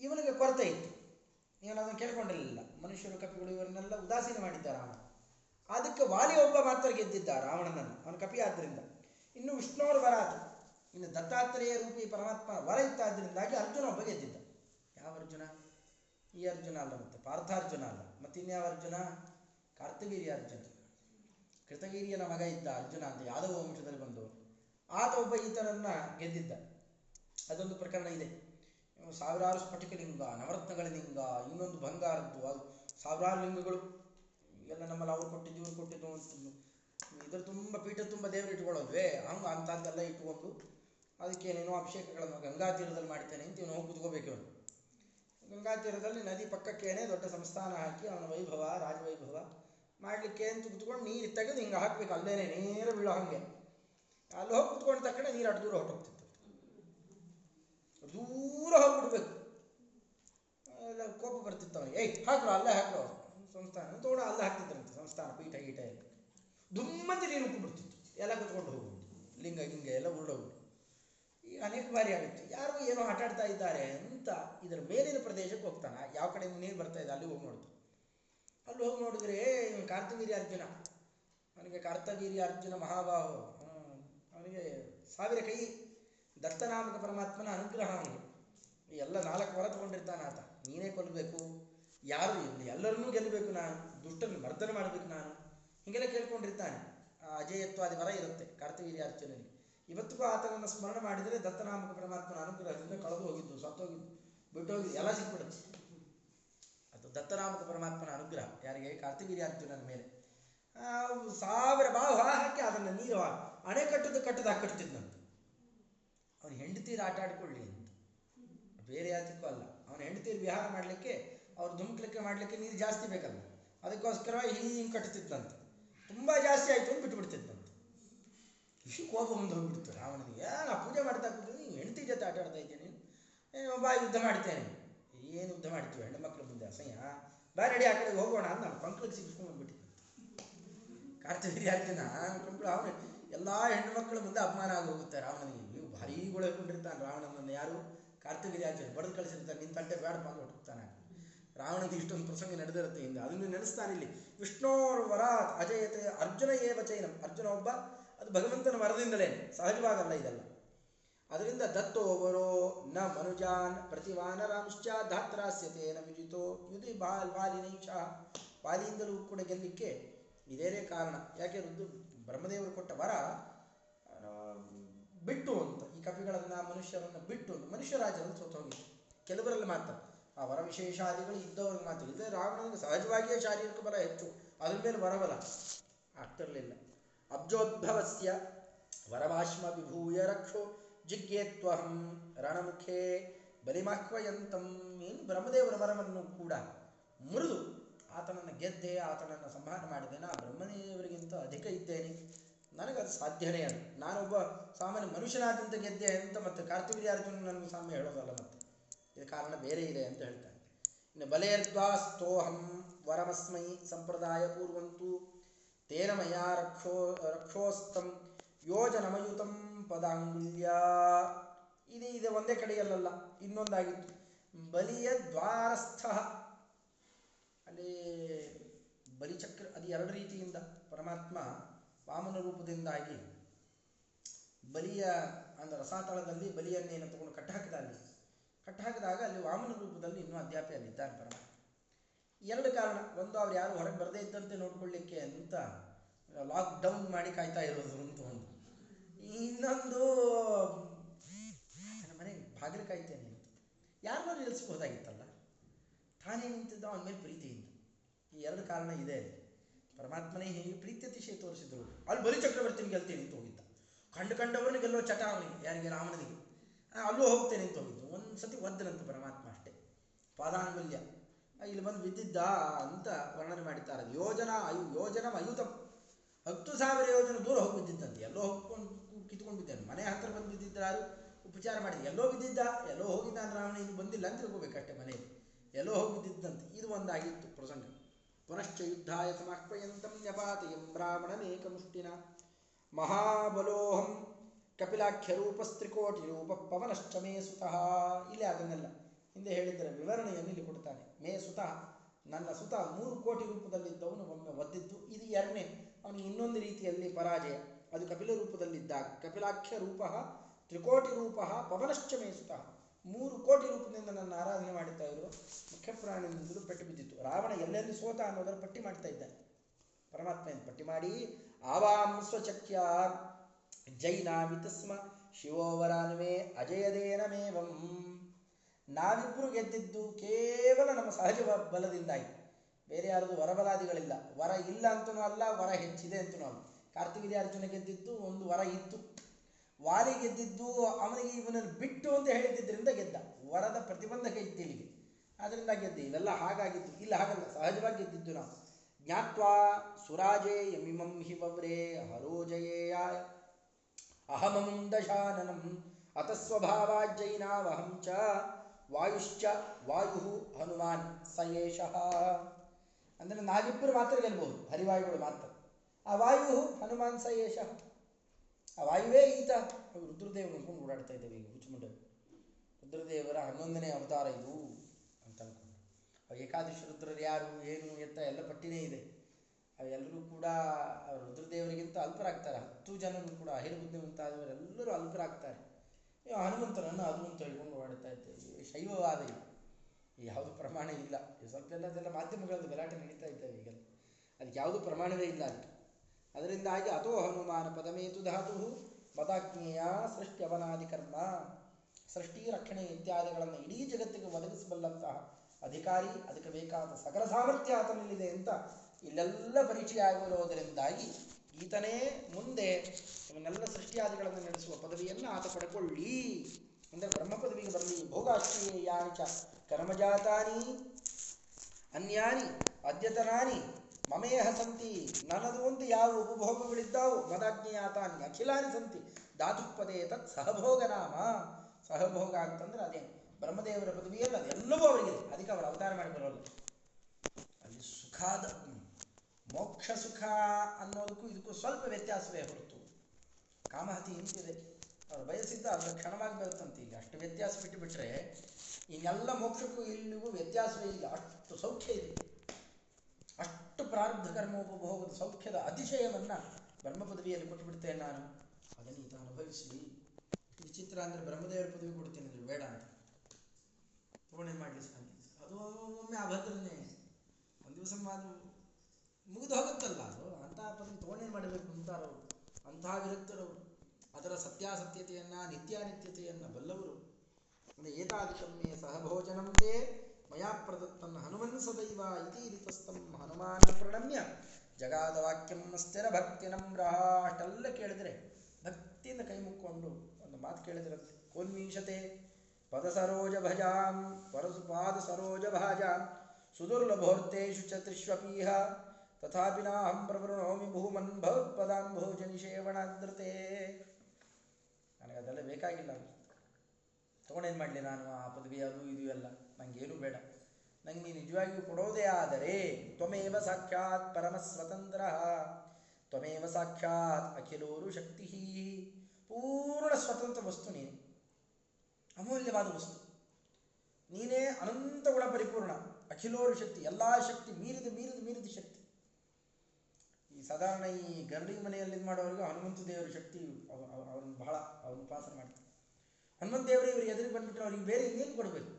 ಇವನಿಗೆ ಕೊರತೆ ಇತ್ತು. ಇವನು ಅದನ್ನು ಕೇಳ್ಕೊಂಡಿರಲಿಲ್ಲ. ಮನುಷ್ಯರು, ಕಪಿಗಳು ಇವರನ್ನೆಲ್ಲ ಉದಾಸೀನ ಮಾಡಿದ್ದ ರಾವಣ. ಅದಕ್ಕೆ ವಾಲಿ ಒಬ್ಬ ಮಾತ್ರ ಗೆದ್ದಿದ್ದ ರಾವಣನನ್ನು. ಅವನು ಕಪಿ ಆದ್ದರಿಂದ ಇನ್ನು ವಿಷ್ಣುವರ ವರ ಆತ ಇನ್ನು ದತ್ತಾತ್ರೇಯ ರೂಪಿ ಪರಮಾತ್ಮ ವರ ಇತ್ತಾದ್ದರಿಂದಾಗಿ ಅರ್ಜುನ ಒಬ್ಬ ಗೆದ್ದಿದ್ದ. ಯಾವ ಅರ್ಜುನ? ಈ ಅರ್ಜುನ ಅಲ್ಲ ಮತ್ತೆ, ಪಾರ್ಥಾರ್ಜುನ ಅಲ್ಲ. ಮತ್ತಿನ್ಯಾವ ಅರ್ಜುನ? ಕಾರ್ತಗಿರಿ ಅರ್ಜುನ. ಕೃತಗಿರಿಯನ ಮಗ ಇದ್ದ ಅರ್ಜುನ ಅಂತ ಯಾದವ ವಂಶದಲ್ಲಿ ಬಂದು, ಆತ ಒಬ್ಬ ಈತನನ್ನ ಗೆದ್ದಿದ್ದ. ಅದೊಂದು ಪ್ರಕರಣ ಇದೆ. ಸಾವಿರಾರು ಸ್ಫಟಿಕ ಲಿಂಗ ನವರತ್ನಗಳ ಲಿಂಗ ಇನ್ನೊಂದು ಬಂಗಾರದ್ದು, ಅದು ಸಾವಿರಾರು ಲಿಂಗಗಳು. ಎಲ್ಲ ನಮ್ಮಲ್ಲಿ ಅವ್ರು ಕೊಟ್ಟಿದ್ದು, ಇವ್ರು ಕೊಟ್ಟಿದ್ದು ಇದ್ರ ತುಂಬ ಪೀಠ ತುಂಬ ದೇವರು ಇಟ್ಕೊಳ್ಳೋದ್ವೇ? ಹಂಗೆ ಅಂಥದ್ದೆಲ್ಲ ಇಟ್ಕೊಂಡು ಅದಕ್ಕೆ ಏನೇನೋ ಅಭಿಷೇಕಗಳನ್ನು ಗಂಗಾ ತೀರದಲ್ಲಿ ಮಾಡ್ತೇನೆ ಅಂತ ಇವನು ಹೋಗಿ ಕುತ್ಕೋಬೇಕು ಇವನು. ಗಂಗಾ ತೀರದಲ್ಲಿ ನದಿ ಪಕ್ಕಕ್ಕೇನೆ ದೊಡ್ಡ ಸಂಸ್ಥಾನ ಹಾಕಿ ಅವನ ವೈಭವ, ರಾಜವೈಭವ ಮಾಡಲಿಕ್ಕೆ ಅಂತ ಕುತ್ಕೊಂಡು ನೀರು ತೆಗೆದು ಹಿಂಗೆ ಹಾಕ್ಬೇಕು. ಅಲ್ಲೇನೆ ನೇರ ಬೀಳೋ ಹಾಗೆ. ಅಲ್ಲಿ ಹೋಗಿ ಕುತ್ಕೊಂಡ ತಕ್ಷಣ ನೀರು ಅಷ್ಟು ದೂರ ಹೊಟ್ಟೋಗ್ತಿತ್ತು ದೂರ ಹೋಗ್ಬಿಡ್ಬೇಕು. ಕೋಪ ಬರ್ತಿತ್ತು ಅವನಿಗೆ. ಏಯ್ ಹಾಕ್ರು ಅಲ್ಲೇ ಹಾಕ್ರು ಸಂಸ್ಥಾನ. ತಗೊಂಡು ಅಲ್ಲೇ ಹಾಕ್ತಿದ್ರಂತೆ ಸಂಸ್ಥಾನ ಪೀಠ ಗೀಟ ಎಲ್ಲ. ದುಮ್ಮಂತೆ ನೀರು ಉಕ್ಕಿಬಿಡ್ತಿತ್ತು ಎಲ್ಲ ಕುತ್ಕೊಂಡು ಹೋಗ್ಬಿಟ್ಟು ಲಿಂಗ, ಗಿಂಗ ಎಲ್ಲ ಉರುಳೋಗ್ಬಿಟ್ಟು ಅನೇಕ ಬಾರಿ ಆಗುತ್ತೆ. ಯಾರು ಏನೋ ಆಟಾಡ್ತಾ ಇದ್ದಾರೆ ಅಂತ ಇದರ ಮೇಲಿನ ಪ್ರದೇಶಕ್ಕೆ ಹೋಗ್ತಾನೆ, ಯಾವ ಕಡೆ ನೀರು ಬರ್ತಾ ಇದೆ ಅಲ್ಲಿ ಹೋಗಿ ನೋಡ್ತಾನೆ. ಅಲ್ಲಿ ಹೋಗಿ ನೋಡಿದ್ರೆ, ಇವನು ಕಾರ್ತವೀರ್ಯ ಅರ್ಜುನ. ಅವನಿಗೆ ಕಾರ್ತವೀರ್ಯ ಅರ್ಜುನ ಮಹಾಬಾಹು. ಅವನಿಗೆ ಸಾವಿರ ಕೈ ದತ್ತನಾಮಕ ಪರಮಾತ್ಮನ ಅನುಗ್ರಹ ಅವನಿಗೆ. ಎಲ್ಲ ನಾಲ್ಕು ವರ ತಗೊಂಡಿರ್ತಾನೆ ಆತ. ನೀನೇ ಕೊಲ್ಲಬೇಕು ಯಾರು ಇಲ್ಲಿ ಎಲ್ಲರನ್ನೂ ಗೆಲ್ಲಬೇಕು ನಾನು. ದುಷ್ಟನ್ನು ಮರ್ದನ ಮಾಡಬೇಕು ನಾನು. ಹೀಗೆಲ್ಲ ಕೇಳ್ಕೊಂಡಿರ್ತಾನೆ. ಆ ಅಜೇಯತ್ವಾದಿ ವರ ಇರುತ್ತೆ ಕಾರ್ತವೀರ್ಯ ಅರ್ಜುನನಿಗೆ. ಇವತ್ತಿಗೂ ಆತನನ್ನು ಸ್ಮರಣೆ ಮಾಡಿದರೆ ದತ್ತನಾಮಕ ಪರಮಾತ್ಮನ ಅನುಗ್ರಹದಿಂದ ಕಳೆದು ಹೋಗಿದ್ದು ಸತ್ತೋಗಿದ್ದು ಬಿಟ್ಟೋಗಿದ್ದು ಎಲ್ಲ ಸಿಕ್ಬಿಡುತ್ತೆ. ಅದು ದತ್ತನಾಮಕ ಪರಮಾತ್ಮನ ಅನುಗ್ರಹ. ಯಾರಿಗೆ? ಕಾರ್ತಿವೀರ್ಯ ನನ್ನ ಮೇಲೆ. ಸಾವಿರ ಬಾವು ಹಾಕಿ ಅದನ್ನು ನೀರು ಹಾ- ಅಣೆಕಟ್ಟದ ಕಟ್ಟದ ಕಟ್ತಿದ್ನಂತೆ ಅವನು ಹೆಂಡತೀರು ಆಟ ಆಡ್ಕೊಳ್ಳಿ ಅಂತ. ಬೇರೆ ಯಾತಕ್ಕೂ ಅಲ್ಲ. ಅವನ ಹೆಂಡತೀರು ವಿಹಾರ ಮಾಡಲಿಕ್ಕೆ, ಅವ್ರು ಧುಮುಕ್ಲಿಕ್ಕೆ ಮಾಡಲಿಕ್ಕೆ ನೀರು ಜಾಸ್ತಿ ಬೇಕಲ್ಲ. ಅದಕ್ಕೋಸ್ಕರವಾಗಿ ಹಿಂಗೆ ಹಿಂಗೆ ಕಟ್ತಿದ್ದಂತೆ ತುಂಬ ಜಾಸ್ತಿ ಆಯಿತು ಅಂತ ಬಿಟ್ಬಿಡ್ತಿದ್ದಂತೆ ಇಷ್ಟು ಕೋಪ ಮುಂದೆ ಹೋಗ್ಬಿಡ್ತು ರಾವಣನಿಗೆ ನಾ ಪೂಜೆ ಮಾಡ್ತಾ ಕೂತೀನಿ ನೀನು ಹೆಂಡತಿ ಜೊತೆ ಆಟ ಆಡ್ತಾ ಇದ್ದೀನಿ ಏನು ಬಾ ಯುದ್ಧ ಮಾಡ್ತೇನೆ. ಏನು ಯುದ್ಧ ಮಾಡ್ತೀವಿ ಹೆಣ್ಣು ಮಕ್ಕಳ ಮುಂದೆ ಅಸಹ್ಯ? ಬಾ ರೆಡಿ ಆ ಹೋಗೋಣ ಅಂತ ನಾನು ಕಂಕ್ಳಿಗೆ ಸಿಗಿಸ್ಕೊಂಡು ಬಂದ್ಬಿಟ್ಟಿದ್ದೆ. ಕಾರ್ತಿವೀರ್ಯ ಅರ್ಜುನ ಕಂಕ್ಳು ಅವನು ಎಲ್ಲ ಹೆಣ್ಣು ಮಕ್ಕಳ ಮುಂದೆ ಅಪಮಾನ ಆಗಿ ಹೋಗುತ್ತೆ. ರಾವಣನಿಗೆ, ನೀವು ಭಾರಿ ಗುಳಕೊಂಡಿರ್ತಾನೆ ರಾವಣನನ್ನು ಯಾರು? ಕಾರ್ತಿಕರಾಜ ಬಡದು ಕಳಿಸಿರ್ತಾನೆ ನಿನ್ನ ತಂಟೆ ಬೇಡ ಬಂದು ಹೊಟ್ಟುತ್ತಾನೆ ರಾವಣನಿಗೆ ಇಷ್ಟೊಂದು ಪ್ರಸಂಗ ನಡೆದಿರುತ್ತೆ ಹಿಂದೆ ಅದನ್ನು ನೆನೆಸ್ತಾನೆ ಇಲ್ಲಿ. ವಿಷ್ಣೋರ್ ವರಾತ್ ಅಜಯತೆ ಅರ್ಜುನ ಏವ ಚೈನಂ. ಅರ್ಜುನ ಒಬ್ಬ ಅದು ಭಗವಂತನ ವರದಿಂದಲೇ ಸಹಜವಾಗಲ್ಲ ಇದೆಲ್ಲ. ಅದರಿಂದ ದತ್ತೋವರೋ ನ ಮನುಜಾನ್ ಪ್ರತಿವಾನರಾಂಶ್ಚ ಧಾತ್ರಾಸ್ಯತೆ ನ ವಿಜಿತೋ ಯುಧಿ ಬಾಲ್ ವಾಲಿನೈಷ ಬಾಲಿಯಿಂದಲೂ ಕೂಡ ಗೆಲ್ಲಿಕ್ಕೆ ಇದೇನೇ ಕಾರಣ. ಯಾಕೆ ರುದ್ದು ಬ್ರಹ್ಮದೇವರು ಕೊಟ್ಟ ವರ ಬಿಟ್ಟು ಅಂತ. ಈ ಕಪಿಗಳನ್ನ ಮನುಷ್ಯರನ್ನ ಬಿಟ್ಟು ಅಂತ. ರಾಜನ ಸೋತು ಹೋಗಿತ್ತು ಕೆಲವರಲ್ಲಿ ಮಾತ್ರ. ಆ ವರ ವಿಶೇಷಾದಿಗಳು ಇದ್ದವ್ರಿಗೆ ಮಾತ್ರ. ಇಲ್ಲದೆ ರಾವಣನಿಗೆ ಸಹಜವಾಗಿಯೇ ಶಾರೀರಿಕ ಬಲ ಹೆಚ್ಚು. ಅದ್ರ ಮೇಲೆ ವರಬಲ ಆಗ್ತಿರ್ಲಿಲ್ಲ. ಅಬ್ಜೋದ್ಭವಸ್ಯ ವರವಾಶ್ಮ ವಿಭೂಯ ರಕ್ಷು ಜಿಗ್ಗೇತ್ವಹಂ ರಣಮುಖೇ ಬಲಿಮಾಹ್ವಯಂತಂ ಏನು ಬ್ರಹ್ಮದೇವರ ವರವನ್ನು ಕೂಡ ಮುರಿದು ಆತನನ್ನು ಗೆದ್ದೆ, ಆತನನ್ನು ಸಂಹಾರ ಮಾಡಿದೆ. ನಾ ಬ್ರಹ್ಮದೇವರಿಗಿಂತ ಅಧಿಕ ಇದ್ದೇನೆ. ನನಗದು ಸಾಧ್ಯನೇ ಅದು. ನಾನೊಬ್ಬ ಸಾಮಾನ್ಯ ಮನುಷ್ಯನಾದ್ಯಂತ ಗೆದ್ದೆ ಅಂತ ಮತ್ತು ಕಾರ್ತಿವೀರ್ಯಾರ್ಜುನ ನನ್ನ ಸಾಮ್ಯ ಹೇಳೋದಲ್ಲ ಮತ್ತೆ. ಇದು ಕಾರಣ ಬೇರೆ ಇದೆ ಅಂತ ಹೇಳ್ತಾನೆ. ಇನ್ನು ಬಲೇರ್ದ್ವಾಸ್ತೋಹಂ ವರಮಸ್ಮೈ ಸಂಪ್ರದಾಯ ಪೂರ್ವಂತು ತೇನ ಮಯಾ ರಕ್ಷೋ ರಕ್ಷೋಸ್ತಂ ಯೋಜನಮಯುತಂ ಪದಾಂಗುಲ್ಯ ಇದು ಇದೆ ಒಂದೇ ಕಡೆಯಲ್ಲಲ್ಲ, ಇನ್ನೊಂದಾಗಿತ್ತು. ಬಲಿಯ ದ್ವಾರಸ್ಥ. ಅಲ್ಲಿ ಬಲಿಚಕ್ರ, ಅದು ಎರಡು ರೀತಿಯಿಂದ ಪರಮಾತ್ಮ ವಾಮನ ರೂಪದಿಂದಾಗಿ ಬಲಿಯ, ಅಂದರೆ ರಸಾತಳದಲ್ಲಿ ಬಲಿಯನ್ನೇನು ತಗೊಂಡು ಕಟ್ಟಾಕಿದ ಅಲ್ಲಿ. ಕಟ್ಟಾಕಿದಾಗ ಅಲ್ಲಿ ವಾಮನ ರೂಪದಲ್ಲಿ ಇನ್ನೂ ಅಧ್ಯಾಪಿ ಅಲ್ಲಿದ್ದಾನೆ ಪರಮಾತ್ಮ. ಎರಡು ಕಾರಣ. ಒಂದು, ಅವ್ರು ಯಾರು ಹೊರಗೆ ಬರದೇ ಇದ್ದಂತೆ ನೋಡ್ಕೊಳ್ಳಿಕ್ಕೆ ಅಂತ ಲಾಕ್ ಡೌನ್ ಮಾಡಿ ಕಾಯ್ತಾ ಇರೋದು ಅಂತ ಒಂದು. ಇನ್ನೊಂದು, ನನ್ನ ಮನೆಗೆ ಬಾಗಿಲು ಕಾಯ್ತೇನೆ ಅಂತ ಯಾರನ್ನೂ ನಿಲ್ಲಿಸ್ಬೋದಾಗಿತ್ತಲ್ಲ ತಾನೇ ನಿಂತಿದ್ದ ಅವನ ಮೇಲೆ ಪ್ರೀತಿಯಿಂದ ಈ ಎರಡು ಕಾರಣ ಇದೆ. ಪರಮಾತ್ಮನೇ ಹೇಗೆ ಪ್ರೀತಿ ಅತಿಶಯ ತೋರಿಸಿದ್ರು. ಅಲ್ಲಿ ಬಲಿ ಚಕ್ರವರ್ತಿನ ಗೆಲ್ತೇನೆ ಅಂತ ಹೋಗಿದ್ದ. ಕಂಡು ಕಂಡವ್ರನ್ನ ಗೆಲ್ಲೋ ಚಟ ಅವನಿಗೆ, ಯಾರಿಗೆ? ರಾಮನಿಗೆ. ಅಲ್ಲೂ ಹೋಗ್ತೇನೆ ಅಂತ ಹೋಗಿದ್ದು. ಒಂದು ಸತಿ ಒದ್ದನಂತ ಪರಮಾತ್ಮ ಅಷ್ಟೇ. ಪಾದಾಂಗುಲ್ಯ ಇಲ್ಲಿ ಬಂದು ಬಿದ್ದಿದ್ದ ಅಂತ ವರ್ಣನೆ ಮಾಡಿದ್ದಾರೆ. ಯೋಜನಾ ಅಯು ಯೋಜನ ಅಯುತಂ ಹತ್ತು ಸಾವಿರ ಯೋಜನೆ ದೂರ ಹೋಗಿ ಎಲ್ಲೋ ಹೋಗ್ಕೊಂಡು ಕಿತ್ಕೊಂಡು ಬಿದ್ದಾನೆ ಮನೆ ಹತ್ತಿರ ಬಂದು ಬಿದ್ದಿದ್ದಾರು ಉಪಚಾರ ಮಾಡಿದ ಎಲ್ಲೋ ಬಿದ್ದಿದ್ದ, ಎಲ್ಲೋ ಹೋಗಿದ್ದ ಅಂದ್ರೆ ರಾವಣ ಇನ್ನು ಬಂದಿಲ್ಲ ಅಂತ ತಿಳ್ಕೋಬೇಕಷ್ಟೇ ಮನೆಯಲ್ಲಿ. ಎಲ್ಲೋ ಹೋಗಿ ಬಿದ್ದಿದ್ದಂತೆ ಇದು ಒಂದಾಗಿತ್ತು ಪ್ರಸಂಗ. ಪುನಶ್ಚ ಯುದ್ಧಾಯ ಸಮರ್ಪಯಂತಂ ಬ್ರಾಹ್ಮಣನೇಕ ಮುಷ್ಟಿನ ಮಹಾಬಲೋಹಂ ಕಪಿಲಾಖ್ಯ ರೂಪಸ್ತ್ರಿಕೋಟಿ ರೂಪ ಪವನಶ್ಚ ಮೇ ಸುತಃ. ಇಲ್ಲಿ ಅದನ್ನೆಲ್ಲ ಹಿಂದೆ ಹೇಳಿದರೆ ವಿವರಣೆಯನ್ನು ಇಲ್ಲಿ ಕೊಡ್ತಾನೆ. ಮೇ ಸುತಃ. ನನ್ನ ಸುತ ಮೂರು ಕೋಟಿ ರೂಪದಲ್ಲಿದ್ದವನು ಒಮ್ಮೆ ಒದ್ದಿದ್ದು. ಇದು ಎರಡನೇ ಅವನಿಗೆ ಇನ್ನೊಂದು ರೀತಿಯಲ್ಲಿ ಪರಾಜಯ. ಅದು ಕಪಿಲ ರೂಪದಲ್ಲಿದ್ದಾಗ. ಕಪಿಲಾಖ್ಯ ರೂಪ, ತ್ರಿಕೋಟಿ ರೂಪ, ಪವನಶ್ಚ ಮೇಸುತ. ಮೂರು ಕೋಟಿ ರೂಪದಿಂದ ನನ್ನ ಆರಾಧನೆ ಮಾಡುತ್ತಾ ಇರುವ ಮುಖ್ಯ ಪ್ರಾಣಿಯಿಂದಲೂ ಪಟ್ಟಿ ಬಿದ್ದಿತ್ತು. ರಾವಣ ಎಲ್ಲೆಲ್ಲಿ ಸೋತ ಅನ್ನೋದರ ಪಟ್ಟಿ ಮಾಡ್ತಾ ಇದ್ದಾನೆ ಪರಮಾತ್ಮ ಪಟ್ಟಿ ಮಾಡಿ, ಆವಾಂ ಸ್ವಚಕ್ಯ ಜೈನಾಮಿತ ಸ್ಮ ಶಿವೋವರಾನುವೆ ಅಜಯದೇನಮೇವಂ ನಾವಿಬ್ಬರು ಗೆದ್ದಿದ್ದು ಕೇವಲ ನಮ್ಮ ಸಹಜ ಬಲದಿಂದಾಯಿತು ಬೇರೆ ಯಾರದು ವರಬಲಾದಿಗಳಿಲ್ಲ ವರ ಇಲ್ಲ ಅಂತನೂ ಅಲ್ಲ, ವರ ಹೆಚ್ಚಿದೆ ಅಂತನೂ ಅಲ್ಲ. ಕಾರ್ತಿವೀರ್ಯ ಅರ್ಜುನ ಗೆದ್ದಿದ್ದು ಒಂದು ವರ ಇತ್ತು. ವಾಲಿ ಗೆದ್ದಿದ್ದು ಅವನಿಗೆ ಇವನನ್ನು ಬಿಟ್ಟು ಅಂತ ಹೇಳಿದ್ದರಿಂದ ಗೆದ್ದ. ವರದ ಪ್ರತಿಬಂಧಕ ಇತ್ತು ಇಲ್ಲಿಗೆ. ಅದರಿಂದ ಗೆದ್ದೆ. ಇವೆಲ್ಲ ಹಾಗಾಗಿತ್ತು. ಇಲ್ಲ, ಹಾಗಲ್ಲ. ಸಹಜವಾಗಿ ಗೆದ್ದಿದ್ದು ನಾವು. ಜ್ಞಾತ್ವಾ ಸುರಾಜೇ ಯಮಿಮಂ ಹಿ ವವ್ರೇ ಹರೋಜಯೇಯ ಅಹಮಂ ದಶಾನನಂ ಅತಸ್ವಭಾವಾಜ್ಜೈನಾವಹಂ ಚ ವಾಯುಶ್ಚ ವಾಯು ಹನುಮಾನ್ ಸ ಏಷಃ ಅಂದರೆ ನಾವಿಬ್ಬರು ಮಾತ್ರ ಗೆಲ್ಬಹುದು ಹರಿವಾಯುಗಳು ಮಾತ್ರ. ಆ ವಾಯು ಹನುಮಾನ್ ಸ ಯೇಷ ಆ ವಾಯುವೇ ಈತ. ರುದ್ರದೇವರು ಅನ್ಕೊಂಡು ಓಡಾಡ್ತಾ ಇದ್ದೇವೆ ಈಗ ಹುಚ್ಚುಮುಂಡ ರುದ್ರದೇವರ ಹನ್ನೊಂದನೇ ಅವತಾರ ಇದು ಅಂತ ಅನ್ಕೊಂಡು. ಏಕಾದಶಿ ರುದ್ರರು ಯಾರು, ಏನು, ಎತ್ತ ಎಲ್ಲ ಪಟ್ಟಿನೇ ಇದೆ. ಅವೆಲ್ಲರೂ ಕೂಡ ರುದ್ರದೇವರಿಗಿಂತ ಅಲ್ಪರಾಗ್ತಾರೆ. ಹತ್ತು ಜನರು ಕೂಡ ಅಹಿರ್ಬುದ್ಧಿ ಮುಂತಾದವರೆಲ್ಲರೂ ಅಲ್ಪರಾಗ್ತಾರೆ. ಹನುಮಂತನನ್ನು ಅದು ಅಂತ ಹೇಳ್ಕೊಂಡು ಓಡಾಡ್ತಾ ಇದ್ದೇವೆ. ಶೈವವಾದ. ಇದು ಯಾವುದು ಪ್ರಮಾಣ ಇಲ್ಲ. ಸ್ವಲ್ಪ ಎಲ್ಲ ಅದೆಲ್ಲ ಮಾಧ್ಯಮಗಳದ್ದು ಗಲಾಟೆ ನಡೀತಾ ಇದ್ದಾವೆ ಈಗ ಅದಕ್ಕೆ ಯಾವುದು ಪ್ರಮಾಣವೇ ಇಲ್ಲ ಅದಕ್ಕೆ ಅದರಿಂದಾಗಿ ಅಥೋ ಹನುಮಾನ ಪದಮೇತು ಧಾತು ಮದಾಜ್ಞೇಯ ಸೃಷ್ಟಿ ಅವನಾದಿ ಕರ್ಮ. ಸೃಷ್ಟಿ, ರಕ್ಷಣೆ ಇತ್ಯಾದಿಗಳನ್ನು ಇಡೀ ಜಗತ್ತಿಗೆ ಒದಗಿಸಬಲ್ಲಂತಹ ಅಧಿಕಾರಿ, ಅದಕ್ಕೆ ಬೇಕಾದ ಸಕಲ ಸಾಮರ್ಥ್ಯ ಆತನಲ್ಲಿದೆ ಅಂತ ಇಲ್ಲೆಲ್ಲ ಪರಿಚಯ ಆಗಿರೋದರಿಂದಾಗಿ ಈತನೇ ಮುಂದೆ ಇವನ್ನೆಲ್ಲ ಸೃಷ್ಟಿಯಾದಿಗಳನ್ನು ನಡೆಸುವ ಪದವಿಯನ್ನು ಆತ ಪಡ್ಕೊಳ್ಳಿ. ಅಂದರೆ ಬ್ರಹ್ಮ ಪದವಿಗೆ ಬರಲಿ ಭೋಗಾಶ್ರೀಯಾನಿ ಚ ಕರ್ಮಜಾತಾನಿ ಅನ್ಯಾನಿ ಅದ್ಯತನಾನಿ ಮಮೇಹ ಸಂತಿ ನನ್ನದು ಒಂದು ಯಾವ ಉಪಭೋಗಗಳಿದ್ದಾವು ಮದಾಜ್ಞೆಯಾತಾನಿ ಅಖಿಲಾನಿ ಸಂತಿ ಧಾತುಪದೇ ತತ್ ಸಹಭೋಗ ನಾಮ ಸಹಭೋಗ ಅಂತಂದ್ರೆ ಅದೇ ಬ್ರಹ್ಮದೇವರ ಪದವಿಯಲ್ಲ ಅದೆಲ್ಲವೂ ಅವರಿಗಿದೆ ಅದಕ್ಕೆ ಅವರು ಅವತಾರ ಮಾಡಿಕೊಳ್ಳೋದು ಅಲ್ಲಿ ಸುಖಾದ ಮೋಕ್ಷ ಸುಖ ಅನ್ನೋದಕ್ಕೂ ಇದಕ್ಕೂ ಸ್ವಲ್ಪ ವ್ಯತ್ಯಾಸವೇ ಹೊರತು. ಕಾಮಹತಿ ಇಂತಿದೆ ಅವ್ರು ಬಯಸಿದ್ದ ಅದು ಕ್ಷಣವಾಗಿ ಬರುತ್ತಂತೆ ಇಲ್ಲಿ ಅಷ್ಟು ವ್ಯತ್ಯಾಸ ಬಿಟ್ಟು ಬಿಟ್ರೆ ಇನ್ನೆಲ್ಲ ಮೋಕ್ಷಕ್ಕೂ ಇಲ್ಲಿಗೂ ವ್ಯತ್ಯಾಸವೇ ಇಲ್ಲ. ಅಷ್ಟು ಸೌಖ್ಯ ಇದೆ. ಅಷ್ಟು ಪ್ರಾರಬ್ಧ ಕರ್ಮೋಪಭೋಗದ ಸೌಖ್ಯದ ಅತಿಶಯವನ್ನು ಬ್ರಹ್ಮ ಪದವಿಯಲ್ಲಿ ಕೊಟ್ಟು ಬಿಡ್ತೇನೆ ನಾನು. ಅದನ್ನು ಈತ ಅನುಭವಿಸಲಿ ವಿಚಿತ್ರ ಅಂದರೆ ಬ್ರಹ್ಮದೇವರ ಪದವಿ ಕೊಡ್ತೀನಿ ಅಂದ್ರೆ ಬೇಡ ಅಂತ. ಪೂರ್ಣೆ ಮಾಡಲಿ ಸ್ವಾಮಿ. ಅದು ಒಮ್ಮೆ ಅಭದ್ರನೇ ಒಂದು ದಿವಸ ಅದು ಮುಗಿದು ಹೋಗುತ್ತಲ್ಲ ಅದು. ಅಂತಹ ಪದವಿ ತೋಣೆ ಮಾಡಬೇಕು ಅಂತಾರವರು ಅಂತಹ ವಿರಕ್ತರವರು ಅದರ ಸತ್ಯಾಸತ್ಯತೆಯನ್ನ, ನಿತ್ಯಾನಿತ್ಯತೆಯನ್ನ ಬಲ್ಲವರು. ಅಂದ್ರೆ ಏತಾದಿಕಮ್ಮೆ ಸಹಭೋಜನಂ ತೇ ಮಯಾ ಪ್ರದತ್ತನ್ನ ಹನುಮನ್ ಸದೈವ ಇತೀರಿತಸ್ತಂ ಹನುಮಾನ ಪ್ರಣಮ್ಯ. ಜಗಾದ ವಾಕ್ಯಂ ಸ್ಥಿರ ಭಕ್ತಿ ನಮ್ರ ಅಷ್ಟೆಲ್ಲ ಕೇಳಿದ್ರೆ ಭಕ್ತಿಯಿಂದ ಕೈ ಮುಕ್ಕೊಂಡು ಒಂದು ಮಾತು ಕೇಳಿದ್ರಂತೆ. ಕೋನ್ಮೀಷತೆ ಪದ ಸರೋಜ ಭಜಾಂ, ಪರಸುಪಾದ ಸರೋಜ ಭಾಜಾಂ ಸುದುರ್ಲಭೋರ್ತೇಷು ಚ ತ್ರಿಷ್ವಪೀಹ ತಥಾಪಿ ನಾಹಂ ಪ್ರವೃಣೋಮಿ ಭೂಮನ್ ಭವತ್ಪದಾಂಭೋಜ ನಿಷೇವಣಾದ್ರತೆ ನನಗೆ ಅದೆಲ್ಲ ಬೇಕಾಗಿಲ್ಲ ತಗೊಂಡೇನು ಮಾಡಲಿ ನಾನು ಆ ಪದವಿ ಅದು ಇದು ಎಲ್ಲ? ನನಗೇನು ಬೇಡ. ನನಗೆ ನೀನು ನಿಜವಾಗಿಯೂ ಕೊಡೋದೇ ಆದರೆ ತ್ವಮೇವ ಸಾಕ್ಷಾತ್ ಪರಮ ಸ್ವತಂತ್ರ. ತ್ವಮೇವ ಸಾಕ್ಷಾತ್ ಅಖಿಲೋರು ಶಕ್ತಿ ಪೂರ್ಣ ಸ್ವತಂತ್ರ ವಸ್ತು ನೀನು. ಅಮೂಲ್ಯವಾದ ವಸ್ತು. ನೀನೇ ಅನಂತ ಗುಣ ಪರಿಪೂರ್ಣ. ಅಖಿಲೋರು ಶಕ್ತಿ, ಎಲ್ಲ ಶಕ್ತಿ ಮೀರಿದ ಮೀರಿದ ಮೀರಿದ ಶಕ್ತಿ. ಸಾಧಾರಣ ಈ ಗರಡಿ ಮನೆಯಲ್ಲಿ ಇದು ಮಾಡೋರಿಗೆ ಹನುಮಂತ ದೇವರ ಶಕ್ತಿ ಅವ್ರನ್ನ ಬಹಳ, ಅವ್ರನ್ನ ಉಪಾಸನೆ ಮಾಡ್ತಾರೆ. ಹನುಮಂತ ದೇವರು ಇವ್ರಿಗೆ ಎದುರಿಗೆ ಬಂದ್ಬಿಟ್ರೆ ಅವ್ರಿಗೆ ಬೇರೆ ಇನ್ನೇನು ಕೊಡಬೇಕು?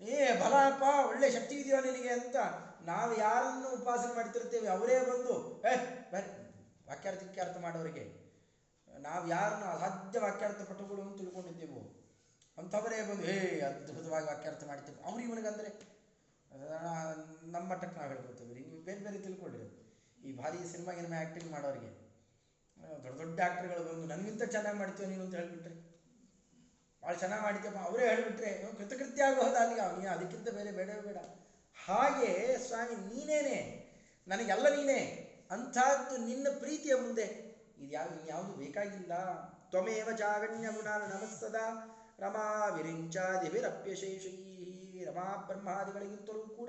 ಏ, ಬಲಪ್ಪ, ಒಳ್ಳೆ ಶಕ್ತಿ ಇದೆಯೋ ನಿನಗೆ ಅಂತ ನಾವು ಯಾರನ್ನು ಉಪಾಸನೆ ಮಾಡ್ತಿರ್ತೇವೆ ಅವರೇ ಬಂದು, ಏ ಬರ್ರಿ ವಾಕ್ಯಾರ್ಥ, ಇಕ್ಯಾರ್ಥ ಮಾಡೋರಿಗೆ. ನಾವು ಯಾರನ್ನು ಅಸಾಧ್ಯ ವಾಕ್ಯಾರ್ಥ ಪಟುಗಳು ಅಂತ ತಿಳ್ಕೊಂಡಿದ್ದೇವೋ, ಅಂಥವರೇ ಬಂದು ಏ ಅದ್ಭುತವಾಗಿ ವಾಕ್ಯಾರ್ಥ ಮಾಡ್ತೇವೆ. ಇವನಿಗೆ ಅಂದರೆ ನಮ್ಮ ಮಟ್ಟಕ್ಕೆ ನಾವು ಹೇಳ್ಕೊತೇವೆ ನೀವು ಬೇರೆ ಬೇರೆ ತಿಳ್ಕೊಳ್ರಿ. ಈ ಭಾರಿ ಸಿನಿಮಾ ಗಿನಿಮಾ ಆ್ಯಕ್ಟಿಂಗ್ ಮಾಡೋರಿಗೆ. ದೊಡ್ಡ ದೊಡ್ಡ ಆ್ಯಕ್ಟ್ರ್ಗಳು ಬಂದು, ನನಗಿಂತ ಚೆನ್ನಾಗಿ ಮಾಡ್ತೀವ ನೀನು? ಅಂತ ಹೇಳ್ಬಿಟ್ರೆ. ಭಾಳ ಚೆನ್ನಾಗಿ ಮಾಡಿದ್ಯಪ್ಪ. ಅವರೇ ಹೇಳ್ಬಿಟ್ರೆ ಕೃತಕೃತ್ಯ ಆಗೋದ ಅಲ್ಲಿಗೆ ಅವನಿಗೆ ಅದಕ್ಕಿಂತ ಬೇರೆ ಬೇಡ ಬೇಡ. ಹಾಗೆ, ಸ್ವಾಮಿ, ನೀನೇನೆ? ನನಗೆಲ್ಲ ನೀನೇ? ಅಂಥದ್ದು ನಿನ್ನ ಪ್ರೀತಿಯ ಮುಂದೆ. ಇದು ಯಾವ ಇನ್ಯಾವುದು ಬೇಕಾಗಿಲ್ಲ. ತ್ವಮೇವ ಜಾಗಣ್ಯ ಗುಣ ನಮಸ್ತದ. ರಮಾ ವಿರಿಂಚಾದಿಭಿರಪ್ಯಶೇಷೈ ರಮಾ ಬ್ರಹ್ಮಾದಿಗಳಿಗಿಂತಲೂ ಕೂಡ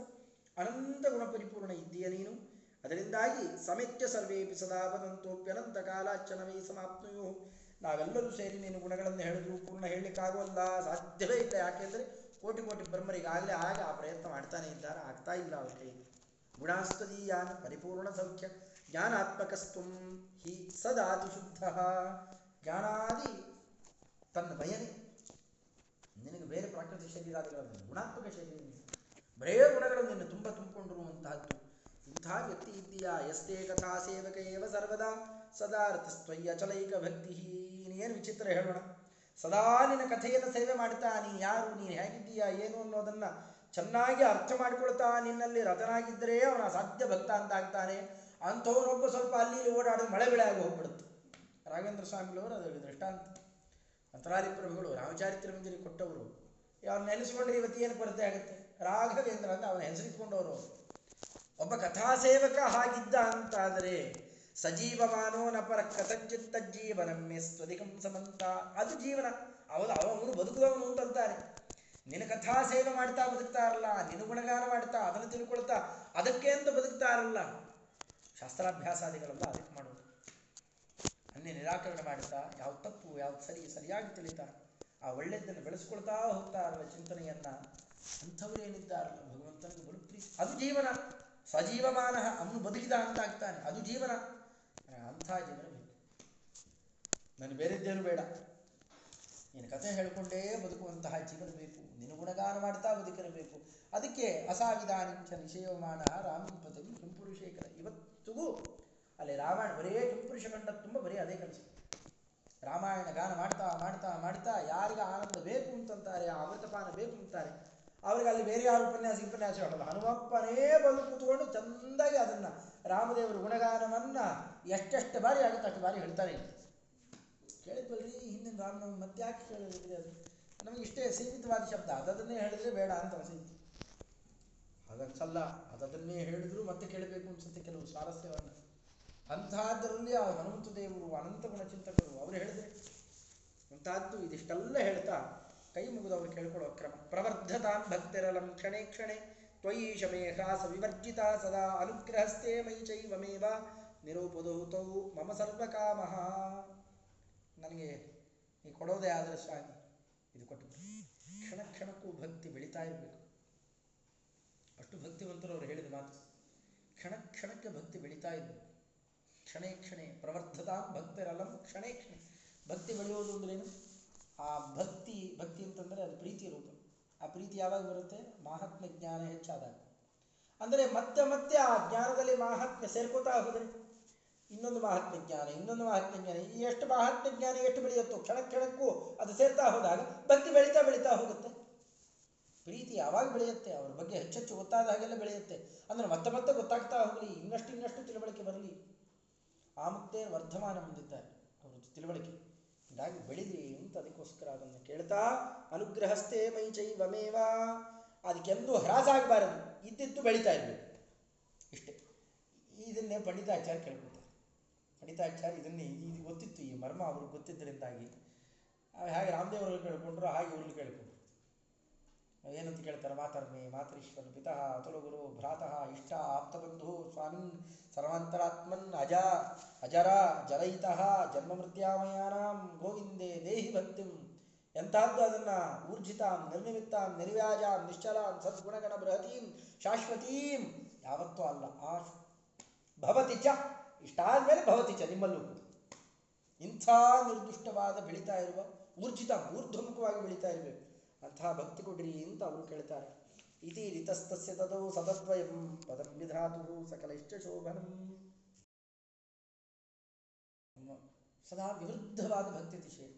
ಅನಂತ ಗುಣ ಪರಿಪೂರ್ಣ ಇದ್ದೀಯ ನೀನು. ಅದರಿಂದಾಗಿ ಸಮಿತ್ಯ ಸರ್ವೇಪಿ ಸದಾ ವದಂತೋಪ್ಯನಂತ ಕಾಲಾಚನವೇ ಸಮಾಪ್ತಿಯು ನಾವೆಲ್ಲರೂ ಸೇರಿ ನೀನು ಗುಣಗಳನ್ನು ಹೇಳಿದ್ರು ಪೂರ್ಣ ಹೇಳಲಿಕ್ಕಾಗೋಲ್ಲ ಸಾಧ್ಯವೇ ಇಲ್ಲ. ಯಾಕೆಂದರೆ ಕೋಟಿ ಕೋಟಿ ಬ್ರಹ್ಮರಿಗಾಗಲೇ ಆಗ ಆ ಪ್ರಯತ್ನ ಮಾಡ್ತಾನೆ ಇದ್ದಾರೆ. ಆಗ್ತಾ ಇಲ್ಲ ಅವ್ರ ಕೈ ಪರಿಪೂರ್ಣ ಸೌಖ್ಯ. ಜ್ಞಾನಾತ್ಮಕಸ್ತ್ವಂ ಹಿ ಸದಾತಿ ಶುದ್ಧ. ಜ್ಞಾನಾದಿ ತನ್ನ ಭಯನೇ. ನಿನಗೆ ಬೇರೆ ಪ್ರಾಕೃತಿಕ ಶರೀರಾದಿಗಳನ್ನು ಗುಣಾತ್ಮಕ ಶರೀರ. ಬರೇ ಗುಣಗಳು ನಿನ್ನ ತುಂಬ ತುಂಬಿಕೊಂಡಿರುವಂತಹದ್ದು. ಇಂಥ ವ್ಯಕ್ತಿ ಇದ್ದೀಯಾ ಎಷ್ಟೇ ಕಥಾ ಸೇವಕ ಸರ್ವದಾ, ಸದಾ ಚಲೈಕ ಭಕ್ತಿ ಏನು ವಿಚಿತ್ರ ಹೇಳೋಣ. ಸದಾ ನಿನ್ನ ಕಥೆಯನ್ನು ಸೇವೆ ಮಾಡ್ತಾ ನೀ ಯಾರು, ನೀನು ಹೇಗಿದ್ದೀಯಾ, ಏನು ಅನ್ನೋದನ್ನ ಚೆನ್ನಾಗಿ ಅರ್ಥ ಮಾಡಿಕೊಳ್ತಾ, ನಿನ್ನಲ್ಲಿ ರತನಾಗಿದ್ದರೆ ಅವನ ಅಸಾಧ್ಯ ಭಕ್ತ ಅಂತ ಆಗ್ತಾನೆ ಅಂಥವನೊಬ್ಬ ಸ್ವಲ್ಪ ಅಲ್ಲಿ ಓಡಾಡೋದು ಮಳೆ ಬೆಳೆ ಆಗಿ ಹೋಗ್ಬಿಡುತ್ತೆ. ರಾಘವೇಂದ್ರ ಸ್ವಾಮಿಗಳವರು ಅದು ದೃಷ್ಟಾಂತ. ಅಂತರಾದಿ ಪ್ರಭುಗಳು ರಾಮಚಾರಿತ್ರ ಮಂಜರಿ ಕೊಟ್ಟವರು ಅವ್ರನ್ನ ನೆನೆಸ್ಕೊಂಡ್ರೆ ಇವತ್ತು ಕೊರತೆ ಆಗುತ್ತೆ? ರಾಘವೇಂದ್ರ ಅಂತ ಅವನ ಹೆಸರಿಟ್ಕೊಂಡವರು ಒಬ್ಬ ಕಥಾಸೇವಕ ಹಾಗಿದ್ದ ಅಂತಾದರೆ, ಸಜೀವಮಾನೋ ನಪರ ಕಥಂಚಿತ್ತ ಜೀವನಮ್ಮೆ ಸ್ವಧಿಕಂ ಸಮಂತ. ಅದು ಜೀವನ. ಅವನು ಅವನು ಬದುಕುವವನು ಅಂತಂತಾರೆ ನಿನ್ನ ಕಥಾ ಸೇವೆ ಮಾಡ್ತಾ ಬದುಕ್ತಾರಲ್ಲ, ನಿನ್ನ ಗುಣಗಾನ ಮಾಡ್ತಾ, ಅದನ್ನು ತಿಳ್ಕೊಳ್ತಾ, ಅದಕ್ಕೆ ಅಂತ ಬದುಕ್ತಾರಲ್ಲ. ಶಾಸ್ತ್ರಾಭ್ಯಾಸಾದಿಗಳೆಲ್ಲ ಅದಕ್ಕೆ ಮಾಡೋದು ಅನ್ಯ ನಿರಾಕರಣೆ ಮಾಡ್ತಾ ಯಾವ ತಪ್ಪು, ಯಾವ ಸರಿ, ಸರಿಯಾಗಿ ತಿಳಿತಾ, ಆ ಒಳ್ಳೆಯದನ್ನು ಬೆಳೆಸ್ಕೊಳ್ತಾ ಹೋಗ್ತಾರಲ್ಲ ಚಿಂತನೆಯನ್ನ ಅಂಥವರೇನಿದ್ದಾರಲ್ಲ ಭಗವಂತನಿಗೆ ಬಲು ಅದು ಜೀವನ. ಸಜೀವಮಾನ ಅವನು ಬದುಕಿದ ಅಂತ ಆಗ್ತಾನೆ ಅದು ಜೀವನ. ಅಂಥ ಜೀವನ ಬೇಕು ನನಗೆ ಬೇರೆದ್ದೇನು ಬೇಡ. ನೀನು ಕಥೆ ಹೇಳಿಕೊಂಡೇ ಬದುಕುವಂತಹ ಜೀವನ ಬೇಕು. ನಿನ್ನ ಗುಣಗಾನ ಮಾಡ್ತಾ ಬದುಕಿರಬೇಕು ಅದಕ್ಕೆ ಅಸಾವಿಧಾನಿಂಚ ನಿಷೇವಮಾನ ರಾಮಪತಿ ಕೆಂಪುರುಷೇಖರ ಇವತ್ತಿಗೂ ಅಲ್ಲಿ ರಾಮಾಯಣ ಬರೇ ಕೆಂಪುರುಷ ಕಂಡ ತುಂಬ ಬರೀ ಅದೇ ಕೆಲಸ. ರಾಮಾಯಣ ಗಾನ ಮಾಡ್ತಾ ಮಾಡ್ತಾ ಮಾಡ್ತಾ ಯಾರಿಗೆ ಆನಂದ ಬೇಕು ಅಂತಂತಾರೆ, ಅಮೃತಪಾನ ಬೇಕು ಅಂತಾರೆ. ಅವ್ರಿಗೆ ಅಲ್ಲಿ ಬೇರೆ ಯಾರು ಉಪನ್ಯಾಸ ಉಪನ್ಯಾಸ ಹೇಳಲ್ಲ. ಹನುಮಪ್ಪನೇ ಬಂದು ಕೂತ್ಕೊಂಡು ಚೆಂದಾಗಿ ಅದನ್ನ ರಾಮದೇವರ ಗುಣಗಾನವನ್ನು ಎಷ್ಟೆಷ್ಟು ಬಾರಿ ಆಗುತ್ತೆ ಅಷ್ಟು ಬಾರಿ ಹೇಳ್ತಾರೆ ಕೇಳಿದ್ವಲ್ರಿ, ಹಿಂದಿನ ರಾಮನವಮಿ ಮತ್ತೆ ಯಾಕೆ ಕೇಳಿದ್ರಿ ಅದು? ನಮಗೆ ಇಷ್ಟೇ ಸೀಮಿತವಾದ ಶಬ್ದ. ಅದನ್ನೇ ಹೇಳಿದ್ರೆ ಬೇಡ ಅಂತ ಅನಿಸುತ್ತೆ. ಸಲ್ಲ ಅದನ್ನೇ ಹೇಳಿದ್ರು ಮತ್ತೆ ಕೇಳಬೇಕು ಅನ್ಸುತ್ತೆ ಕೆಲವು ಸ್ವಾರಸ್ಯವನ್ನು. ಅಂಥದ್ದರಲ್ಲಿ ಆ ಹನುಮಂತ ದೇವರು ಅನಂತ ಗುಣ ಚಿಂತಕರು, ಅವರು ಹೇಳಿದ್ರೆ. ಅಂತಹದ್ದು ಇದಿಷ್ಟೆಲ್ಲ ಹೇಳ್ತಾ ಕೈ ಮುಗಿದವರು ಕೇಳ್ಕೊಳ್ಳೋ ಕ್ರಮ. ಪ್ರವರ್ಧತಾಂ ಭಕ್ತಿರಲಂ ಕ್ಷಣೇ ಕ್ಷಣೆ, ತ್ವಯಿ ಶಮೇಹಾಸ ವಿವರ್ಜಿತ ಸದಾ ಅನುಗ್ರಹಸ್ಥೇ ಮೈ ಚೈವಮೇವ ನಿರೂಪದೌತೌ ಮಮ ಸರ್ವಕಾಮಃ. ನನಗೆ ನೀ ಕೊಡೋದೇ ಆದರೆ ಸ್ವಾಮಿ, ಇದು ಕೊಟ್ಟು ಕ್ಷಣ ಕ್ಷಣಕ್ಕೂ ಭಕ್ತಿ ಬೆಳೀತಾ ಇರಬೇಕು. ಅಷ್ಟು ಭಕ್ತಿವಂತರು ಅವರು ಹೇಳಿದ ಮಾತು. ಕ್ಷಣ ಕ್ಷಣಕ್ಕೆ ಭಕ್ತಿ ಬೆಳೀತಾ ಇರಬೇಕು. ಕ್ಷಣೇ ಕ್ಷಣೆ ಪ್ರವರ್ಧತಾಂ ಭಕ್ತಿರಲಂ ಕ್ಷಣೇ ಕ್ಷಣೆ. ಭಕ್ತಿ ಬೆಳೆಯೋದು ಅಂದ್ರೇನು ಆ ಭಕ್ತಿ ಭಕ್ತಿ ಅಂತಂದರೆ ಅದು ಪ್ರೀತಿ ರೂಪ. ಆ ಪ್ರೀತಿ ಯಾವಾಗ ಬರುತ್ತೆ? ಮಹಾತ್ಮ ಜ್ಞಾನ ಹೆಚ್ಚಾದಾಗ. ಅಂದರೆ ಮತ್ತೆ ಮತ್ತೆ ಆ ಜ್ಞಾನದಲ್ಲಿ ಮಹಾತ್ಮ್ಯ ಸೇರ್ಕೋತಾ ಹೋದರೆ, ಇನ್ನೊಂದು ಮಹಾತ್ಮ ಜ್ಞಾನ, ಇನ್ನೊಂದು ಮಹಾತ್ಮ ಜ್ಞಾನ, ಈ ಎಷ್ಟು ಮಹಾತ್ಮ ಜ್ಞಾನ ಎಷ್ಟು ಬೆಳೆಯುತ್ತೋ, ಕ್ಷಣ ಕ್ಷಣಕ್ಕೂ ಅದು ಸೇರ್ತಾ ಹೋದಾಗ ಭಕ್ತಿ ಬೆಳೀತಾ ಬೆಳೀತಾ ಹೋಗುತ್ತೆ. ಪ್ರೀತಿ ಯಾವಾಗ ಬೆಳೆಯುತ್ತೆ? ಅವ್ರ ಬಗ್ಗೆ ಹೆಚ್ಚೆಚ್ಚು ಗೊತ್ತಾದ ಹಾಗೆಲ್ಲ ಬೆಳೆಯುತ್ತೆ. ಅಂದರೆ ಮತ್ತೆ ಮತ್ತೆ ಗೊತ್ತಾಗ್ತಾ ಹೋಗಲಿ, ಇನ್ನಷ್ಟು ಇನ್ನಷ್ಟು ತಿಳುವಳಿಕೆ ಬರಲಿ. ಆ ಮುಕ್ತೇ ವರ್ಧಮಾನ ಹೊಂದಿದ್ದಾರೆ ಅವರು ತಿಳುವಳಿಕೆ. ಹೀಗಾಗಿ ಬೆಳಿಲಿ ಅಂತ ಅದಕ್ಕೋಸ್ಕರ ಅದನ್ನು ಕೇಳ್ತಾ, ಅನುಗ್ರಹಸ್ಥೆ ಮೈ ವಮೇವಾ ಅದಕ್ಕೆಂದೂ ಹ್ರಾಸಾಗಬಾರದು ಇದ್ದಿದ್ದು ಬೆಳೀತಾ ಇರಬೇಕು. ಇಷ್ಟೇ. ಇದನ್ನೇ ಪಂಡಿತಾಚಾರ್ಯ ಕೇಳ್ಕೊತಾರೆ ಪಂಡಿತಾಚಾರ್ಯ ಇದನ್ನೇ ಇದು ಗೊತ್ತಿತ್ತು, ಈ ಮರ್ಮ ಅವ್ರಿಗೆ ಗೊತ್ತಿದ್ದರಿಂದಾಗಿ. ಹಾಗೆ ರಾಮದೇವರಲ್ಲಿ ಕೇಳ್ಕೊಂಡ್ರು, ಹಾಗೆ ಇವ್ರಲ್ಲಿ ಕೇಳ್ಕೊಂಡ್ರು. ಏನಂತ ಕೇಳ್ತಾರೆ? ಮಾತರ್ಮೆ ಮಾತರೀಶ್ವರ ಪಿತಃ ಅತುಲ ಗುರು ಭ್ರಾತಃ ಇಷ್ಟ ಆಪ್ತಬಂಧು ಸ್ವಾಮಿನ್ ಸರ್ವಾಂತರಾತ್ಮನ್ ಅಜ, ಅಜರ ಜರಯಿತ ಜನ್ಮ ಮೃತ್ಯಾಮಯಾನ ಗೋವಿಂದೇ ದೇಹಿ ಭಕ್ತಿಂ. ಎಂತಹದ್ದು ಅದನ್ನು ಊರ್ಜಿತಾಂ, ನಿರ್ನಿಮಿತ್ತಾಂ, ನಿರ್ವ್ಯಾಜಾಂ, ನಿಶ್ಚಲಾಂ, ಸದ್ಗುಣಗಣ ಬೃಹತೀಂ, ಶಾಶ್ವತೀಂ. ಯಾವತ್ತೂ ಅಲ್ಲ. ಆ ಭವತಿ ಚ, ಇಷ್ಟಾದ್ಮೇಲೆ ಭವತಿ ಚ ನಿಮ್ಮಲ್ಲೂ ಇಂಥ ನಿರ್ದುಷ್ಟವಾದ ಬೆಳೀತಾ ಇರುವ ಊರ್ಜಿತ, ಊರ್ಧ್ವಮುಖವಾಗಿ ಬೆಳೀತಾ ಇರಬೇಕು. ಅಂತಹ ಭಕ್ತಿ ಕೊಡ್ರಿ ಅಂತ ಅವರು ಕೇಳ್ತಾರೆ. ಇತಿ ರಿತಸ್ತಸ್ಯ ತದೋ ಸದಸ್ವಯಂ ಪದಂ ವಿಧಾತು ಸಕಲೈಶ್ಚ ಶೋಭನಂ. ಸದಾ ವಿರುದ್ಧವಾದ ಭಕ್ತಿ ತಿಶೆ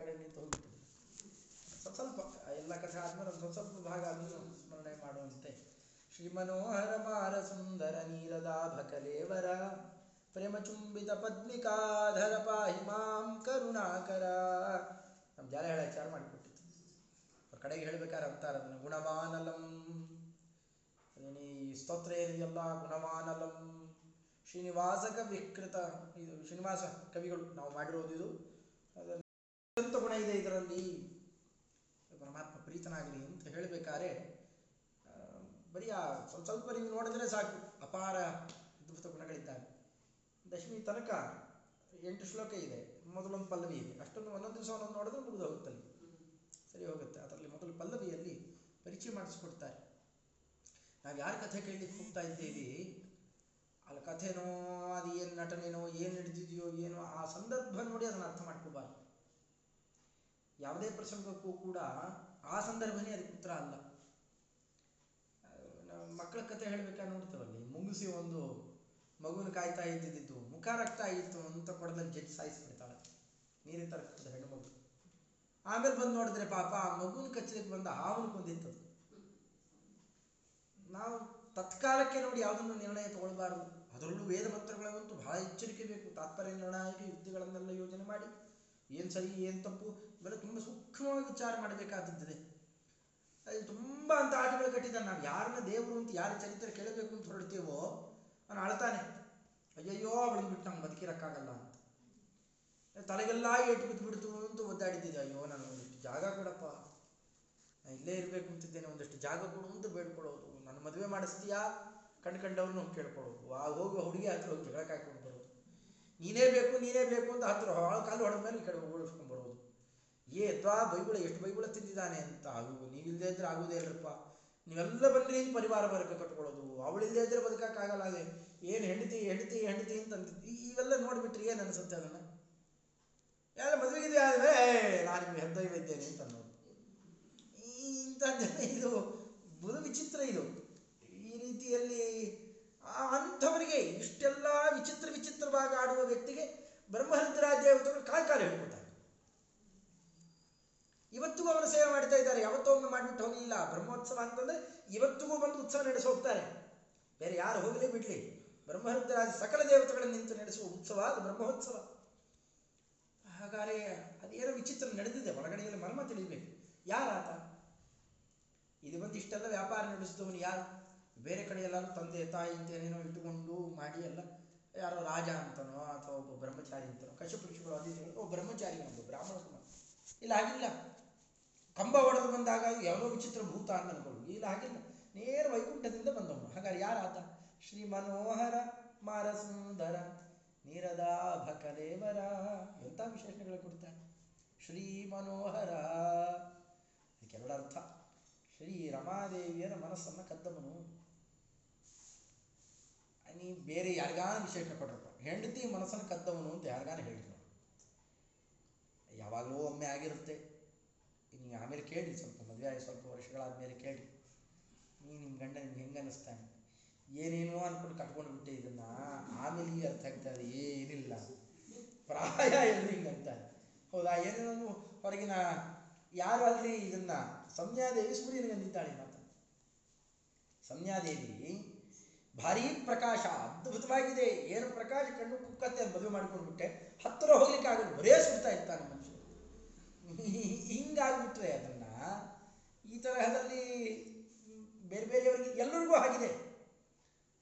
ಕಡೆ ನಿಂತು ಹೋಗ್ಬಿಟ್ಟಿದೆ ಸ್ವಲ್ಪ ಸ್ವಲ್ಪ, ಎಲ್ಲ ಕಥೆ ಆದ್ಮೇಲೆ ಸ್ವಲ್ಪ ಸ್ವಲ್ಪ ಭಾಗ ಅದನ್ನು ಸ್ಮರಣೆ ಮಾಡುವಂತೆ. ಶ್ರೀ ಮನೋಹರ ಮಾರ ಸುಂದರ ನೀರದಾಭ ಕಲೇವರ ಪ್ರೇಮ ಚುಂಬಿತ ಪದ್ಮಿಕಾಧರ ಪಾಹಿ ಮಾಂ ಕರುಣಾಕರ. ನಮ್ಮ ಜಾಲ ಹೇಳ ವಿಚಾರ ಮಾಡಿಕೊಟ್ಟಿತ್ತು ಅವ್ರ ಕಡೆಗೆ ಹೇಳ್ಬೇಕಾದ್ರೆ ಅಂತಾರೆ ಅದನ್ನು ಗುಣವಾನಲಂ ಅದೇನು ಈ ಸ್ತೋತ್ರ ಏನಿದೆಯಲ್ಲ ಗುಣವಾನಲಂ ಶ್ರೀನಿವಾಸ ವಿಕೃತ ಇದು ಶ್ರೀನಿವಾಸ ಕವಿಗಳು ನಾವು ಮಾಡಿರೋದು ಇದು. ಅದನ್ನು ಅತ್ಯಂತ ಗುಣ ಇದೆ ಇದರಲ್ಲಿ. ಪರಮಾತ್ಮ ಪ್ರೀತನಾಗಲಿ ಅಂತ ಹೇಳಬೇಕಾದ್ರೆ ಬರೀ ಆ ಸ್ವಲ್ಪ ಸ್ವಲ್ಪ ನೀವು ನೋಡಿದ್ರೆ ಸಾಕು, ಅಪಾರ ಅದ್ಭುತ ಗುಣಗಳಿದ್ದಾವೆ. ದಶಮಿ ತನಕ ಎಂಟು ಶ್ಲೋಕ ಇದೆ, ಮೊದಲೊಂದು ಪಲ್ಲವಿ ಇದೆ. ಅಷ್ಟೊಂದು ಒಂದೊಂದು ದಿವಸ ಒಂದೊಂದು ನೋಡಿದ್ರೆ ಮುಗಿದು ಹೋಗುತ್ತಲ್ಲಿ. ಸರಿ ಹೋಗುತ್ತೆ, ಅದರಲ್ಲಿ ಮೊದಲು ಪಲ್ಲವಿಯಲ್ಲಿ ಪರಿಚಯ ಮಾಡಿಸ್ಕೊಡ್ತಾರೆ. ನಾವು ಯಾರ ಕಥೆ ಕೇಳಲಿಕ್ಕೆ ಹೋಗ್ತಾ ಇದ್ದೀವಿ? ಅಲ್ಲಿ ಕಥೆನೋ ಅದು ಏನು ನಟನೆನೋ, ಏನು ನಡೆದಿದೆಯೋ ಏನೋ, ಆ ಸಂದರ್ಭ ನೋಡಿ ಅದನ್ನು ಅರ್ಥ ಮಾಡ್ಕೋಬಾರ್ದು. ಯಾವುದೇ ಪ್ರಸಂಗಕ್ಕೂ ಕೂಡ ಆ ಸಂದರ್ಭನೇ ಅದಕ್ಕೆ ಉತ್ತರ ಅಲ್ಲ. ಮಕ್ಕಳ ಕಥೆ ಹೇಳ್ಬೇಕಾದ್ರೆ ನೋಡ್ತೇವಲ್ಲಿ? ಮುಂಗಿಸಿ ಒಂದು ಮಗುನ ಕಾಯ್ತಾ ಇದ್ದಿದ್ದು, ಮುಖ ರಕ್ತ ಅಂತ ಕೊಡದಲ್ಲಿ ಜಡ್ಜ್ ಸಾಯಿಸ್ಬಿಡ್ತಾಳೆ. ನೀರಿನ ತರಕದ ಹೆಣ್ಣು ಮಗು. ಆಮೇಲೆ ಬಂದು ನೋಡಿದ್ರೆ ಪಾಪ ಆ ಮಗುವಿನ ಕಚ್ಚಲಿಕ್ಕೆ ಬಂದ ಹಾವನ್ನು ಕೊಂದಿತ್ತದು. ನಾವು ತತ್ಕಾಲಕ್ಕೆ ನೋಡಿ ಯಾವುದನ್ನು ನಿರ್ಣಯ ತಗೊಳ್ಬಾರ್ದು. ಅದರಲ್ಲೂ ವೇದ ಮಂತ್ರಗಳಂತೂ ಬಹಳ ಎಚ್ಚರಿಕೆ ಬೇಕು. ತಾತ್ಪರ್ಯ ನಿರ್ಣಾಯಕ ಯುದ್ಧಗಳನ್ನೆಲ್ಲ ಯೋಜನೆ ಮಾಡಿ. ಏನು ಸರಿ, ಏನು ತಪ್ಪು? ಇವೆಲ್ಲ ತುಂಬ ಸೂಕ್ಷ್ಮವಾಗಿ ವಿಚಾರ ಮಾಡಬೇಕಾದದ್ದಿದೆ ಅಲ್ಲಿ ತುಂಬ ಅಂತ ಆಟಗಳು ಕಟ್ಟಿದ್ದಾನೆ ನಾವು ಯಾರನ್ನ ದೇವರು ಅಂತ, ಯಾರ ಚರಿತ್ರೆ ಕೇಳಬೇಕು ಅಂತ ಹೊರಡ್ತೀವೋ, ಅವನು ಅಳ್ತಾನೆ. ಅಯ್ಯಯ್ಯೋ ಅವಳನ್ನು ಬಿಟ್ಟು ನಂಗೆ ಬದುಕಿರಕ್ಕಾಗಲ್ಲ ಅಂತ. ತಲೆಗೆಲ್ಲ ಏಟು ಬಿದ್ದು ಬಿಡ್ತು ಅಂತ ಒದ್ದಾಡಿದ್ದಿದೆ. ಅಯ್ಯೋ, ನಾನು ಒಂದಿಷ್ಟು ಜಾಗ ಕೊಡಪ್ಪ. ನಾನು ಇಲ್ಲೇ ಇರಬೇಕು ಅಂತಿದ್ದೇನೆ. ಒಂದಷ್ಟು ಜಾಗ ಕೊಡು ಅಂತ ಬೇಡ್ಕೊಳ್ಳೋದು. ನನ್ನ ಮದುವೆ ಮಾಡಿಸ್ತೀಯಾ? ಕಂಡು ಕಂಡವ್ರನ್ನ ಕೇಳ್ಕೊಳ್ಳೋದು. ಆ ಹೋಗುವ ಹುಡುಗಿ ಹತ್ರ ಹೋಗಿ ಜಗಳಕ್ಕೆ ಹಾಕೊಂಡು ಬರೋದು. ನೀನೇ ಬೇಕು ನೀನೇ ಬೇಕು ಅಂತ ಹತ್ರ ಕಾಲು ಹೊಡೆದ ಮೇಲೆ ಈ ಕಡೆ ಓಡಿಸ್ಕೊಂಡು ಬರೋದು. ಏ ಅಥವಾ ಬೈಗುಳ, ಎಷ್ಟು ಬೈಗುಳ ತಿಂದಿದ್ದಾನೆ ಅಂತ. ಅದು ನೀವಿಲ್ಲದೆ ಇದ್ರೆ ಆಗುವುದೇ ಇಲ್ಲರಪ್ಪ ನೀವೆಲ್ಲ ಬಂದ್ರಿ ಪರಿವಾರ ವರ್ಗ ಕಟ್ಕೊಳ್ಳೋದು. ಅವಳಿಲ್ಲದೆ ಇದ್ರೆ ಬದುಕಕ್ಕಾಗಲ್ಲ ಅದೇ ಏನು ಹೆಂಡತಿ ಹೆಂಡತಿ ಹೆಂಡತಿ ಅಂತ ಇವೆಲ್ಲ ನೋಡ್ಬಿಟ್ರಿ ಏನು ಅನಿಸುತ್ತೆ ಅದನ್ನು? ಯಾರು ಮದುವೆಗಿದೆ ಆದರೆ? ನಾನು ನಿಮ್ಗೆ ಹೆದ್ದೈವ ಇದ್ದೇನೆ ಅಂತ ಅನ್ನೋದು ಇಂಥ ಜನ ಇದು. ಬಲು ವಿಚಿತ್ರ ಇದು. ಈ ರೀತಿಯಲ್ಲಿ ಅಂಥವರಿಗೆ ಇಷ್ಟೆಲ್ಲ ವಿಚಿತ್ರ ವಿಚಿತ್ರವಾಗಿ ಆಡುವ ವ್ಯಕ್ತಿಗೆ ಬ್ರಹ್ಮರುದ್ರ ದೇವತೆಗಳು ಕಾಲ ಕಾಲು ಹೇಳ್ಕೊತಾರೆ ಇವತ್ತಿಗೂ ಅವರು ಸೇವೆ ಮಾಡ್ತಾ ಇದ್ದಾರೆ. ಯಾವತ್ತೋ ಒಮ್ಮೆ ಮಾಡಿಬಿಟ್ಟು ಹೋಗಲಿಲ್ಲ. ಬ್ರಹ್ಮೋತ್ಸವ ಅಂತಂದ್ರೆ ಇವತ್ತಿಗೂ ಬಂದು ಉತ್ಸವ ನಡೆಸಿ ಹೋಗ್ತಾರೆ. ಬೇರೆ ಯಾರು ಹೋಗಲಿ ಬಿಡ್ಲಿ. ಬ್ರಹ್ಮರುದ್ರಾದ ಸಕಲ ದೇವತೆಗಳನ್ನು ನಿಂತು ನಡೆಸುವ ಉತ್ಸವ ಅದು ಬ್ರಹ್ಮೋತ್ಸವ. ಹಾಗಾದ್ರೆ ಅದೇನೋ ವಿಚಿತ್ರ ನಡೆದಿದೆ. ಒಳಗಡೆಯಲ್ಲಿ ಮರ್ಮ ತಿಳಿಬೇಕು. ಯಾರಾತ ಇದು ಬಂದು ಇಷ್ಟೆಲ್ಲ ವ್ಯಾಪಾರ ನಡೆಸಿದವನು ಯಾರು? ಬೇರೆ ಕಡೆ ಎಲ್ಲಾರು ತಂದೆ, ತಾಯಿ ಅಂತ ಏನೇನೋ ಇಟ್ಟುಕೊಂಡು ಮಾಡಿ ಎಲ್ಲ ಯಾರೋ ರಾಜ ಅಂತನೋ ಅಥವಾ ಒಬ್ಬ ಬ್ರಹ್ಮಚಾರಿ ಅಂತನೋ ಕಶಪುರುಷಗಳು ಅದೇ ಒಬ್ಬ ಬ್ರಹ್ಮಚಾರಿ ಒಂದು ಬ್ರಾಹ್ಮಣ ಇಲ್ಲ ಹಾಗಿಲ್ಲ. ಕಂಬ ಒಡೆದು ಬಂದಾಗ ಯಾವುದೋ ವಿಚಿತ್ರ ಭೂತ ಅಂತ ಅನ್ಕೊಳ್ಳು ಇಲ್ಲ, ಹಾಗಿಲ್ಲ. ನೇರ ವೈಕುಂಠದಿಂದ ಬಂದವನು. ಹಾಗಾದ್ರೆ ಯಾರಾತ ಶ್ರೀ ಮನೋಹರ ಮಾರ ಸುಂದರ ನಿರದಾಭ ಕಲೇವರ ಎಂಥ ವಿಶೇಷಣಗಳು ಕೊಡ್ತಾರೆ ಶ್ರೀ ಮನೋಹರ. ಇದಕ್ಕೆರಡು ಅರ್ಥ. ಶ್ರೀ ರಮಾದೇವಿಯರ ಮನಸ್ಸನ್ನು ಕದ್ದವನು. ನೀ ಬೇರೆ ಯಾರಿಗಾನ ವಿಶೇಷ ಕೊಟ್ರಪ್ಪ? ಹೆಂಡತಿ ಮನಸ್ಸನ್ನು ಕದ್ದವನು ಅಂತ ಯಾರಿಗಾನ ಹೇಳಿದ್ರು ಯಾವಾಗಲೂ ಒಮ್ಮೆ ಆಗಿರುತ್ತೆ. ನೀವು ಆಮೇಲೆ ಕೇಳಿ ಸ್ವಲ್ಪ ಮದುವೆ ಆಗಿ ಸ್ವಲ್ಪ ವರ್ಷಗಳಾದ್ಮೇಲೆ ಕೇಳಿ. ನೀ ನಿಮ್ಮ ಗಂಡ ನಿಮ್ಗೆ ಹೆಂಗೆ ಅನ್ನಿಸ್ತಾನೆ ಏನೇನೋ ಅನ್ಕೊಂಡು ಕಟ್ಕೊಂಡು ಬಿಟ್ಟೆ ಇದನ್ನು. ಆಮೇಲೆ ಈಗ ಅರ್ಥ ಆಗ್ತಾ ಇದೆ, ಏನಿಲ್ಲ. ಪ್ರಾಯ ಎಲ್ರು ಹಿಂಗೆ ಅಂತಾರೆ. ಹೌದಾ? ಏನೇನೋ ಹೊರಗಿನ ಯಾರು ಅಲ್ಲಿ ಇದನ್ನ? ಸಂಧ್ಯಾದೇವಿ ಸೂರ್ಯನಿಗೆ ಅಂದಿದ್ದಾಳೆ ಮಾತು. ಸಂಧ್ಯಾದೇವಿ ಭಾರೀ ಪ್ರಕಾಶ, ಅದ್ಭುತವಾಗಿದೆ. ಏನು ಪ್ರಕಾಶ ಕಣ್ಣು ಕುಕ್ಕತ್ತೆ ಮದುವೆ ಮಾಡ್ಕೊಂಡು ಬಿಟ್ಟೆ ಹತ್ತಿರ ಹೋಗ್ಲಿಕ್ಕೆ ಆಗಲ್ಲ ಬರೇ ಸುಡ್ತಾ ಇರ್ತಾನೆ ಹಿಂಗಾಗ್ಬಿಟ್ರೆ ಅದನ್ನ ಈ ತರಹದಲ್ಲಿ ಬೇರೆ ಬೇರೆಯವರಿಗೆ ಎಲ್ಲರಿಗೂ ಆಗಿದೆ.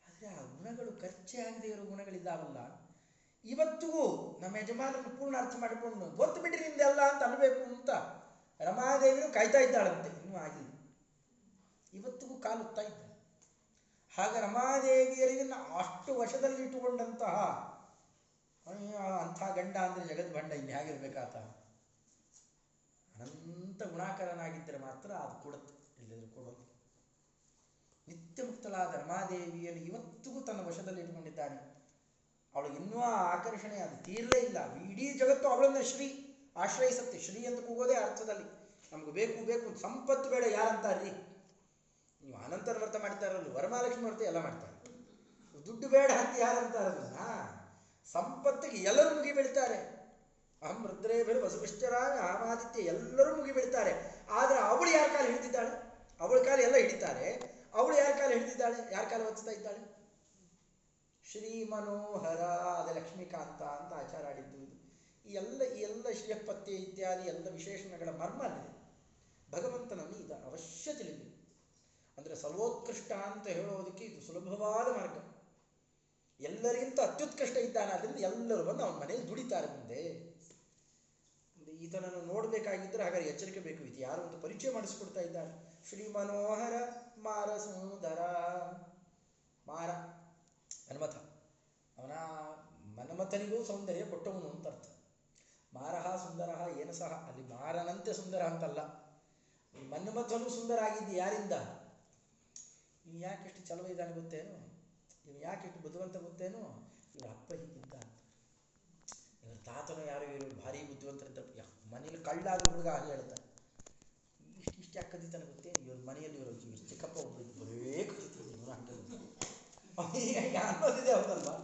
ಆದರೆ ಆ ಗುಣಗಳು ಖರ್ಚೆ ಆಗದೆ ಇರೋ ಗುಣಗಳಿದ್ದಾವಲ್ಲ. ಇವತ್ತಿಗೂ ನಮ್ಮ ಯಜಮಾನನ್ನು ಪೂರ್ಣ ಅರ್ಥ ಮಾಡಿಕೊಂಡು ಗೊತ್ತು ಬಿಡ್ರಿ ನಿಮ್ದೆಲ್ಲ ಅಂತ ಅನ್ಬೇಕು ಅಂತ ರಮಾದೇವಿಯು ಕಾಯ್ತಾ ಇದ್ದಾಳಂತೆ. ಇನ್ನೂ ಆಗಿಲ್ಲ. ಇವತ್ತಿಗೂ ಕಾಲುತ್ತಾ ಇದ್ದ. ಹಾಗೆ ರಮಾದೇವಿಯರಿಗೆ ಅಷ್ಟು ವಶದಲ್ಲಿ ಇಟ್ಟುಕೊಂಡಂತಹ ಅಂಥ ಗಂಡ ಅಂದರೆ ಜಗದ್ಭಂಡ, ಇನ್ನು ಹೇಗಿರ್ಬೇಕಾತ ಅನಂತ ಗುಣಾಕರನಾಗಿದ್ದರೆ ಮಾತ್ರ ಅದು ಕೊಡುತ್ತೆ ಇಲ್ಲದ್ರೆ ಕೊಡೋದು ನಿತ್ಯ ಮುಕ್ತಳಾದ ರಮಾದೇವಿಯನ್ನು ಇವತ್ತಿಗೂ ತನ್ನ ವಶದಲ್ಲಿ ಇಟ್ಟುಕೊಂಡಿದ್ದಾನೆ. ಅವಳು ಇನ್ನೂ ಆಕರ್ಷಣೆ ಅದು ತೀರಲೇ ಇಲ್ಲ. ಇಡೀ ಜಗತ್ತು ಅವಳನ್ನು ಶ್ರೀ ಆಶ್ರಯಿಸುತ್ತೆ ಶ್ರೀ ಅಂತ ಕೂಗೋದೇ ಅರ್ಥದಲ್ಲಿ. ನಮ್ಗೆ ಬೇಕು ಬೇಕು ಸಂಪತ್ತು ಬೇಡ ಯಾರಂತಾರ್ರಿ ನೀವು ಅನಂತರ ವ್ರತ ಮಾಡ್ತಾರಲ್ಲ ವರಮಹಾಲಕ್ಷ್ಮಿ ವ್ರತ ಎಲ್ಲ ಮಾಡ್ತಾರೆ ದುಡ್ಡು ಬೇಡ ಅಂತ ಯಾರಂತಾರಲ್ಲ ಸಂಪತ್ತಿಗೆ ಎಲ್ಲರೂ ಮುಗಿ ಬೀಳ್ತಾರೆ. ಅಹಂ ರುದ್ರೇಭಿರು ವಸುಪಿಶ್ಚರಾಗ ಆಮಾದಿತ್ಯ ಎಲ್ಲರೂ ಮುಗಿಬಿಡ್ತಾರೆ ಆದರೆ ಅವಳು ಯಾರ ಕಾಲ ಹಿಡಿದಿದ್ದಾಳೆ? ಅವಳ ಕಾಲ ಎಲ್ಲ ಹಿಡಿತಾರೆ ಅವಳು ಯಾರ ಕಾಲ ಹಿಡಿದಿದ್ದಾಳೆ? ಯಾರ ಕಾಲ ಒತ್ತಾ ಇದ್ದಾಳೆ? ಶ್ರೀ ಮನೋಹರ ಅದ ಲಕ್ಷ್ಮೀಕಾಂತ ಅಂತ ಆಚಾರ ಆಡಿದ್ದು. ಈ ಎಲ್ಲ ಈ ಎಲ್ಲ ಶ್ರೀಯಪತ್ಯ ಇತ್ಯಾದಿ ಎಲ್ಲ ವಿಶೇಷಣಗಳ ಮರ್ಮ ಭಗವಂತನನ್ನು ಇದು ಅವಶ್ಯ ತಿಳಿಬೇಕು ಅಂದರೆ ಸರ್ವೋತ್ಕೃಷ್ಟ ಅಂತ ಹೇಳೋದಕ್ಕೆ ಇದು ಸುಲಭವಾದ ಮಾರ್ಗ. ಎಲ್ಲರಿಗಿಂತ ಅತ್ಯುತ್ಕೃಷ್ಟ ಇದ್ದಾನೆ, ಅದರಿಂದ ಎಲ್ಲರೂ ಬಂದು ಅವನ ಮನೆಯಲ್ಲಿ ದುಡಿತಾರೆ ಮುಂದೆ. ಈತನನ್ನು ನೋಡಬೇಕಾಗಿದ್ದರೆ ಹಾಗಾದ್ರೆ ಎಚ್ಚರಿಕೆ ಬೇಕು. ಇದು ಯಾರು ಒಂದು ಪರಿಚಯ ಮಾಡಿಸಿಕೊಡ್ತಾ ಇದ್ದಾರೆ ಶ್ರೀ ಮನೋಹರ ಮಾರ ಸುಂದರ. ಮಾರ. ಮನ್ಮಥ. ಅವನ ಮನ್ಮಥನಿಗೂ ಸೌಂದರ್ಯ ಕೊಟ್ಟವನು ಅಂತ ಅರ್ಥ. ಮಾರಹ ಸುಂದರ ಏನು ಸಹ? ಅಲ್ಲಿ ಮಾರನಂತೆ ಸುಂದರ ಅಂತಲ್ಲ. ಮನ್ಮಥನು ಸುಂದರ ಆಗಿದ್ದು ಯಾರಿಂದ? ಇವ್ ಯಾಕೆ ಎಷ್ಟು ಚಲವ ಇದ್ದಾನೆ ಗೊತ್ತೇನು? ಇವ್ ಯಾಕೆ ಎಷ್ಟು ಬುದ್ಧಿವಂತ ಗೊತ್ತೇನು? ಇವರ ಅಪ್ಪ ಹೀಗಿದ್ದ ಅಂತ ಇವ್ರ ತಾತನು ಯಾರು ಇವರು ಭಾರಿ ಬುದ್ಧಿವಂತರಿದ್ದ ಮನೇಲಿ ಕಳ್ಳಾದ ಹುಡುಗ ಹಾಗೆ ಹೇಳ್ತಾರೆ ಇಷ್ಟು ಇಷ್ಟು ಯಾಕೆ ಕದೀತಾನೆ ಗೊತ್ತೇ ಇವ್ರ ಮನೆಯಲ್ಲಿ ಇವರು ಇವ್ರ ಚಿಕ್ಕಪ್ಪ ಒಬ್ಬರು ಬರೇ ಕದೀತಾರೆ ಇವರು ಅನ್ನೋದಿದೆ ಹೌದಲ್ವಾ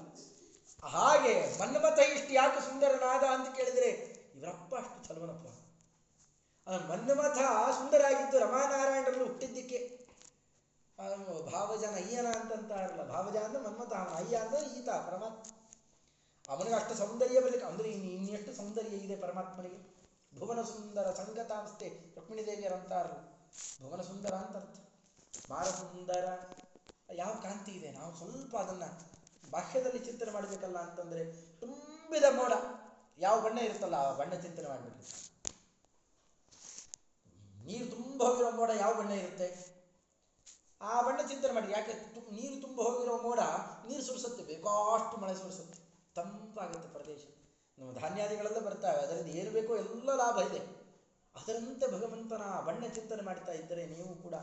ಹಾಗೆ ಮನ್ಮಥ ಇಷ್ಟು ಯಾಕೆ ಸುಂದರನಾದ ಅಂತ ಕೇಳಿದರೆ ಇವರಪ್ಪ ಅಷ್ಟು ಚಲವನಪ್ಪ. ಮನ್ಮಥ ಸುಂದರ ಆಗಿದ್ದು ರಮಾನಾರಾಯಣರಲ್ಲಿ ಹುಟ್ಟಿದ್ದಕ್ಕೆ ಭಾವಜನ ಅಯ್ಯನ ಅಂತಂತಾರಲ್ಲ ಭಾವಜ ಅಂದ್ರೆ ಮನ್ಮಥ, ಅಯ್ಯ ಅಂದ್ರೆ ಈತ ಪರಮಾತ್ಮ ಅವನಿಗೆ ಅಷ್ಟು ಸೌಂದರ್ಯ ಬರಲಿಕ್ಕೆ, ಅಂದ್ರೆ ಇನ್ನು ಇನ್ನೆಷ್ಟು ಸೌಂದರ್ಯ ಇದೆ ಪರಮಾತ್ಮನಿಗೆ? ಭುವನ ಸುಂದರ ಸಂಗತಾಂಸ್ತೆ ರುಕ್ಮಿಣಿ ದೇವಿಯರು ಅಂತಾರಲ್ಲ ಭುವನ ಸುಂದರ ಅಂತ ಅರ್ಥ. ಸುಂದರ, ಯಾವ ಕಾಂತಿ ಇದೆ? ನಾವು ಸ್ವಲ್ಪ ಅದನ್ನ ಬಾಹ್ಯದಲ್ಲಿ ಚಿಂತನೆ ಮಾಡಬೇಕಲ್ಲ ಅಂತಂದ್ರೆ ತುಂಬಿದ ಮೋಡ, ಯಾವ ಬಣ್ಣ ಇರುತ್ತಲ್ಲ ಆ ಬಣ್ಣ ಚಿಂತನೆ ಮಾಡಬೇಕು. ನೀರು ತುಂಬ ಹೋಗಿರೋ ಮೋಡ ಯಾವ ಬಣ್ಣ ಇರುತ್ತೆ? ಆ ಬಣ್ಣ ಚಿಂತನೆ ಮಾಡಿ. ಯಾಕೆ? ನೀರು ತುಂಬ ಹೋಗಿರೋ ಮೋಡ ನೀರು ಸುರಿಸುತ್ತೆ, ಬೇಕಾಷ್ಟು ಮಳೆ ಸುರಿಸುತ್ತೆ. ತಂಪಾಗುತ್ತೆ ಪ್ರದೇಶ. ನಮ್ಮ ಧಾನ್ಯಾದಿಗಳೆಲ್ಲ ಬರ್ತಾವೆ ಅದರಿಂದ ಏನು ಎಲ್ಲ ಲಾಭ ಇದೆ. ಅದರಂತೆ ಭಗವಂತನ ಬಣ್ಣ ಚಿಂತನೆ ಮಾಡ್ತಾ ಇದ್ದರೆ ನೀವು ಕೂಡ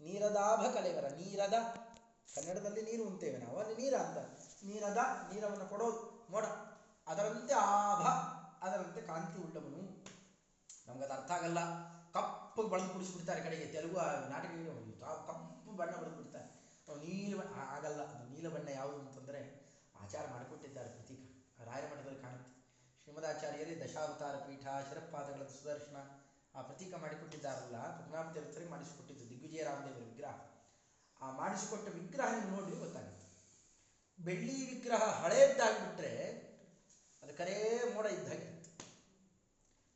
ನೀರದಾಭ ಕಲೆಗರ ನೀರದ, ಕನ್ನಡದಲ್ಲಿ ನೀರು ಅಂತೇವೆ ನಾವು, ಅಲ್ಲಿ ನೀರ ಅಂತ. ನೀರದ ನೀರವನ್ನು ಕೊಡೋದು, ಮೋಡ. ಅದರಂತೆ ಆಭ, ಅದರಂತೆ ಕಾಂತಿ ಉಳ್ಳವನು. ನಮ್ಗದು ಅರ್ಥ ಆಗಲ್ಲ. ಕಪ್ಪು ಬಳದು ಕುಡಿಸ್ಬಿಡ್ತಾರೆ ಕಡೆಗೆ. ತೆಲುಗು ನಾಟಕ ಕಪ್ಪು ಬಣ್ಣ ಬಳದು ಬಿಡ್ತಾರೆ ಆಗಲ್ಲ. ಅದು ನೀಲ ಬಣ್ಣ ಯಾವುದು ಅಂತಂದ್ರೆ ಆಚಾರ ಮಾಡಿಕೊಟ್ಟಿದ್ದಾರೆ ಪ್ರತೀಕ ರಾಯರ ಮಠದಲ್ಲಿ ಕಾಣುತ್ತೆ. ಶ್ರೀಮದಾಚಾರ್ಯರೇ ದಶಾವತಾರ ಪೀಠ ಶಿರಪಾದಗಳ ಸುದರ್ಶನ, ಆ ಪ್ರತೀಕ ಮಾಡಿಕೊಟ್ಟಿದ್ದಾರಲ್ಲ, ಪದ್ಮನಾಭ ತೀರ್ಥರಿಗೆ ಮಾಡಿಸಿಕೊಟ್ಟಿದ್ದು ದಿಗ್ವಿಜಯ ರಾಮದೇವರ ವಿಗ್ರಹ. ಆ ಮಾಡಿಸಿಕೊಟ್ಟ ವಿಗ್ರಹ ನೀವು ನೋಡಿ ಗೊತ್ತಾಗುತ್ತೆ. ಬೆಳ್ಳಿ ವಿಗ್ರಹ ಹಳೆಯದ್ದಾಗ್ಬಿಟ್ರೆ ಅದು ಕರೇ ಮೋಡ ಇದ್ದ ಹಾಗೆ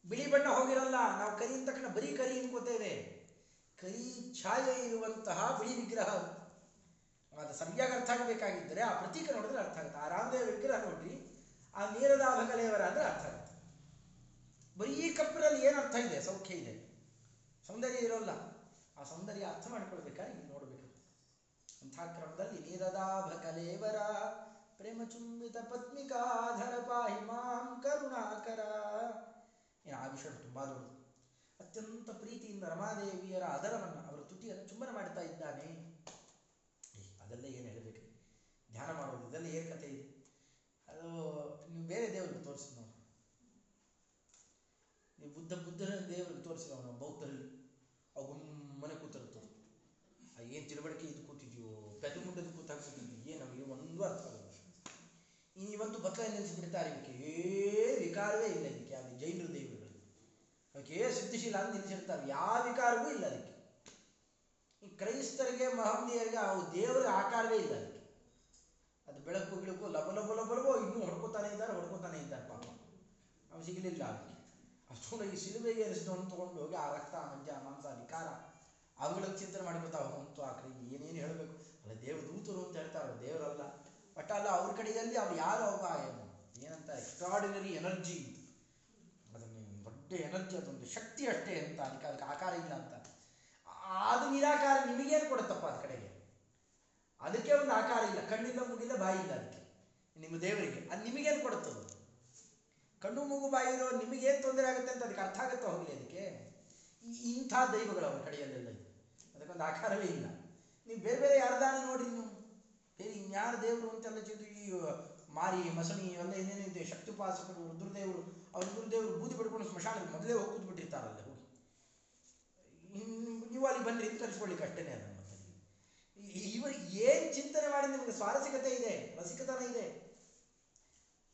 ಬಿಳಿ ಬಣ್ಣ ಹೋಗಿರಲ್ಲ, ನಾವು ಕರಿ ತಕ್ಷಣ ಬರೀ ಕರಿ ಅನ್ಕೋತೇವೆ. ಕರಿ ಛಾಯೆ ಇರುವಂತಹ ಬಿಳಿ ವಿಗ್ರಹ ಅದು. ಸರಿಯಾಗಿ ಅರ್ಥ ಆಗಬೇಕಾಗಿದ್ದರೆ ಆ ಪ್ರತೀಕ ನೋಡಿದ್ರೆ ಅರ್ಥ ಆಗುತ್ತೆ. ಆ ರಾಮದೇವ ವಿಗ್ರಹ ನೋಡ್ರಿ ಆ ನೀರದಾಭ ಕಲೆಯವರ ಅಂದ್ರೆ ಅರ್ಥ ಆಗುತ್ತೆ. ಬರೀ ಕಪ್ಪಿನಲ್ಲಿ ಏನು ಅರ್ಥ ಇದೆ? ಸೌಖ್ಯ ಇದೆ. ಸೌಂದರ್ಯ ಇರೋಲ್ಲ. ಆ ಸೌಂದರ್ಯ ಅರ್ಥ ಮಾಡ್ಕೊಳ್ಬೇಕಾದ್ರೆ ಇಲ್ಲಿ ನೋಡಬೇಕು. ಅಂಥ ಕ್ರಮದಲ್ಲಿ ನೀರದಾಭ ಕಲೇವರ ಪ್ರೇಮ ಚುಂಬಿತ ಪತ್ನಿಕಾಧರ ಪಾಹಿ ಮಾಂ ಕರುಣಾಕರ. ಏನು ಆ ವಿಷಯ ತುಂಬಾ ದೊಡ್ಡದು. ಅತ್ಯಂತ ಪ್ರೀತಿಯಿಂದ ರಮಾದೇವಿಯರ ಅದರವನ್ನು, ಅವರ ತುಟಿಯನ್ನು ಚುಂಬನ ಮಾಡ್ತಾ ಇದ್ದಾನೆ. ಅದೆಲ್ಲ ಏನು ಹೇಳಬೇಕು ಧ್ಯಾನ ಮಾಡೋದು ಇದೆಲ್ಲ ಏನು ಕಥೆ ಇದೆ? ಅದು ನೀವು ಬೇರೆ ದೇವರಿಗೆ ತೋರಿಸಿ ನೋಡಿ. ನೀವು ಬುದ್ಧ ಬುದ್ಧನ ದೇವರಿಗೆ ತೋರಿಸಿಲ್ಲ ಅವನು ಬೌದ್ಧರಲ್ಲಿ. ಅವು ಮನೆ ಕೂತಿರುತ್ತೆ? ಏನು ತಿಳುವಳಿಕೆ ಇದು ಕೂತಿದ್ಯೋ? ಪೆದು ಮುಂಡದ ಕೂತಾಗ ಕೂತಿದ್ಯೋ ಏನು ನಮಗೆ ಒಂದು ಅರ್ಥ ಆಗಲ್ಲ ಇವತ್ತು ಬತ್ತಲ ನಿಲ್ಲಿಸಿಬಿಡ್ತಾರೆ ಇವಕ್ಕೆ ಏ ವಿಕಾರವೇ ಇಲ್ಲ ಇದಕ್ಕೆ. ಅದು ಜೈನರ ದೇವರುಗಳು. ಅದಕ್ಕೆ ಏ ಸಿದ್ಧಶೀಲ ಅಂತ ನಿಲ್ಲಿಸಿರ್ತಾರೆ. ಯಾವ ವಿಕಾರವೂ ಇಲ್ಲ ಅದಕ್ಕೆ. ಕ್ರೈಸ್ತರಿಗೆ ಮಹಮ್ಮದಿಯರಿಗೆ ಅವು ದೇವರ ಆಕಾರವೇ ಇಲ್ಲ ಅದಕ್ಕೆ. ಅದು ಬೆಳಕು ಗಿಳಕು ಲಬ ಲಬ ಲಬ ಇನ್ನೂ ಹೊಡ್ಕೋತಾನೆ ಇದ್ದಾರೆ ಹೊಡ್ಕೋತಾನೆ ಇದ್ದಾರೆ ಪಾಪ. ಅವು ಸಿಗಲಿಲ್ಲ ಅದಕ್ಕೆ. ಈ ಸಿಲುಬೆಗೆ ಎರಿಸಿದವನು ತೊಗೊಂಡು ಹೋಗಿ ಆ ರಕ್ತ, ಮಂಜ, ಮಾಂಸ ವಿಕಾರ ಅವುಗಳಿಗೆ ಚಿಂತನೆ ಮಾಡ್ಕೊತಾ ಹೋಗ್ತು ಆ ಕಡೆ ಏನೇನು ಹೇಳಬೇಕು. ಅಲ್ಲ ದೇವದೂತರು ಅಂತ ಹೇಳ್ತಾರೆ ದೇವರಲ್ಲ. ಬಟ್ ಅಲ್ಲ ಅವ್ರ ಕಡೆಯಲ್ಲಿ ಅವ್ರು ಯಾರು ಅವ ಏನು? ಏನಂತ ಎಕ್ಸ್ಟ್ರಾಡಿನರಿ ಎನರ್ಜಿ ಅದನ್ನು ದೊಡ್ಡ ಎನರ್ಜಿ ಅದೊಂದು ಶಕ್ತಿ ಅಷ್ಟೇ ಅಂತ, ಅದಕ್ಕೆ ಆಕಾರ ಇಲ್ಲ ಅಂತ. ಆ- ಅದು ನಿರಾಕಾರ ನಿಮಗೇನು ಕೊಡುತ್ತಪ್ಪ ಅದ ಕಡೆಗೆ? ಅದಕ್ಕೆ ಒಂದು ಆಕಾರ ಇಲ್ಲ. ಕಣ್ಣಿಲ್ಲ ಮುಗಿಲ್ಲ ಬಾಯಿ ಇಲ್ಲ ಅದಕ್ಕೆ. ನಿಮ್ಮ ದೇವರಿಗೆ. ಅದು ನಿಮಗೇನು ಕೊಡುತ್ತದು? ಕಣ್ಣು, ಮೂಗು, ಬಾಯಿ ಇರೋ ನಿಮಗೇನು ತೊಂದರೆ ಆಗುತ್ತೆ ಅಂತ ಅದಕ್ಕೆ ಅರ್ಥ ಆಗುತ್ತಾ ಹೋಗಲಿ ಅದಕ್ಕೆ? ಇಂಥ ದೈವಗಳು ಅವರ ಕಡೆಯಲ್ಲೆಲ್ಲ ಅದಕ್ಕೊಂದು ಆಕಾರವೇ ಇಲ್ಲ. ನೀವು ಬೇರೆ ಬೇರೆ ಯಾರ್ದಾನ ನೋಡಿ ನೀವು. ಬೇರೆ ಇನ್ಯಾರು ದೇವರು ಅಂತೆಲ್ಲ ಚಿಂತು ಈ ಮಾರಿ, ಮಸಣಿ ಇವೆಲ್ಲ ಏನೇನಿದೆ, ಶಕ್ತಿಪಾಸಕರು ರುದ್ರದೇವರು ಅವ್ರ ರುದ್ರದೇವರು ಬೂದಿ ಪಡ್ಕೊಂಡು ಸ್ಮಶಾನಕ್ಕೆ ಮೊದಲೇ ಹೋಗಿ ಕೂತ್ಬಿಟ್ಟಿರ್ತಾರಲ್ಲ ನೀವು ಅಲ್ಲಿ ಅಷ್ಟೇನೆ ಅದನ್ನು ಮತ್ತೆ ಈ- ಇವರು ಏನು ಚಿಂತನೆ ಮಾಡಿ ನಿಮಗೆ ಸ್ವಾರಸಿಕತೆ ಇದೆ, ರಸಿಕತನ ಇದೆ?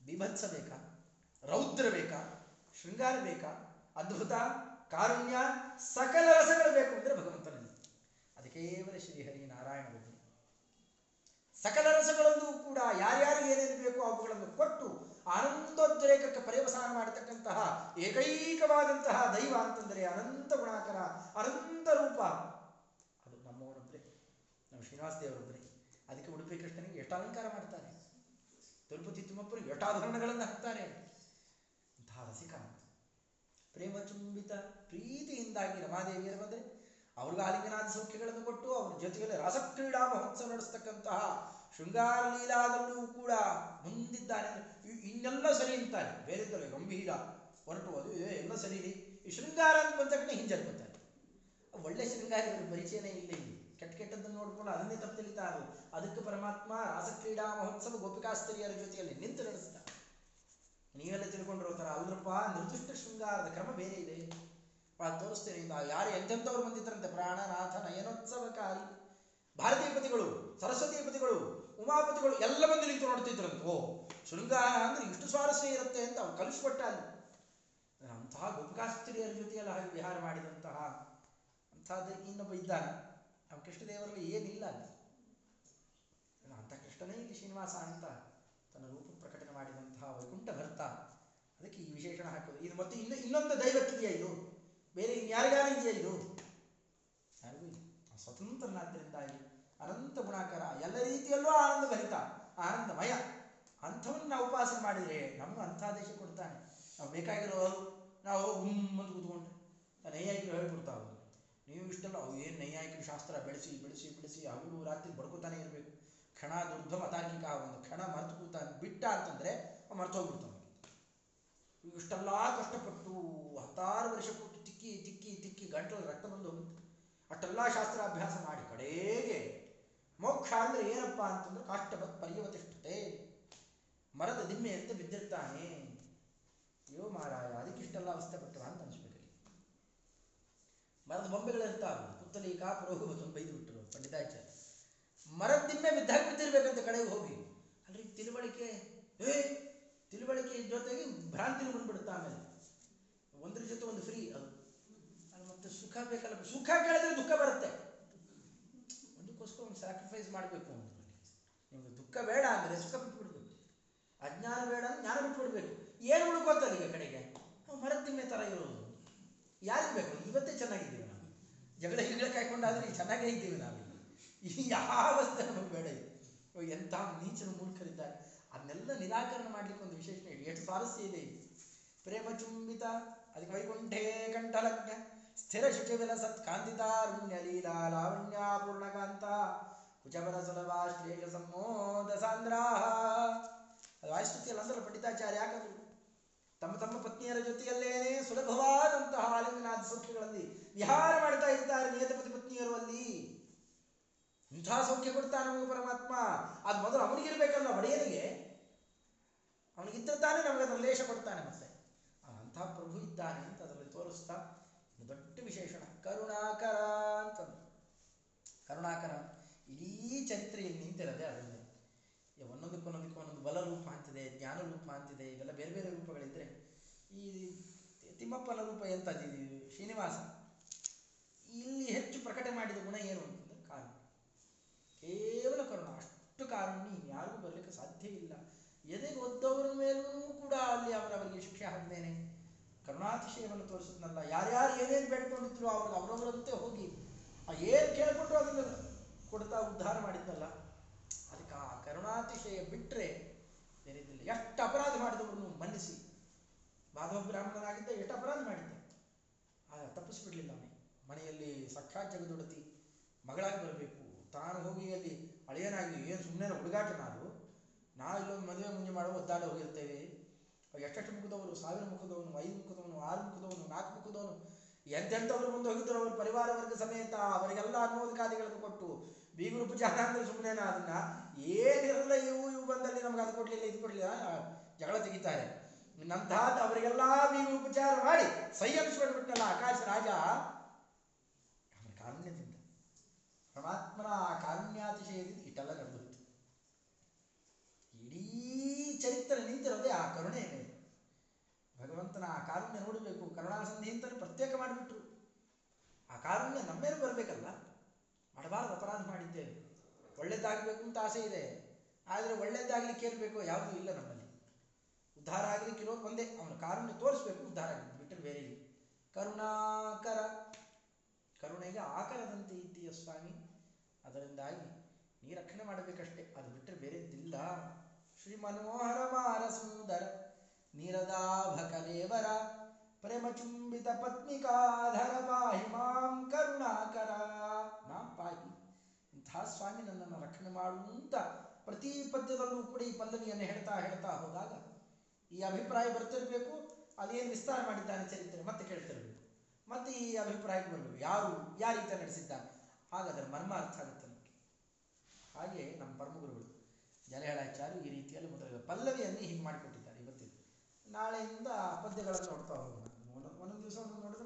ಬಿಭತ್ಸ ಬೇಕಾ? ರೌದ್ರ ಬೇಕಾ? ಶೃಂಗಾರ ಬೇಕಾ? ಅದ್ಭುತ, ಕಾರುಣ್ಯ, ಸಕಲ ರಸಗಳು ಬೇಕು ಅಂದ್ರೆ ಭಗವಂತನಲ್ಲಿ. ಅದು ಶ್ರೀಹರಿ ನಾರಾಯಣ ಸಕಲ ರಸಗಳಲ್ಲೂ ಕೂಡ ಯಾರ್ಯಾರಿಗೆ ಏನೇನು ಬೇಕೋ ಅವುಗಳನ್ನು ಕೊಟ್ಟು ಆನಂದೋದ್ರೇಕಕ್ಕೆ ಪರ್ಯವಸಾನ ಮಾಡತಕ್ಕಂತಹ ಏಕೈಕವಾದಂತಹ ದೈವ ಅಂತಂದರೆ ಅನಂತ ಗುಣಾಕರ, ಅನಂತ ರೂಪ. ಅದು ನಮ್ಮವರೊಬ್ಬರೇ ನಮ್ಮ ಶ್ರೀನಿವಾಸ ದೇವರೊಬ್ಬರೇ ಅದಕ್ಕೆ ಉಡುಪಿ ಕೃಷ್ಣನಿಗೆ ಎಷ್ಟು ಅಲಂಕಾರ ಮಾಡ್ತಾರೆ. ತಿರುಪತಿ ತಿಮ್ಮಪ್ಪರು ಎಷ್ಟಾಭರಣಗಳನ್ನು ಹಾಕ್ತಾರೆ. ಇಂತಹ ರಸಿಕ. ಪ್ರೇಮ ಚುಂಬಿತ ಪ್ರೀತಿಯಿಂದಾಗಿ ರಮಾದೇವಿಯರು ಬಂದರೆ ಅವ್ರಿಗೆ ಸೌಖ್ಯಗಳನ್ನು ಕೊಟ್ಟು ಅವ್ರ ಜೊತೆಯಲ್ಲಿ ರಸಕ್ರೀಡಾ ಮಹೋತ್ಸವ ನಡೆಸ್ತಕ್ಕಂತಹ ಶೃಂಗಾರ ಲೀಲಾದಲ್ಲೂ ಕೂಡ ಮುಂದಿದ್ದಾನೆ ಇನ್ನೆಲ್ಲ ಸರಿ ಅಂತಾರೆ ಬೇರೆದ್ದಲ್ಲ ಗಂಭೀರ ಹೊರಟು ಅದು ಎಲ್ಲ ಸರಿ ಈ ಶೃಂಗಾರ ಅಂತ ಬಂದ ತಕ್ಷಣ ಹಿಂಜರ್ಕೊತಾರೆ ಒಳ್ಳೆ ಶೃಂಗಾರ ಪರಿಚಯನೇ ಇಲ್ಲ ಇಲ್ಲಿ. ಕೆಟ್ಟ ಕೆಟ್ಟದ್ದನ್ನು ನೋಡ್ಕೊಂಡು ಅದನ್ನೇ ತಪ್ಪು ಅದಕ್ಕೆ ಪರಮಾತ್ಮ ರಾಸಕ್ರೀಡಾ ಮಹೋತ್ಸವ ಗೋಪಿಕಾಸ್ತರಿಯರ ಜೊತೆಯಲ್ಲಿ ನಿಂತು ನಡೆಸ್ತ ನೀವೆಲ್ಲ ತಿಳ್ಕೊಂಡಿರೋ ಥರ ಅಲ್ಲರಪ್ಪ, ನಿರ್ದಿಷ್ಟ ಶೃಂಗಾರದ ಕ್ರಮ ಬೇರೆ ಇದೆ. ತೋರಿಸ್ತೇನೆ ಯಾರು ಎಂತೆಂಥವ್ರು ಬಂದಿದ್ದರಂತೆ ಪ್ರಾಣನಾಥ ನಯನೋತ್ಸವಕಾರಿ ಸರಸ್ವತಿ ಪತಿಗಳು, ಉಮಾಪತಿಗಳು, ಎಲ್ಲ ಬಂದು ನಿಂತು ನೋಡ್ತಿದ್ರಂತೆ. ಓ ಶೃಂಗಾರ ಅಂದ್ರೆ ಇಷ್ಟು ಸ್ವಾರಸ್ಯ ಇರುತ್ತೆ ಅಂತ ಅವ್ರು ಕಲಿಸ್ಕೊಟ್ಟ ಅಲ್ಲಿ. ಅಂತಹ ಗೋಪಿಕಾಸ್ತ್ರೀಯರ ಜೊತೆಯಲ್ಲಿ ಹಾಗೆ ವಿಹಾರ ಮಾಡಿದಂತಹ ಅಂಥದ್ದು ಇನ್ನೊಬ್ಬ ಇದ್ದಾನೆ. ನಮ್ಮ ಕೃಷ್ಣದೇವರಲ್ಲಿ ಏನಿಲ್ಲ ಅಲ್ಲಿ. ಅಂಥ ಕೃಷ್ಣನೇ ಇಲ್ಲಿ ಶ್ರೀನಿವಾಸ ಅಂತ ತನ್ನ ರೂಪ ಪ್ರಕಟಣೆ ಮಾಡಿದಂತಹ ವೈಕುಂಠ ಭರ್ತ ಅದಕ್ಕೆ ಈ ವಿಶೇಷಣ ಹಾಕೋದು. ಇದು ಮತ್ತೆ ಇನ್ನು ಇನ್ನೊಂದು ದೈವಕ್ಕಿದೆಯಾ ಇದು? ಬೇರೆ ಇನ್ಯಾರಿಗಾರ ಇದೆಯಾ ಇದು? ಯಾರಿಗೂ ಇಲ್ಲ. ಆ ಅನಂತ ಗುಣಾಕಾರ, ಎಲ್ಲ ರೀತಿಯಲ್ಲೂ ಆನಂದ ಭರಿತ ಆನಂದಮಯ. ಅಂಥವನ್ನು ನಾವು ಉಪಾಸನೆ ಮಾಡಿದ್ರೆ ನಮಗೂ ಅಂಥ ದೇಶ ಕೊಡ್ತಾನೆ. ನಾವು ಬೇಕಾಗಿರೋ ನಾವು ಅಂತ ಕೂತ್ಕೊಂಡ್ರೆ. ಆ ಹೇಳ್ಕೊಡ್ತಾ ಹೇಳ್ಬಿಡ್ತಾವೆ ನೀವು ಇಷ್ಟಲ್ಲ, ಅವು ಏನು ನೈಯಾಯಿಕ ಶಾಸ್ತ್ರ, ಬೆಳೆಸಿ ಬೆಳೆಸಿ ಬೆಳೆಸಿ ಹಗಲು ರಾತ್ರಿ ಬಡ್ಕೋತಾನೆ ಇರಬೇಕು. ಕ್ಷಣ ದುರ್ಧಮ ತಾರ್ಕಿಕ ಒಂದು ಕ್ಷಣ ಮರೆತು ಕೂತಾನೆ, ಬಿಟ್ಟ ಅಂತಂದ್ರೆ ಅವ ಮರ್ತು ಹೋಗ್ಬಿಡ್ತಾನೆ ಇಷ್ಟೆಲ್ಲ ಕಷ್ಟಪಟ್ಟು ಹತ್ತಾರು ವರ್ಷ ಕೂತು ತಿಕ್ಕಿ ತಿಕ್ಕಿ ತಿಕ್ಕಿ ಗಂಟಲು ರಕ್ತ ಬಂದು ಹೋಗುತ್ತೆ ಅಷ್ಟೆಲ್ಲ ಶಾಸ್ತ್ರಾಭ್ಯಾಸ ಮಾಡಿ ಕಡೆಗೆ, ಮೋಕ್ಷ ಅಂದ್ರೆ ಏನಪ್ಪಾ ಅಂತಂದ್ರೆ ಕಾಷ್ಟವತ್ ಪರ್ಯವತಿಷ್ಠತೆ. ಮರದ ದಿಮ್ಮೆ ಅಂತ ಬಿದ್ದಿರ್ತಾನೆ. ಅಯ್ಯೋ ಮಾರಾಯ, ಅದಕ್ಕಿಷ್ಟೆಲ್ಲ ಅವಸ್ಥೆ ಪಟ್ಟವ ಅಂತ ಅನಿಸ್ಬೇಕಲ್ಲಿ ಮರದ ಬೊಂಬೆಗಳಿರ್ತಾವೆ ಪುತ್ತಲಿ ಕಾಪು ರೋಗವತ್ತು ಬೈದು ಬಿಟ್ಟರು ಪಂಡಿತಾಚಾರ್ಯ. ಮರದ ದಿಮ್ಮೆ ಬಿದ್ದಾಗ ಬಿದ್ದಿರ್ಬೇಕಂತ ಕಡೆಗೆ ಹೋಗಿ. ಅಲ್ರಿ, ತಿಳುವಳಿಕೆ, ಏ, ತಿಳುವಳಿಕೆ ಜೊತೆಗೆ ಭ್ರಾಂತಿ ಬಂದ್ಬಿಡುತ್ತೆ ಆಮೇಲೆ. ಒಂದ್ರ ಜೊತೆ ಒಂದು ಫ್ರೀ ಅದು. ಮತ್ತೆ ಸುಖ ಬೇಕಲ್ಲ, ಸುಖ ಕೇಳಿದ್ರೆ ದುಃಖ ಬರುತ್ತೆ. ಒಂದಕ್ಕೋಸ್ಕರ ಒಂದು ಸ್ಯಾಕ್ರಿಫೈಸ್ ಮಾಡಬೇಕು ಅಂತ ನಿಮ್ಗೆ ದುಃಖ ಬೇಡ ಅಂದರೆ ಸುಖ ಅಜ್ಞಾನ ಬೇಡ ಜ್ಞಾನ ಬಿಟ್ಬಿಡ್ಬೇಕು ಏನು ಉಳ್ಕೋತಲ್ಲ ಈಗ ಕಡೆಗೆ? ನಾವು ಮರದ ದಿಮ್ಮೆ ಥರ ಇರೋದು. ಯಾರಿಗೆ ಬೇಕು? ಇವತ್ತೇ ಚೆನ್ನಾಗಿದ್ದೀವಿ ನಾವು. ಜಗಳ ಗಿಗಳ ಕಾಯ್ಕೊಂಡಾದ್ರೆ ಚೆನ್ನಾಗೇ ಇದ್ದೀವಿ ನಾವು ಯಾವ ನಮಗೆ ಬೇಡ ಎಂಥ ನೀಚನ ಮೂರ್ಖರಿದ್ದಾರೆ. ಅದನ್ನೆಲ್ಲ ನಿರಾಕರಣ ಮಾಡ್ಲಿಕ್ಕೆ ಒಂದು ವಿಶೇಷ ಎಷ್ಟು ಸ್ವಾರಸ್ಯ ಇದೆ ಪ್ರೇಮ ಚುಂಬಿತ, ಅದಕ್ಕೆ ವೈಕುಂಠೇ ಕಂಠಲಗ್ನ, ಸ್ಥಿರ ಶುಚಿವಿಲ ಸತ್ ಕಾಂತಿತಾರುಣ್ಯ ಲೀಲಾ, ಲಾವಣ್ಯ, ಪೂರ್ಣಕಾಂತ ಕುಚಬರ ಸುಲಭ ಶ್ರೇಯ ಸಂಮೋದ ಸಾಂದ್ರಾ ವಾಯುಸ್ತುತಿಯಲ್ಲಿ ಅಂದ್ರೆ ಪಂಡಿತಾಚಾರ್ಯ ಯಾಕಂದ್ರು ತಮ್ಮ ತಮ್ಮ ಪತ್ನಿಯರ ಜೊತೆಯಲ್ಲೇನೆ ಸುಲಭವಾದಂತಹ ಆಲಿಂಗನಾದ ಸೌಖ್ಯಗಳಲ್ಲಿ ವಿಹಾರ ಮಾಡ್ತಾ ಇರ್ತಾರೆ ನಿಯತಪತಿ ಪತ್ನಿಯರು ಅಲ್ಲಿ. ಇಂಥ ಸೌಖ್ಯ ಕೊಡ್ತಾನೆ ನಮಗೆ ಪರಮಾತ್ಮ? ಅದು ಮೊದಲು ಅವನಿಗಿರ್ಬೇಕಲ್ಲ ಒಡೆಯನಿಗೆ. ಅವನಿಗಿದ್ದರೆ ತಾನೇ ನಮಗೆ ಅದರ ಲೇಷ ಕೊಡ್ತಾನೆ ಮತ್ತೆ. ಅಂತಹ ಪ್ರಭು ಇದ್ದಾನೆ ಅಂತ ಅದರಲ್ಲಿ ತೋರಿಸ್ತಾ ದೊಡ್ಡ ವಿಶೇಷಣ ಕರುಣಾಕರ ಅಂತಂದು. ಕರುಣಾಕರ, ಇಡೀ ಚರಿತ್ರೆಯಲ್ಲಿ ನಿಂತಿರದೆ ಅದರಲ್ಲಿ. ಒಂದೊಂದಕ್ಕೊಂದು ರೂಪ ಅಂತಿದೆ ಜ್ಞಾನ ರೂಪ ಅಂತಿದೆ ಇವೆಲ್ಲ ಬೇರೆ ಬೇರೆ ರೂಪಗಳಿದ್ರೆ ಈ ತಿಮ್ಮಪ್ಪನ ರೂಪ ಎಂಥದ್ದು ಶ್ರೀನಿವಾಸ. ಇಲ್ಲಿ ಹೆಚ್ಚು ಪ್ರಕಟ ಮಾಡಿದ ಗುಣ ಏನು ಅಂತಂದ್ರೆ ಕಾರಣ ಕೇವಲ ಕರುಣ. ಅಷ್ಟು ಕಾರುಣ್ಯ ಯಾರಿಗೂ ಬರಲಿಕ್ಕೆ ಸಾಧ್ಯ ಇಲ್ಲ. ಎದೆಗೆ ಒದ್ದವರ ಮೇಲೂ ಕೂಡ ಅಲ್ಲಿ ಅವರವರಿಗೆ ಶಿಕ್ಷೆ ಹಾಕ್ತೇನೆ ಕರುಣಾತಿಶಯವನ್ನು ತೋರಿಸಿದ್ನಲ್ಲ ಯಾರ್ಯಾರು ಏನೇನು ಬೇಡ್ಕೊಂಡಿದ್ರು ಅವ್ರಿಗೆ ಅವರವರಂತೆ ಹೋಗಿ ಆ ಏನು ಕೇಳ್ಕೊಂಡ್ರು ಅದನ್ನ ಕೊಡ್ತಾ ಉದ್ಧಾರ ಮಾಡಿದ್ನಲ್ಲ. ಅದಕ್ಕೆ ಆ ಕರುಣಾತಿಶಯ ಬಿಟ್ಟರೆ ಎಷ್ಟು ಅಪರಾಧ ಮಾಡಿದವರನ್ನು ಮನ್ನಿಸಿ. ಮಾಧವ ಬ್ರಾಹ್ಮಣನಾಗಿದ್ದ ಎಷ್ಟು ಅಪರಾಧ ಮಾಡಿದ್ದ. ತಪ್ಪಿಸ್ಬಿಡ್ಲಿಲ್ಲ ಅವನಿಗೆ ಮನೆಯಲ್ಲಿ ಸಖಾ ಜಗದೊಡತಿ ಮಗಳಾಗಿ ಬರಬೇಕು. ತಾನು ಹೋಗಿ ಅಲ್ಲಿ ಅಳಿಯನಾಗಿ ಏನು ಸುಮ್ಮನೆ ಹುಡುಗಾಟ ನಾವು ನಾವು ಇಲ್ಲೊಂದು ಮದುವೆ ಮುಂಜೆ ಮಾಡುವ ಒದ್ದಾಡ ಹೋಗಿರ್ತೇವೆ. ಎಷ್ಟೆಷ್ಟು ಮುಖದವರು ಸಾವಿರ ಮುಖದವನು? ಐದು ಮುಖದವನು? ಆರು ಮುಖದವನು? ನಾಲ್ಕು ಮುಖದವನು? ಎಂತೆಂಥವ್ರು ಮುಂದೆ ಹೋಗಿದ್ರು? ಅವ್ರ ಪರಿವಾರ ವರ್ಗ ಸಮೇತ ಅವರಿಗೆಲ್ಲ ಅನುಮೋದಕಾದಿಗಳನ್ನು ಕೊಟ್ಟು ಬೀಗರು ಉಪಚಾರ ಅಂದ್ರೆ ಸುಮ್ಮನೆ ಅದನ್ನ. ಏನಿರಲ್ಲ ಇವು ಇವು ಬಂದಲ್ಲಿ ನಮ್ಗೆ ಅದು ಕೊಡ್ಲಿಲ್ಲ, ಇದು ಕೊಡ್ಲಿಲ್ಲ. ಜಗಳ ತೆಗಿತಾರೆ. ನಂತಹ ಅವರಿಗೆಲ್ಲ ಬೀಗರು ಉಪಚಾರ ಮಾಡಿ ಸೈ ಅನಿಸ್ಕೊಂಡ್ಬಿಟ್ಟಲ್ಲ ಆಕಾಶ ರಾಜ. ಅವನ ಕಾರುಣ್ಯದಿಂದ ಪರಮಾತ್ಮನ ಆ ಕಾರುಣ್ಯಾತಿಶಯದಿಂದ ಇಷ್ಟೆಲ್ಲ ನಡೆದು ಇಡೀ ಚರಿತ್ರೆ ನಿಂತಿರೋದೇ ಆ ಕರುಣೆ ಭಗವಂತನ ಆ ಕಾರುಣ್ಯ ನೋಡಬೇಕು. ಕರುಣಾಸಂಧಿ ಅಂತಲೇ ಪ್ರತ್ಯೇಕ ಮಾಡಿಬಿಟ್ರು. ಆ ಕಾರುಣ್ಯ ನಮ್ಮೇಲೆ ಬರಬೇಕಲ್ಲ? ಮಾಡಬಾರದು ಅಪರಾಧ ಮಾಡಿದ್ದೇವೆ. ಒಳ್ಳೇದಾಗಬೇಕು ಅಂತ ಆಸೆ ಇದೆ. ಆದರೆ ಒಳ್ಳೇದಾಗಲಿಕ್ಕೆ ಏನು ಯಾವುದು ಇಲ್ಲ ನಮ್ಮಲ್ಲಿ. ಉದ್ಧಾರ ಆಗಲಿಕ್ಕೆ ಇರೋದು ಒಂದೇ, ಅವನ ಕಾರುಣ್ಯ ತೋರಿಸ್ಬೇಕು, ಉದ್ಧಾರ ಆಗಬೇಕು ಬಿಟ್ಟರೆ ಬೇರೆ ಇಲ್ಲ. ಕರುಣಾಕರ, ಕರುಣೆಗೆ ಆಕರದಂತೆ ಇದ್ದೀಯ ಸ್ವಾಮಿ. ಅದರಿಂದಾಗಿ ನೀ ರಕ್ಷಣೆ ಮಾಡಬೇಕಷ್ಟೇ, ಅದು ಬಿಟ್ಟರೆ ಬೇರೆದ್ದಿಲ್ಲ ಶ್ರೀ ಮನೋಹರ ಮಾರ ಸುಂದರ ನೀರದಾಭ ಕಲೇವರ ಪ್ರೇಮ ಚುಂಬಿತ ಪತ್ನಿಕಾಧರ ಪಾಹಿ ಮಾಂ ಕರುಣಾಕರ. ಮಾಂ ಪಾಹಿ ಇಂಥ ಸ್ವಾಮಿ ನನ್ನನ್ನು ರಕ್ಷಣೆ ಮಾಡುವಂತ ಪ್ರತಿ ಪದ್ಯದಲ್ಲೂ ಕೂಡ ಈ ಪಲ್ಲವಿಯನ್ನು ಹೇಳ್ತಾ ಹೇಳ್ತಾ ಹೋದಾಗ ಈ ಅಭಿಪ್ರಾಯ ಬರ್ತಿರಬೇಕು ಅದೇನು ವಿಸ್ತಾರ ಮಾಡಿದ್ದಾನೆ ಚರಿತ್ರೆ ಮತ್ತೆ ಕೇಳ್ತಿರಬೇಕು. ಮತ್ತೆ ಈ ಅಭಿಪ್ರಾಯಕ್ಕೆ ಬರಬೇಕು, ಯಾರು, ಯಾರ ರೀತಿ ನಡೆಸಿದ್ದಾನೆ? ಮರ್ಮ ಅರ್ಥ ಆಗುತ್ತೆ ನಮಗೆ. ಹಾಗೆ ನಮ್ಮ ಪರಮಗುರುಗಳು ಜಲಹೇಳಾಚಾರ್ಯ ಈ ರೀತಿಯಲ್ಲಿ ಮೊದಲ ಪಲ್ಲವಿಯನ್ನು ಹೀಗೆ ಮಾಡಿಕೊಟ್ಟಿದ್ದಾರೆ. ಇವತ್ತಿಗೆ ನಾಳೆಯಿಂದ ಪದ್ಯಗಳನ್ನು ನೋಡ್ತಾ ಒಂದೊಂದು ದಿವಸ ಒಂದೊಂದು ನೋಡಿದ್ರೆ